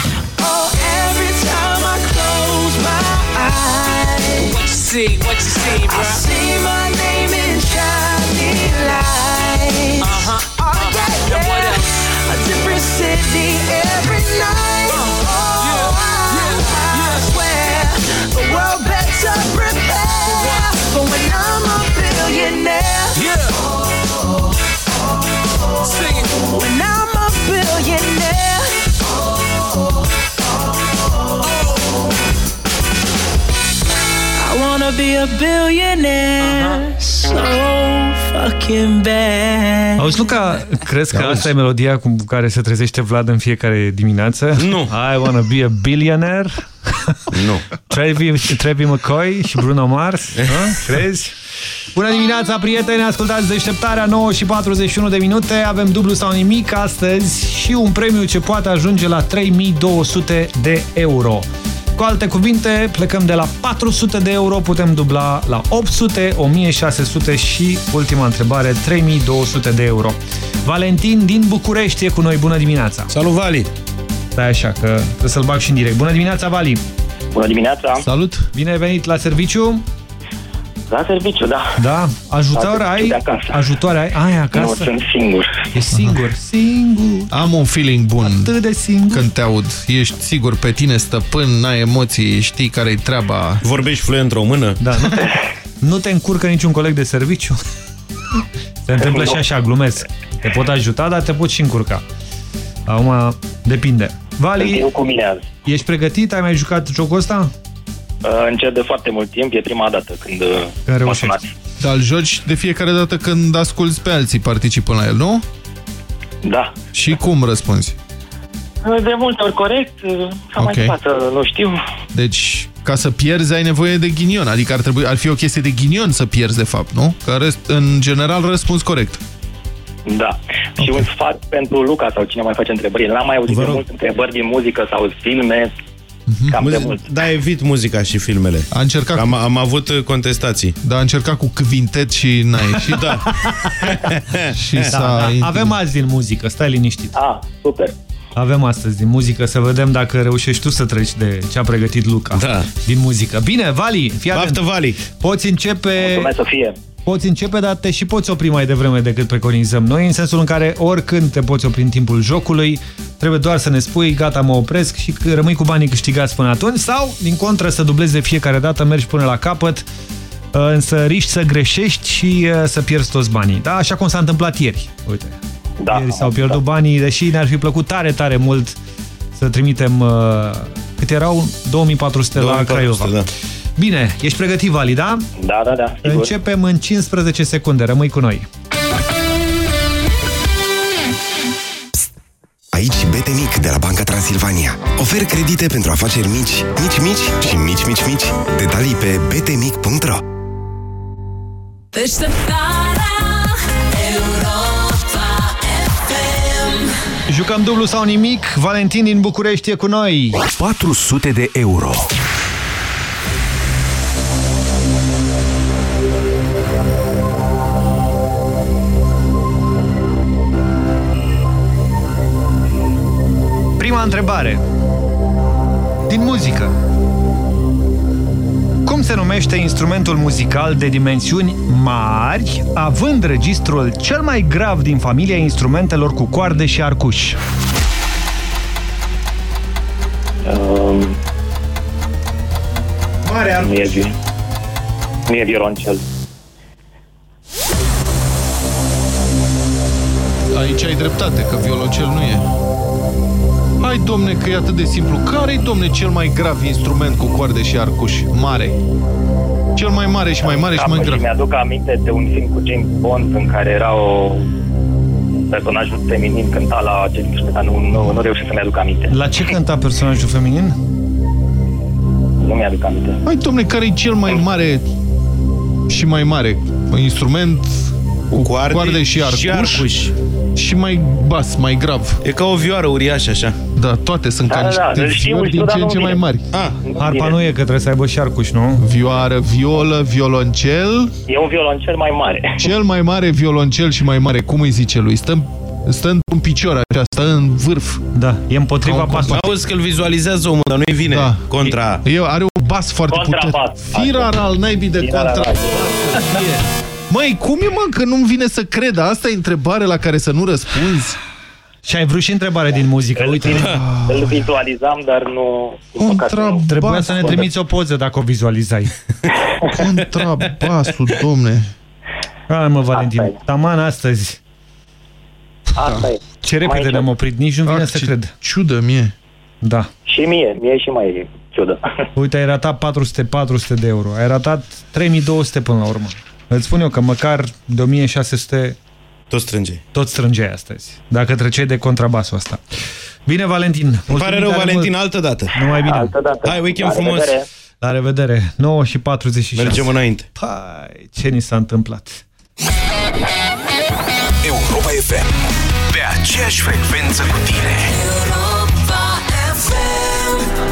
eyes,
What you see? What you see,
I see my name in shining lights.
Uh-huh.
Oh, yeah,
And what else?
A different city be a billionaire so fucking bad.
Auzi, Luca, crezi că asta e melodia cu care se trezește Vlad în fiecare dimineață?
Nu.
I wanna be a billionaire?
Nu.
Trevi, Trevi McCoy și Bruno Mars? Hă? Crezi? Bună dimineața, prieteni! Ascultați deșteptarea 9 și 41 de minute. Avem dublu sau nimic astăzi și un premiu ce poate ajunge la 3200 de euro. Cu alte cuvinte, plecăm de la 400 de euro, putem dubla la 800, 1600 și ultima întrebare, 3200 de euro. Valentin din București e cu noi. Bună dimineața!
Salut, Vali!
Stai așa, că trebuie să-l bag și în direct. Bună dimineața, Vali!
Bună dimineața!
Salut! Bine ai venit la serviciu?
La serviciu, da.
Da? Ajutor
La
ai?
serviciu de acasă.
Ajutoare ai? Ai acasă?
Nu, sunt singur.
E singur, singur.
Am un feeling bun
Atât de singur.
când te aud. Ești sigur pe tine, stăpân, n-ai emoții, știi care-i treaba.
Vorbești fluent română?
Da, nu te, nu te încurcă niciun coleg de serviciu? Se întâmplă și așa, glumesc. Te pot ajuta, dar te pot și încurca. Acum, depinde. Vali,
Eu cu mine azi.
ești pregătit? Ai mai jucat jocul ăsta?
Uh, Încep de foarte mult timp, e prima dată când, uh,
Când
mă
reușești.
sunați.
Dar îl joci de fiecare dată când asculți pe alții participând la el, nu?
Da.
Și cum răspunzi?
Uh, De multe ori corect, uh, sau
Ok.
mai față, nu știu.
Deci, ca să pierzi, ai nevoie de ghinion. Adică ar, trebui, ar fi o chestie de ghinion să pierzi, de fapt, nu? Că rest, în general răspunzi corect.
Da. Și un sfat pentru Luca sau cine mai face întrebări. N-am mai auzit de mult întrebări din muzică sau filme. Cam de mult.
Da, evit muzica și filmele.
A încercat
am, am avut uh, contestații.
Da, a încercat cu quintet și n-a ieșit.
da.
și
Da,
s-a...
da. Avem azi din muzică, stai liniștit.
Ah, super.
Avem astăzi din muzică, să vedem dacă reușești tu să treci de ce a pregătit Luca
da.
din muzică. Bine, Vali, fii atent.
Baftă, Vali!
Poți începe...
Mulțumesc să fie.
Poți începe, dar te și poți opri mai devreme decât preconizăm noi, în sensul în care oricând te poți opri în timpul jocului, trebuie doar să ne spui, gata, mă opresc și că rămâi cu banii câștigați până atunci, sau, din contră, să dublezi de fiecare dată, mergi până la capăt, însă riști să greșești și uh, să pierzi toți banii. Da? Așa cum s-a întâmplat ieri. Uite,
Da.
ieri s-au pierdut banii, deși ne-ar fi plăcut tare, tare mult să trimitem, uh, cât erau? 2400 la
2400,
Craiova.
da.
Bine, ești pregătit, Vali, da?
Da, da, da. Sigur.
Începem în 15 secunde. Rămâi cu noi.
Aici BT Mic de la Banca Transilvania. Ofer credite pentru afaceri mici, mici, mici și mici, mici, mici. Detalii pe btmic.ro
Deșteptarea Europa FM
Jucăm dublu sau nimic. Valentin din București e cu noi.
400 de euro.
Întrebare. Din muzică. Cum se numește instrumentul muzical de dimensiuni mari, având registrul cel mai grav din familia instrumentelor cu coarde și arcuși?
Um,
Mare
nu e bine. Nu e violoncel.
Aici ai dreptate, că violoncel nu e. Hai, domne, că e atât de simplu. Care-i, domne, cel mai grav instrument cu coarde și arcuși? Mare. Cel mai mare și mai mare și mai
Capă
grav.
Și mi-aduc aminte de un film cu James Bond în care era o personajul feminin cânta la acest instrument, dar nu, nu, nu reușesc să-mi aduc aminte.
La ce cânta personajul feminin?
Nu mi-aduc aminte.
Hai, domne, care-i cel mai mare și mai mare instrument cu coarde, coarde și arcuși,
și arcuși.
și mai bas, mai grav.
E ca o vioară uriașă, așa.
Da, toate sunt
Da,
ca
da,
niște
da, îl știu,
fiori
îl știu,
din
dar
ce în
nu
ce mai
vine.
mari.
Ah,
Harpa nu e, că trebuie să aibă și arcuși, nu?
Vioară, violă, violoncel.
E un violoncel mai mare.
Cel mai mare violoncel și mai mare, cum îi zice lui? Stă, stă într-un picior așa, stă în vârf.
Da, e împotriva
Ca un
pasului.
Auzi că îl vizualizează omul, dar nu-i vine.
Da.
Contra.
E, are un bas foarte
Contrabas.
puternic. Firar al naibii de
Firar al
contra.
naibii.
Măi, cum e, mă, că nu-mi vine să cred? Asta e întrebare la care să nu răspunzi?
Și ai vrut și întrebare din muzică, uite.
Îl vizualizam, dar nu... din păcate, nu.
Trebuia să ne trimiți o poză dacă o vizualizai.
Contrabasul, domne.
Hai mă, Valentin, taman astăzi.
Asta e.
Ce repede
Mai
ne-am oprit, nici nu vine să cred.
Ciudă mie.
Da.
Și mie, mie și mai ciudă.
Uite, ai ratat 400-400 de euro. Ai ratat 3200 până la urmă. Îți spun eu că măcar de 1600
Tot strânge.
tot strângeai astăzi. Dacă treceai de contrabasul ăsta. Bine, Valentin.
Îmi
mulțumim
pare rău,
tare
Valentin,
mult.
altă dată.
Numai bine.
Altă dată.
Hai, weekend
La
frumos.
revedere.
La revedere. 9 și 46.
Mergem înainte.
Pai, ce ni s-a întâmplat?
Europa FM. Pe aceeași frecvență cu tine.
Europa FM.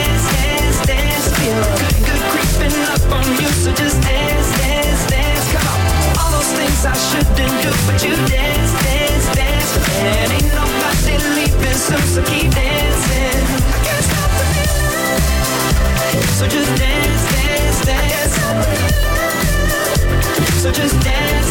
So just dance, dance, dance. Come on. All those things I shouldn't do, but you dance, dance, dance. Ain't nobody leaving so keep dancing. I can't stop the feeling. So just dance, dance, dance. So just dance.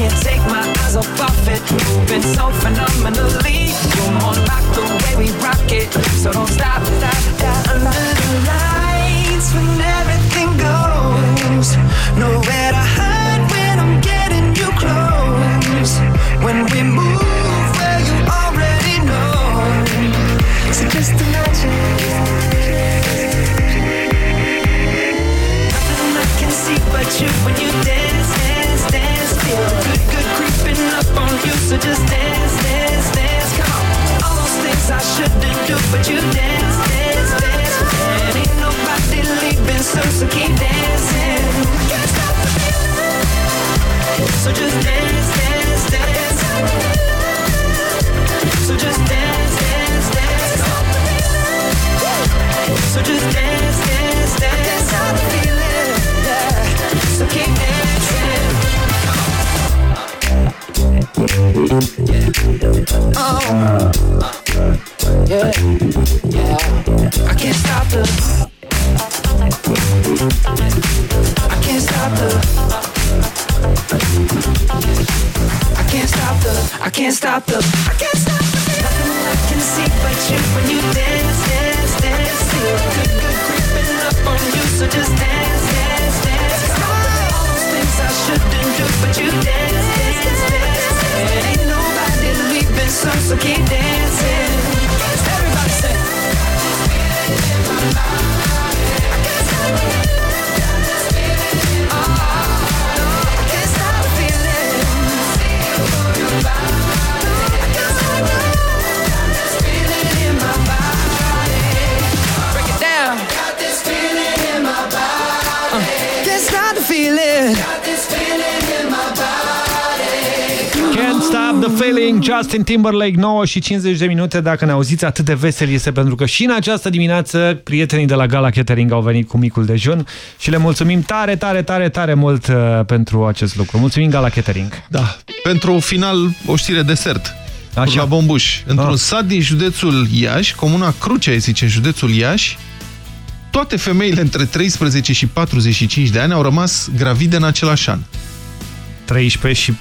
can't take my eyes off of it, moving so phenomenally. You're more like the way we rock it, so don't stop, stop, stop. Under the lights, when everything goes, nowhere to hide when I'm getting you close. When we move, just dance, dance, dance. Come. All those things I shouldn't do, but you dance, dance, dance. And ain't nobody leaving so keep dancing. Can't stop the feeling. So just dance, dance, dance. So just dance, dance, dance. So just dance, dance, dance. How I feel it. Yeah. So keep I can't stop the. I can't stop the. I can't stop the, I can't stop the feeling. Nothing I can see but you when you dance, dance, dance. Feel good, good creeping up on you, so just dance, dance, dance. All those things I shouldn't do, but you dance, dance, dance. And ain't nobody leaving, so so keep dancing. Everybody say. Break stop the feeling,
Justin Timberlake, 9 și 50 de minute. Dacă ne auziți atât de veseli este pentru că și în această dimineață prietenii de la Gala Catering au venit cu micul dejun și le mulțumim tare, tare, tare, tare mult uh, pentru acest lucru. Mulțumim Gala Catering.
Da. Pentru final, o știre desert. Așa. La Bombuș. Într-un
Ah.
sat din județul Iași, comuna Crucea, îi zice, județul Iași, toate femeile între 13 și 45 de ani au rămas gravide în același an.
13 și...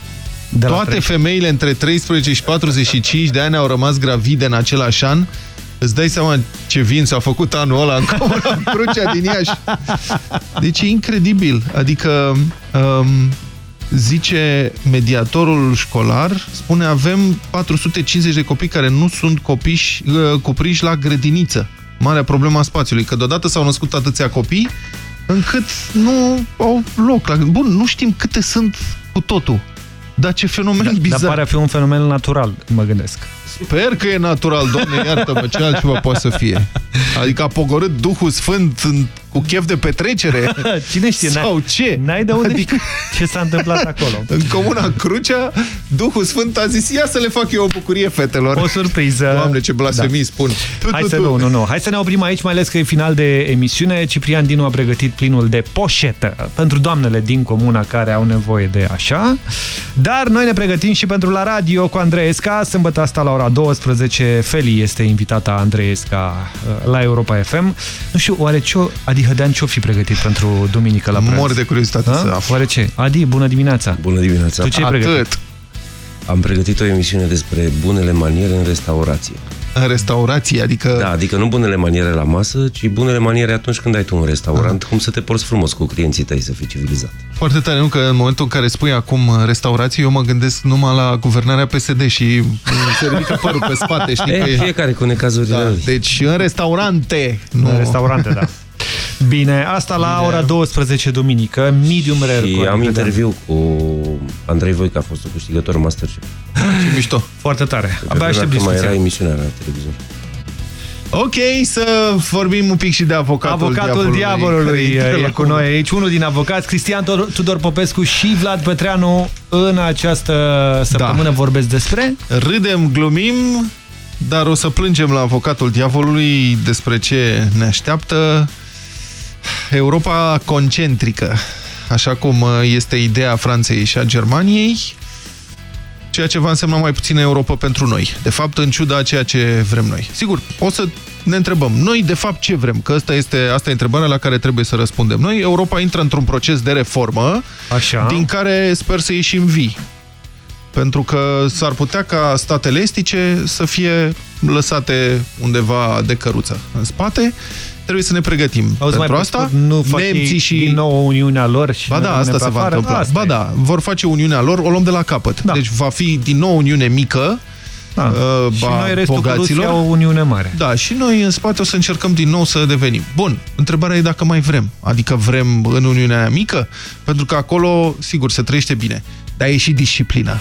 De la
Toate
13.
femeile între 13 și 45 de ani au rămas gravide în același an. Îți dai seama ce vinț s-a făcut anul ăla în Comuna Crucea din Iași. Deci e incredibil. Adică um, zice mediatorul școlar, spune avem 450 de copii care nu sunt copiși, uh, cupriși la grădiniță. Marea problema spațiului, că deodată s-au născut atâția copii încât nu au loc. La... Bun, nu știm câte sunt cu totul. Dar ce fenomen
Da,
bizar.
dar pare a fi un fenomen natural, mă gândesc.
Sper că e natural, doamne, iartă-mă, ce altceva poate să fie. Adică a pogorât Duhul Sfânt în, cu chef de petrecere?
Cine știe?
Sau ce?
N-ai de unde
adică...
ce s-a întâmplat acolo.
În comuna Crucea, Duhul Sfânt a zis, ia să le fac eu o bucurie fetelor.
O surpriză.
Doamne, ce blasfemii da. spun.
Hai să nu, nu, nu. Hai să ne oprim aici, mai ales că e final de emisiune. Ciprian Dinu a pregătit plinul de poșetă pentru doamnele din comuna care au nevoie de așa. Dar noi ne pregătim și pentru la radio cu Andreesca. Sâmbătă asta la ora 12, Feli este invitata Andreesca uh, la Europa FM. Nu știu, oare ce Adi Hădean ce-o fi pregătit pentru duminică la prânz?
Mor de curiozitate
Da?
să aflu.
Oare ce? Adi, bună dimineața!
Bună dimineața!
Tu ce ai pregătit?
Am pregătit o emisiune despre bunele maniere în restaurație.
În restaurație, adică...
Da, adică nu bunele maniere la masă, ci bunele maniere atunci când ai tu un restaurant, cum să te porți frumos cu clienții tăi, să fii civilizat.
Foarte tare, nu? Că în momentul în care spui acum restaurație, eu mă gândesc numai la guvernarea PSD și îmi se ridică părul pe spate, știi?
E,
că e-
fiecare cu necazurile
da.
lui.
Deci în restaurante. Nu.
În restaurante, da. Bine, asta la
Bine.
ora 12 duminică, medium rare.
Și
cu
am
Adi
interviu cu Andrei Voica, a fost câștigător Masterchef.
Ce mișto.
Foarte tare.
Abia
Abia aștept
mai
discuția.
era emisiunea la televizor.
Ok, să vorbim un pic și de avocatul,
Avocatul diavolului,
care
e
la
cu noi aici, unul din avocați, Cristian Tor- Tudor Popescu și Vlad Petreanu în această săptămână
Da.
vorbesc despre...
Râdem, glumim, dar o să plângem la avocatul diavolului despre ce ne așteaptă Europa concentrică, așa cum este ideea Franței și a Germaniei, ceea ce va însemna mai puțină Europa pentru noi. De fapt, în ciuda a ceea ce vrem noi. Sigur, o să ne întrebăm, noi de fapt ce vrem? Că asta este, asta e întrebarea la care trebuie să răspundem. Noi, Europa intră într-un proces de reformă,
Așa.
din care sper să ieșim vii. Pentru că s-ar putea ca statele estice să fie lăsate undeva de căruță în spate. Trebuie să ne pregătim
Auzi,
pentru
mai
asta.
pe scurt, nu fac
Nemții
ei
și
din nou Uniunea lor și
Ba
noi
da,
rămânem
asta
pe
se va
afară?
întâmpla.
Asta
Ba
e.
da, vor face Uniunea lor, o luăm de la capăt. Da. Deci va fi din nou Uniune mică,
Da.
uh,
Și
a
noi restul
bogaților.
Rusia o Uniune mare.
Da, și noi în spate o să încercăm din nou să devenim. Bun, întrebarea e dacă mai vrem. Adică vrem în Uniunea aia mică? Pentru că acolo, sigur, se trăiește bine. Dar e și disciplină.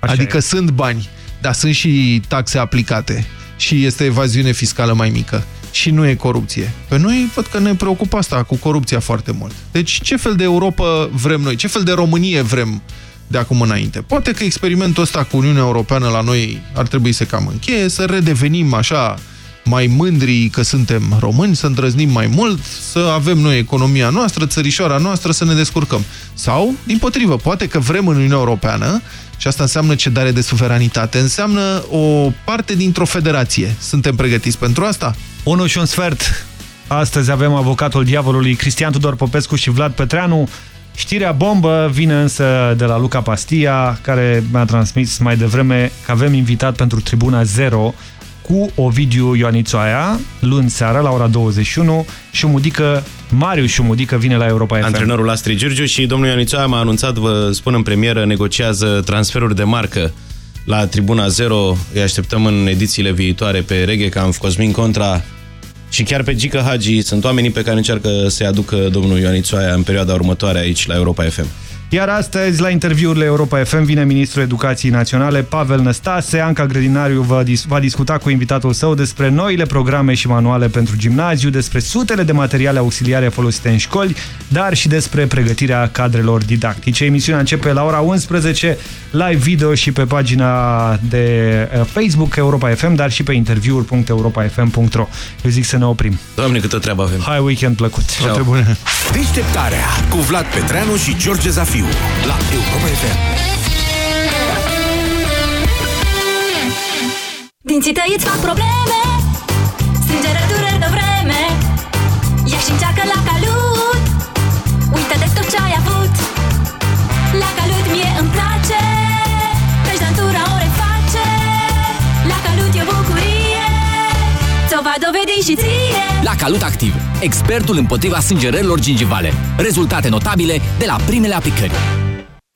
Așa
adică
e.
sunt bani, dar sunt și taxe aplicate. Și este evaziune fiscală mai mică. Și nu e corupție. Pe noi văd că ne preocupă asta cu corupția foarte mult. Deci ce fel de Europa vrem noi? Ce fel de Românie vrem de acum înainte? Poate că experimentul ăsta cu Uniunea Europeană la noi ar trebui să cam încheie, să redevenim așa mai mândri că suntem români, să îndrăznim mai mult, să avem noi economia noastră, țărișoara noastră, să ne descurcăm. Sau, din potrivă, poate că vrem în Uniunea Europeană, și asta înseamnă cedare de suveranitate, înseamnă o parte dintr-o federație. Suntem pregătiți pentru asta?
1 și un sfert. Astăzi avem avocatul diavolului Cristian Tudor Popescu și Vlad Petreanu. Știrea bombă vine însă de la Luca Pastia, care mi-a transmis mai devreme că avem invitat pentru Tribuna 0 cu Ovidiu Ioanițoaia, luni seara la ora 21, Șumudică, Marius Șumudică vine la Europa FM.
Antrenorul Astrid Giurgiu și domnul Ioanițoaia m-a anunțat, vă spun în premieră, negociază transferuri de marcă la Tribuna 0. Îi așteptăm în edițiile viitoare pe Reghe, Camp, Cosmin Contra și chiar pe Gica Hagi. Sunt oamenii pe care încearcă să-i aducă domnul Ioanițoaia în perioada următoare aici la Europa FM.
Iar astăzi, la interviurile Europa FM, vine ministrul Educației Naționale, Pavel Năstase. Anca Grădinariu va, dis va discuta cu invitatul său despre noile programe și manuale pentru gimnaziu, despre sutele de materiale auxiliare folosite în școli, dar și despre pregătirea cadrelor didactice. Emisiunea începe la ora 11, live video și pe pagina de uh, Facebook Europa FM, dar și pe interviuri.europafm.ro. Eu zic să ne oprim.
Doamne, câtă treabă avem!
Hai, weekend plăcut!
Ciao.
bune!
Deșteptarea cu Vlad Petreanu și George Zafiu la Europa FM.
Dinții tăi îți fac probleme Strângere dureri de vreme Ia și încearcă la calut Uită de tot ce ai avut va dovedi și ție
La Calut Activ, expertul împotriva sângerărilor gingivale. Rezultate notabile de la primele aplicări.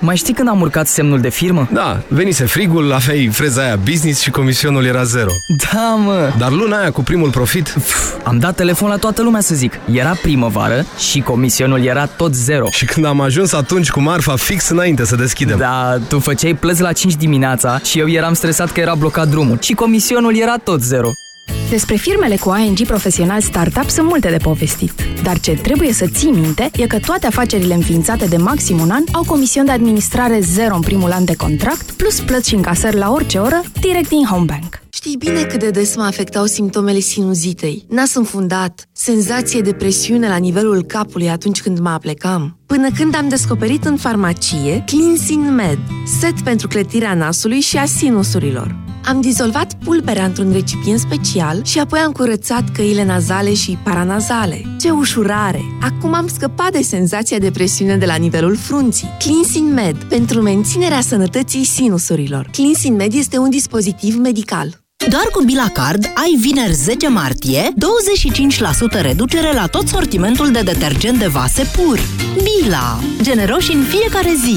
Mai știi când am urcat semnul de firmă?
Da, venise frigul, aveai freza aia business și comisionul era zero.
Da, mă!
Dar luna aia cu primul profit...
Am dat telefon la toată lumea să zic. Era primăvară și comisionul era tot zero.
Și când am ajuns atunci cu marfa fix înainte să deschidem.
Da, tu făceai plăți la 5 dimineața și eu eram stresat că era blocat drumul. Și comisionul era tot zero.
Despre firmele cu ING profesional startup sunt multe de povestit. Dar ce trebuie să ții minte e că toate afacerile înființate de maxim un an au comision de administrare zero în primul an de contract, plus plăți și încasări la orice oră, direct din Homebank.
Știi bine cât de des mă afectau simptomele sinuzitei. Nas înfundat, senzație de presiune la nivelul capului atunci când mă aplecam. Până când am descoperit în farmacie Cleansing Med, set pentru clătirea nasului și a sinusurilor. Am dizolvat pulberea într-un recipient special și apoi am curățat căile nazale și paranazale. Ce ușurare! Acum am scăpat de senzația de presiune de la nivelul frunții. Cleansing Med, pentru menținerea sănătății sinusurilor. Cleansing Med este un dispozitiv medical.
Doar cu Bila Card ai vineri 10 martie 25% reducere la tot sortimentul de detergent de vase pur. Bila. Generoși în fiecare zi.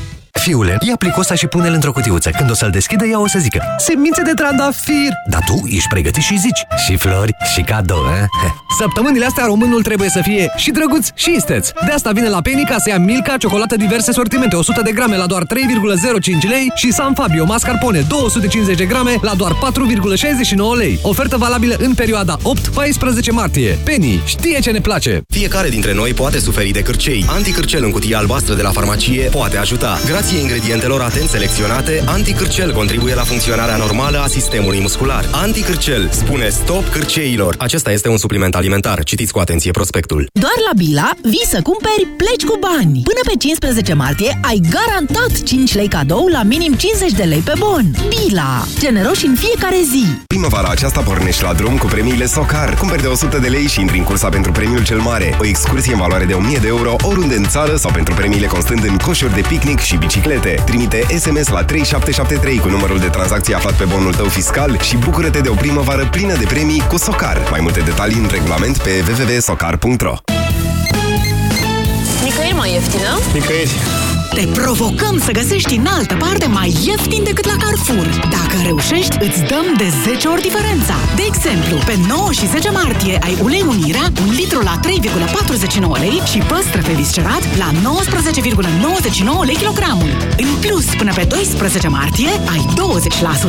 Fiule, ia plicosa și pune-l într-o cutiuță. Când o să-l deschidă, ea o să zică Semințe de trandafir! Dar tu ești pregătit și zici Și flori, și cadou, eh?
Săptămânile astea românul trebuie să fie și drăguț și isteț. De asta vine la Penny ca să ia Milka, ciocolată diverse sortimente, 100 de grame la doar 3,05 lei și San Fabio mascarpone 250 de grame la doar 4,69 lei. Ofertă valabilă în perioada 8-14 martie. Penny știe ce ne place.
Fiecare dintre noi poate suferi de cârcei. Anticârcel în cutia albastră de la farmacie poate ajuta. Grație ingredientelor atent selecționate, Anticârcel contribuie la funcționarea normală a sistemului muscular. Anticârcel spune stop cârceilor. Acesta este un supliment alimentar. Citiți cu atenție prospectul.
Doar la Bila vii să cumperi, pleci cu bani. Până pe 15 martie ai garantat 5 lei cadou la minim 50 de lei pe bon. Bila. Generoși în fiecare zi.
Primăvara aceasta pornești la drum cu premiile Socar. Cumperi de 100 de lei și intri în cursa pentru premiul cel mare. O excursie în valoare de 1000 de euro oriunde în țară sau pentru premiile constând în coșuri de picnic și biciclete. Trimite SMS la 3773 cu numărul de tranzacție aflat pe bonul tău fiscal și bucură-te de o primăvară plină de premii cu Socar. Mai multe detalii în regulament pe www.socar.ro
Nicăieri mai ieftină?
Nicăieri.
Te provocăm să găsești în altă parte mai ieftin decât la Carrefour. Dacă reușești, îți dăm de 10 ori diferența. De exemplu, pe 9 și 10 martie ai ulei unirea, un litru la 3,49 lei și păstrăve viscerat la 19,99 lei kilogramul. În plus, până pe 12 martie, ai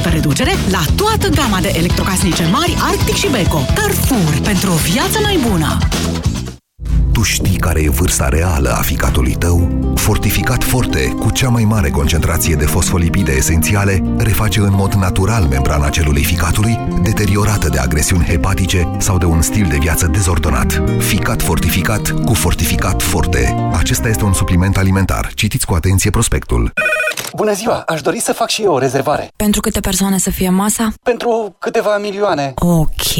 20% reducere la toată gama de electrocasnice mari Arctic și Beko. Carrefour, pentru o viață mai bună!
Tu știi care e vârsta reală a ficatului tău? Fortificat Forte, cu cea mai mare concentrație de fosfolipide esențiale, reface în mod natural membrana celulei ficatului, deteriorată de agresiuni hepatice sau de un stil de viață dezordonat. Ficat fortificat cu Fortificat Forte. Acesta este un supliment alimentar. Citiți cu atenție prospectul.
Bună ziua! Aș dori să fac și eu o rezervare.
Pentru câte persoane să fie masa?
Pentru câteva milioane.
Ok.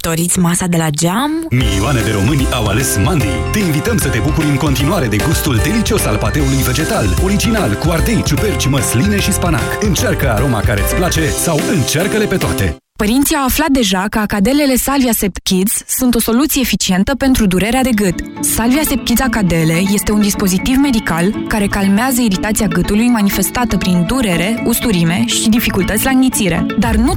Doriți masa de la geam?
Milioane de români au ales Mandi. Te invităm să te bucuri în continuare de gustul delicios al pateului vegetal, original, cu ardei, ciuperci, măsline și spanac. Încearcă aroma care îți place sau încearcă-le pe toate.
Părinții au aflat deja că acadelele Salvia Sept Kids sunt o soluție eficientă pentru durerea de gât. Salvia Sept Kids Acadele este un dispozitiv medical care calmează iritația gâtului manifestată prin durere, usturime și dificultăți la înghițire. Dar nu